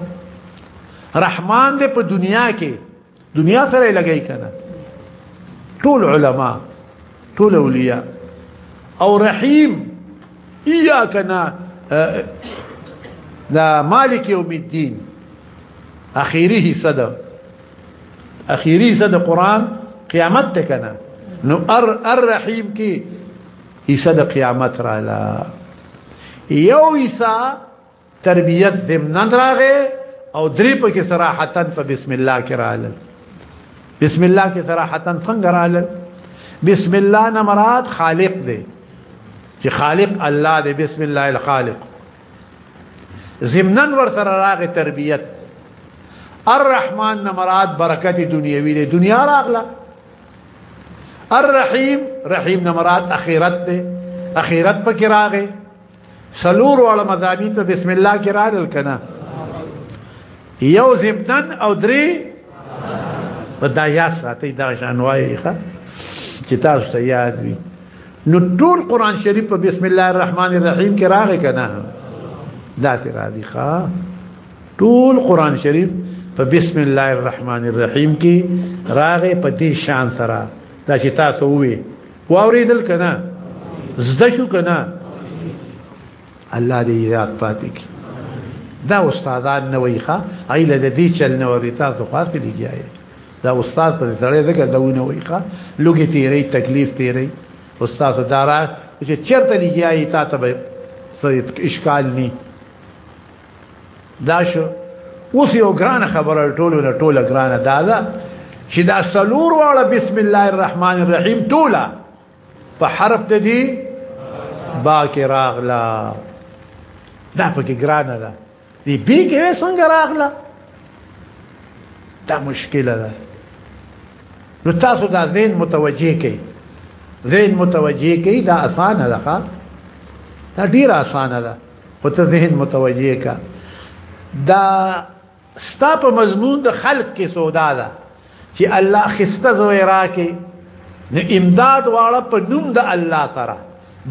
Speaker 1: رحمان دې په دنیا کې دنیا سره لګی کنه ټول علما ټول اولیاء او رحیم ایاک نا دا مالک یوم الدین اخیری صدا اخیری صدا قران قیامت ته کنه نو ار الرحیم کی ایسا د قیامت رالا یو ایسا تربیت دم نن راغې او درې په کې صراحتا په بسم الله کې رااله بسم الله کې صراحتا څنګه رااله بسم الله نه مراد خالق دی چې خالق الله دی بسم الله الخالق زمنن ور سره راغې تربیت الرحمن نه مراد برکت دنیوي دی دنیا راغله الرحیم رحیم نه مراد اخرت دی اخرت پکې راغې سلور والا مزامی ته بسم الله کې رالل کنه یو زبدن او درې په دا یا ساتي دا شانوای ښه چې تاسو ته یاد وي نو ټول قران شریف په بسم الله الرحمن الرحیم کې راغی کنه دا ته را دي ښا ټول قران شریف په بسم الله الرحمن الرحیم کې راغی په دې شان سره دا چې تاسو وې واوریدل کنا زده شو کنا الله دې یاد پاتې کی دا استادان نه وي ښا ایله د دې چل نه وري تاسو خاص کې دیږي دا استاد په سره دغه دونه وي ښا لوګي تیری تکلیف تیری استاد دارا چې چرته دیږي تا ته به اشکال نه دا شو اوس یو ګران خبره ټولو نه ټوله ګران دا ده چې دا سلور واړه بسم الله الرحمن الرحیم ټوله په حرف ته دی با کې راغلا دا پکې ګران ده دی بي کې څنګه راغلا دا مشکله ده نو تاسو دا ذهن متوجه کړئ ذهن متوجه کړئ دا اسانه ده دا ډیر اسانه ده خو ته ذهن متوجه کا دا ستا په مضمون د خلق کې سودا ده چې الله خسته زوی راکې نو امداد واړه په نوم د الله سره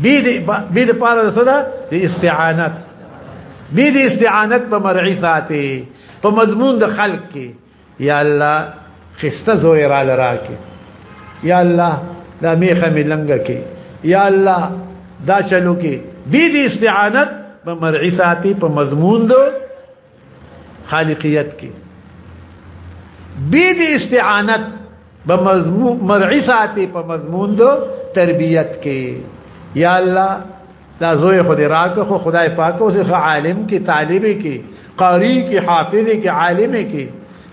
Speaker 1: بي د بي د پاره سره د استعانت بي د استعانت په مرعي ساتي په مضمون د خلق کې یا الله خسته زوی را لراکه یا الله دا میخه می لنګه کې یا الله دا چلو کې دې دې استعانت په مرعی ساتي په مضمون دو خالقیت کې دې دې استعانت په مضمون مرعي ساتي په مضمون دو تربيت کې یا الله دا زوی خو دې راکه خو خدای پاک اوس عالم کې طالب کې قاری کې حافظ کې عالم کې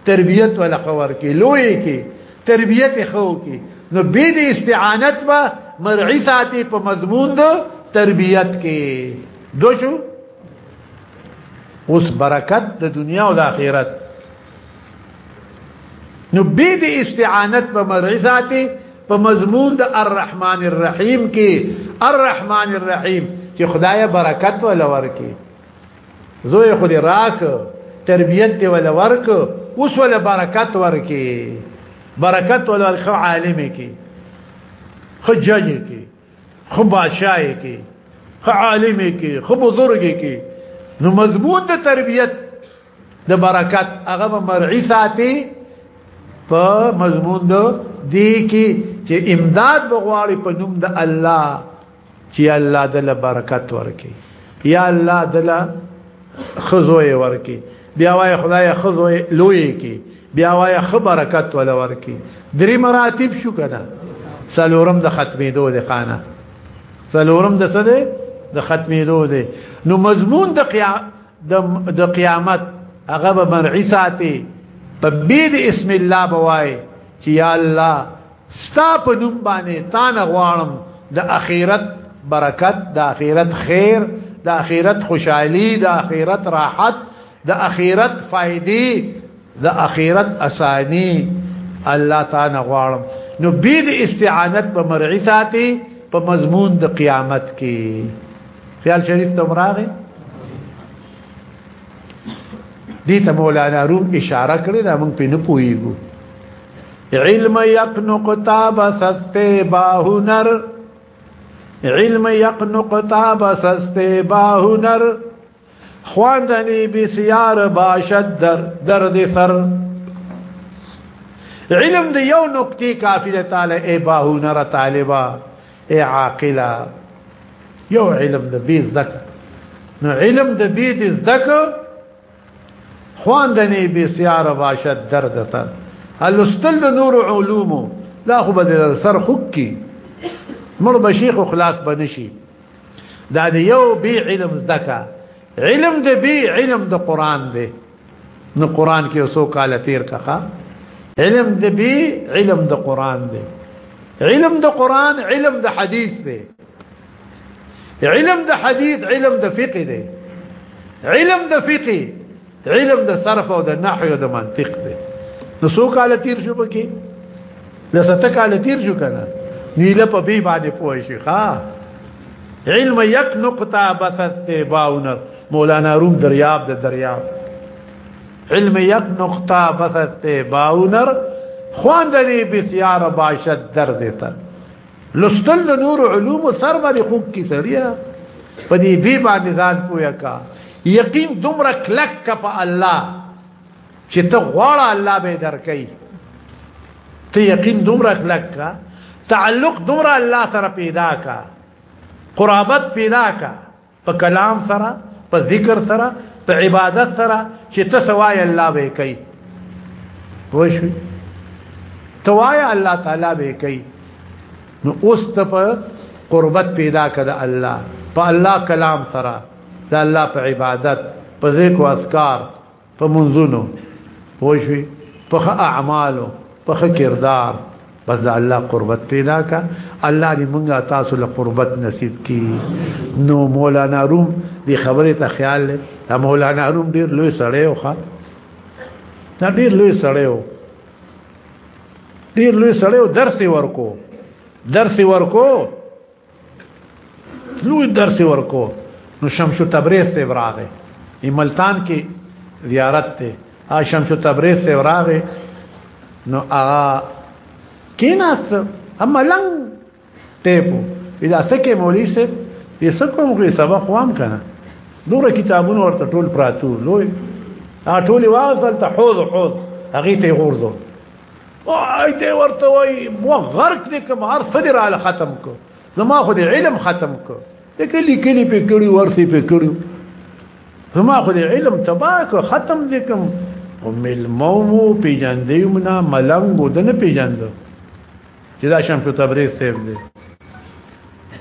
Speaker 1: تربيت ولا خبر کې لوی کې تربيت خو کې نو به دې استعانت با مرعي ساتي په مضمون دو تربيت کې دو شو اوس برکت د دنیا او د آخرت نو به د استعانت په مرزات په مضمون د الرحمن الرحیم کې الرحمن الرحیم چې خدای برکت ولا ورکي زوی خو دې راک تربیت دی ولا ورک اوس ولا برکت ورکي برکت ولا خو عالم کې خو جج کې خو بادشاہ کې خو عالم کې خو بزرګ کې نو مضبوط تربیت د برکت هغه به مرعي ساتي په مضمون دو دی کې چې امداد بغواړي په نوم د الله چې الله دل برکت ورکي یا الله دل خزوې ورکي بیا وای خدای خزوې لوی کی بیا وای خ برکت ول ورکي درې مراتب شو کنه سلورم د ختمې دوه د خانه سلورم د څه ده د ختمې دوه ده نو مضمون د قیام د قیامت هغه به مرعی ساتي په بيد اسم الله بوای چې یا الله ستا په نوم باندې تا نه غواړم د اخرت برکت د اخرت خیر د اخرت خوشحالي د اخرت راحت د اخرت فائدې د اخرت اسانی الله تعالی غواړم نو بي د استعانت په مرعي ساتي په مضمون د قیامت کې خیال شریف تمراغه دي ته مولانا روم اشاره کړې دا موږ په نه پويګو علم يقنق تاب سست باهنر علم يقنق تاب سست باهنر خواندنی بسیار باشد در درد سر علم دی یو نکتی کافی دی تعالی ای باهونر طالبا ای عاقلا یو علم دی بیز دک نو علم دی بیز دک خواندنی بسیار باشد درد سر الستل د نور علومو لا خو بدل سر خوک کی مړ بشیخ خلاص بنشي دا د یو بی علم زدکا علم د بی علم د قران دی نو قران کې اوسو کال تیر کخه علم د بی علم د قران دی علم د قران علم د حدیث دی علم د حدیث علم د فقه دی علم د فقه علم د صرف او د نحو د منطق دی نو سو کال تیر شو پکې د سته کال تیر شو کنه نیله په به باندې پوه شي ها علم یک نقطه بثت باونر مولانا روم دریاب د دریاب علم یک نقطه بثت باونر خواندنی بسیار باشد در دیتا لستل د نور علوم سر باندې خوب کی سړیا په دې به باندې ځان پویا کا یقین دومره کلک کا په الله چې ته غواړه الله به درکې ته یقین دومره کلک کا تعلق دومره الله سره پیدا کا قرابت پیدا کا په کلام سره په ذکر سره په عبادت سره چې ته سوای الله به کوي وښوي توای الله تعالی به کوي نو اوس ته په قربت پیدا کړه الله په الله کلام سره د الله په عبادت په ذکر او اذکار په منځونو پوښوي په اعمالو په کردار بس دا الله قربت پیدا کا الله دې مونږه تاسو له قربت نصیب کی نو مولانا روم دې خبره ته خیال لې مولانا روم ډیر لوی سړی وخه دا ډیر لوی سړی و ډیر لوی سړی و درس ورکو درس ورکو لوی درس ورکو نو شمس تبریز ته وراغه ملتان کې زیارت ته ا شمس تبریز ته وراغه نو ا کیناست هم ملنګ ټیپو اذا سکه مولوی سه یې سکه موږ سبق وام کنه دوره کتابونه ورته ټول پراتو لوی ا ټول واصل ته حوض حوض هغه ته غورځو وای دې ورته وای مو غرق دې کوم هر صدر علی ختم کو زما خو دې علم ختم کو دې کلی کلی په کړي ورسي په کړي زما خو دې علم تباہ کو ختم دې کوم او مل مومو پیجندې منا ملنګو دنه پیجند چې دا شمس تبریز سیب دې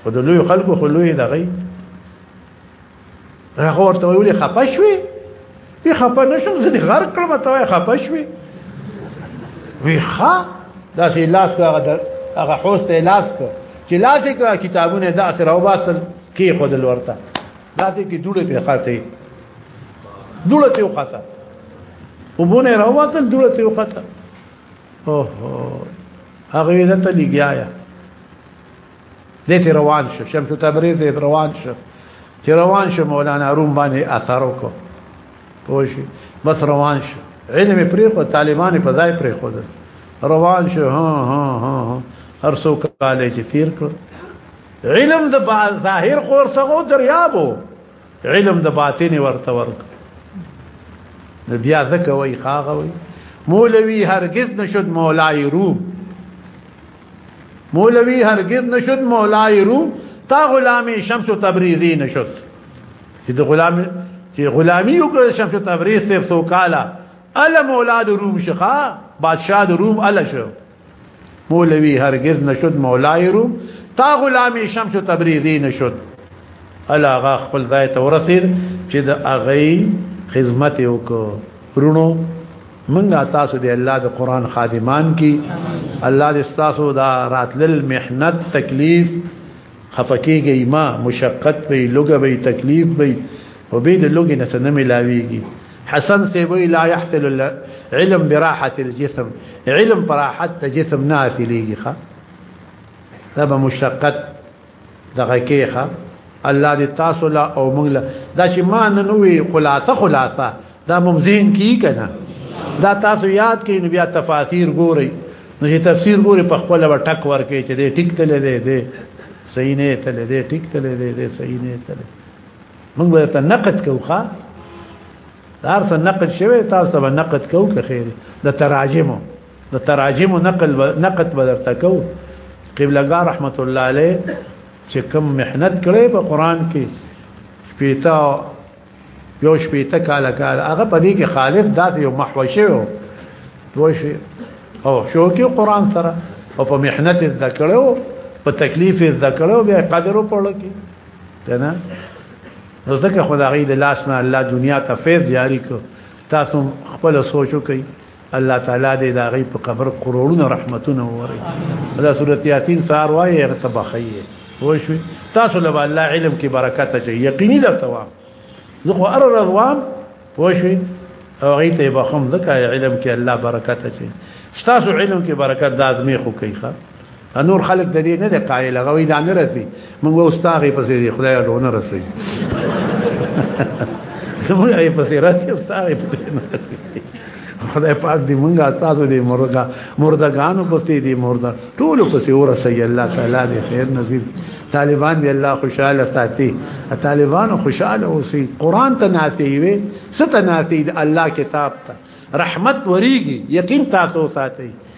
Speaker 1: خو د لوی خلکو خو لوی دغی هغه ورته ویلي خپه شوې وی خپه نشم زه دې غر کړم ته وای خپه شوې وی ښا داسې لاس هغه هغه حوس ته لاس کړ چې لاس کې کتابونه داسې راو باسل کې خود لورته داسې کې دوړې په خاطه دوړې ته وخاطه وبونه راوته دوړې ته وخاطه اوه هغه دې ته لګیا دې ته روان شو شمس تبریز دې روان شو چې روان شو مولانا روم باندې اثر وکړو پوه بس روان شو علم پرې خو طالبان په ځای پرې خو روان شو ها ها ها هر څو کاله چې تیر کړ علم د ظاهر خور څخه دریابو علم د باطن ورته ورک نو بیا ځکه وای خاغه وای مولوی هرگز نشد مولای روم مولوی هرگز نشد مولای رو تا غلامی شمس و تبریزی نشد چې د غلام چې غلامی وکړ شمس و تبریز ته سو کالا ال مولا د روم شخا بادشاہ د روم ال شو مولوی هرگز نشد مولای رو تا غلامی شمس و تبریزی نشد ال هغه خپل ځای ته ورسید چې د اغه خدمت وکړو منګه تاسو دی الله د قران خادمان کی الله دې تاسو دا راتلل محنت تکلیف خفکیږي ما مشقت به لوګه به تکلیف به او به د لوګي نه سن ملاويږي حسن سی وی لا يحتل العلم براحه الجسم علم براحه جسم نه اثليږي ښا دا مشقت دغه کېخه الله دې تاسو لا او موږ لا دا چې ما نن وی خلاصه خلاصه دا موږ ذهن کې کنه دا تاسو یاد کړئ نو بیا تفاسیر ګورئ نو چې تفسیر ګوري په خپل و ټک ورکې چې دې ټیک تلې دې دې صحیح نه تلې دې ټیک تلې دې دې صحیح نه تلې موږ به ته نقد کوخه دار څه نقد شوی تاسو به نقد کوو که خیر د تراجمو د تراجم نقل نقد بدر تکو قبلګار رحمت الله علیه چې کوم محنت کړي په قران کې شپېتا یو شپېتا کال کال هغه په دې کې خالد دات یو محوشه وو دوشي او شو کې قران سره او په محنت زده کړو په تکلیف زده کړو به قدر وپړل کی کنه نو ځکه خدای د لاس نه الله دنیا ته فیض جاری کو تاسو خپل سوچو کوي الله تعالی دې دا غي په قبر کروڑونه رحمتونه ووري دا سوره یاسین سار وایي هغه تبخیه وشو تاسو له الله علم کې برکت اچي یقیني ده توام زه خو ار رضوان وشو او غي ته بخم ذکر علم کې الله برکت اچي تاسو علم کې برکت د ازمه خو کوي نور خلق د دې نه د قائل غوي دا نه رسي موږ اوستاغي پسې دی خدای له نه رسي موږ یې پسې رسي اوستاغي پسې نه خدای پاک دې مونږه تاسو دې مرګه مردگانو پسې دې مردا ټول پسې ورسي الله تعالی دې خیر نصیب طالبان دې الله خوشاله ساتي طالبان خوشاله اوسي قران ته ناتي وي ست ناتي الله کتاب ته رحمت وريږي یقین تاسو ساتي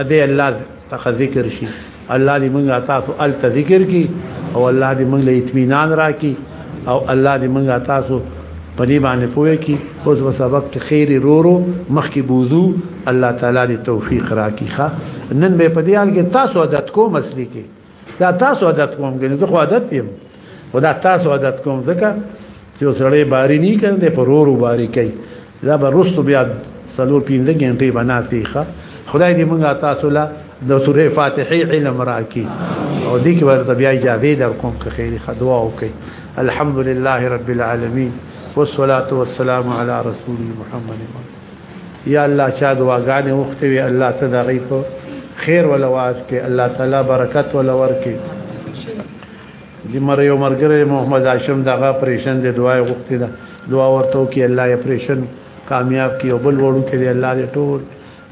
Speaker 1: ادي الله څخه ذکر شي الله دې موږ تاسو ال ذکر کی او الله دې موږ له اطمینان راکړي او الله دې موږ تاسو په دې باندې پوهه کی اوس په سبب کې خیر رورو مخکې بوزو الله تعالی دې توفیق راکړي ښا نن به په دې حال کې تاسو عادت کوم اصلي کې دا تاسو عادت کوم کنه زه خو عادت یم خدا تاسو عادت کوم ځکه چې وسړې باری نه کړي په رورو باری کوي دا به رستو بیا سلو پینځه غنټې بناتي ښه خدای دې موږ تاسو له د سوره فاتحه علم راکي او دې کې ورته بیا اجازه در کوم که خیری خدوا او کوي الحمدلله رب العالمین والصلاه والسلام علی رسول محمد یا الله چا دعاګانې وختې وي الله ته د غي په خیر ولا واس کې الله تعالی برکت ولا ورکي د مر یو مرګره محمد هاشم دغه پریشن د دعای وختې ده دعا ورته کې الله یې پریشن کامیاب کی او بل وړو کې الله دې ټول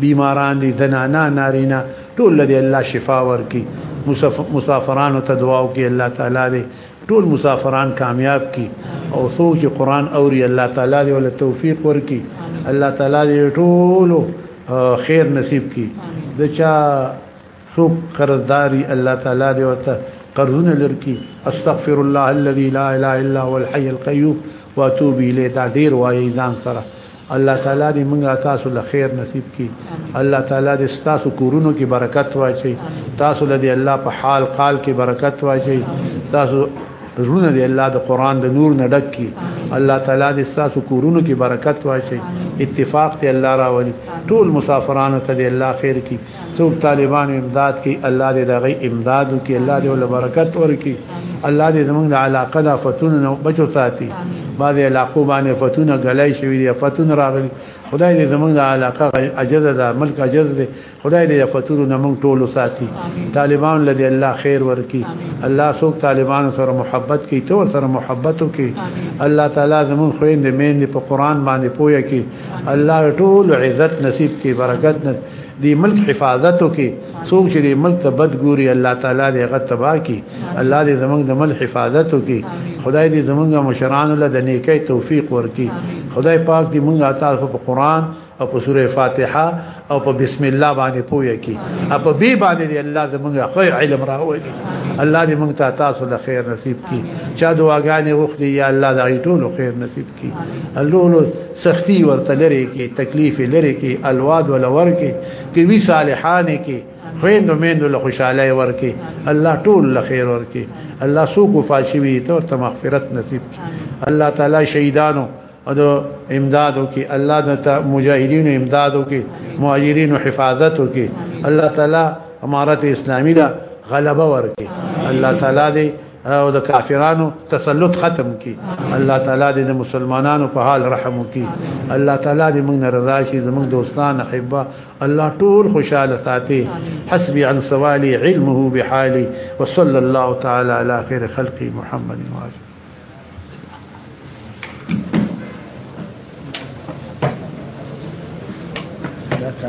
Speaker 1: بیماران دي زنانا نارینا ټول دې الله شفا ورکي مسافرانو ته دعا وکي الله تعالی دې ټول مسافران کامیاب کی او څوک چې قران اوري الله تعالی دې ول توفیق ورکي الله تعالی دې ټول خیر نصیب کی دچا څوک قرضداري الله تعالی دې ورته قرضونه لرکي استغفر الله الذي لا اله الا هو الحي القيوم واتوب الیه دا ډیر وایي ځان سره الله تعالی دې موږ تاسو له خیر نصیب کړي الله تعالی دې تاسو کورونو کې برکت واچي تاسو له دې الله په حال قال کې برکت واچي تاسو زړونه دې الله د قران د نور نه ډک کړي الله تعالی دې تاسو کورونو کې برکت واچي اتفاق ته الله راولي ټول مسافرانو ته دې الله خیر کړي څوک طالبان امداد کوي الله دې دغه امداد وکړي الله دې ول برکت ورکړي الله دې زمونږ د علاقه د فتون نو بچو ساتي بعض علاقو باندې فتون غلای شوی دی فتون راغلی خدای دې زمونږ د علاقه اجازه ده ملک اجازه ده خدای دې فتون نو مونږ ټول ساتي طالبان لدی الله خیر ورکړي الله څوک طالبان سره محبت کوي تو سره محبت کوي الله تعالی زمونږ خويند مين په قران باندې پوهه کوي الله ټول عزت نصیب کوي برکت نصیب دی ملک حفاظت وکي څوک چې دی ملک ته بد ګوري الله تعالی دې غت تبا کی الله دې زمنګ د ملک حفاظت وکي خدای دې زمنګ مشران له د نیکی توفیق ورکي خدای پاک دې مونږه تعالی په قران او په سوره فاتحه او په بسم الله باندې پوي کی او په بي باندې دې الله زمنګ خو علم راوړي الله دې مونږ ته تاسو له خیر نصیب کی چا دعاګانې وکړي یا الله دې ټول خیر نصیب کی اللولو سختی ورته لري کی تکلیف لري کی الواد ول ورکی کی وی صالحان کی خويند مند له خوشاله ورکی الله ټول له خیر ورکی الله سو کو فاشوی ته ورته مغفرت نصیب کی الله تعالی شهیدانو او د امدادو کی الله د مجاهدینو امدادو کی مهاجرینو حفاظتو کی الله تعالی امارت اسلامی دا غلبه ورکی الله تعالی دې او د کافرانو تسلط ختم کی الله تعالی دې د مسلمانانو په حال رحم وکي الله تعالی دې موږ رضا شي زموږ دوستان احبه الله ټول خوشاله ساتي حسبي عن سوالي علمه بحالي وصلى الله تعالى على خير خلق محمد وعلى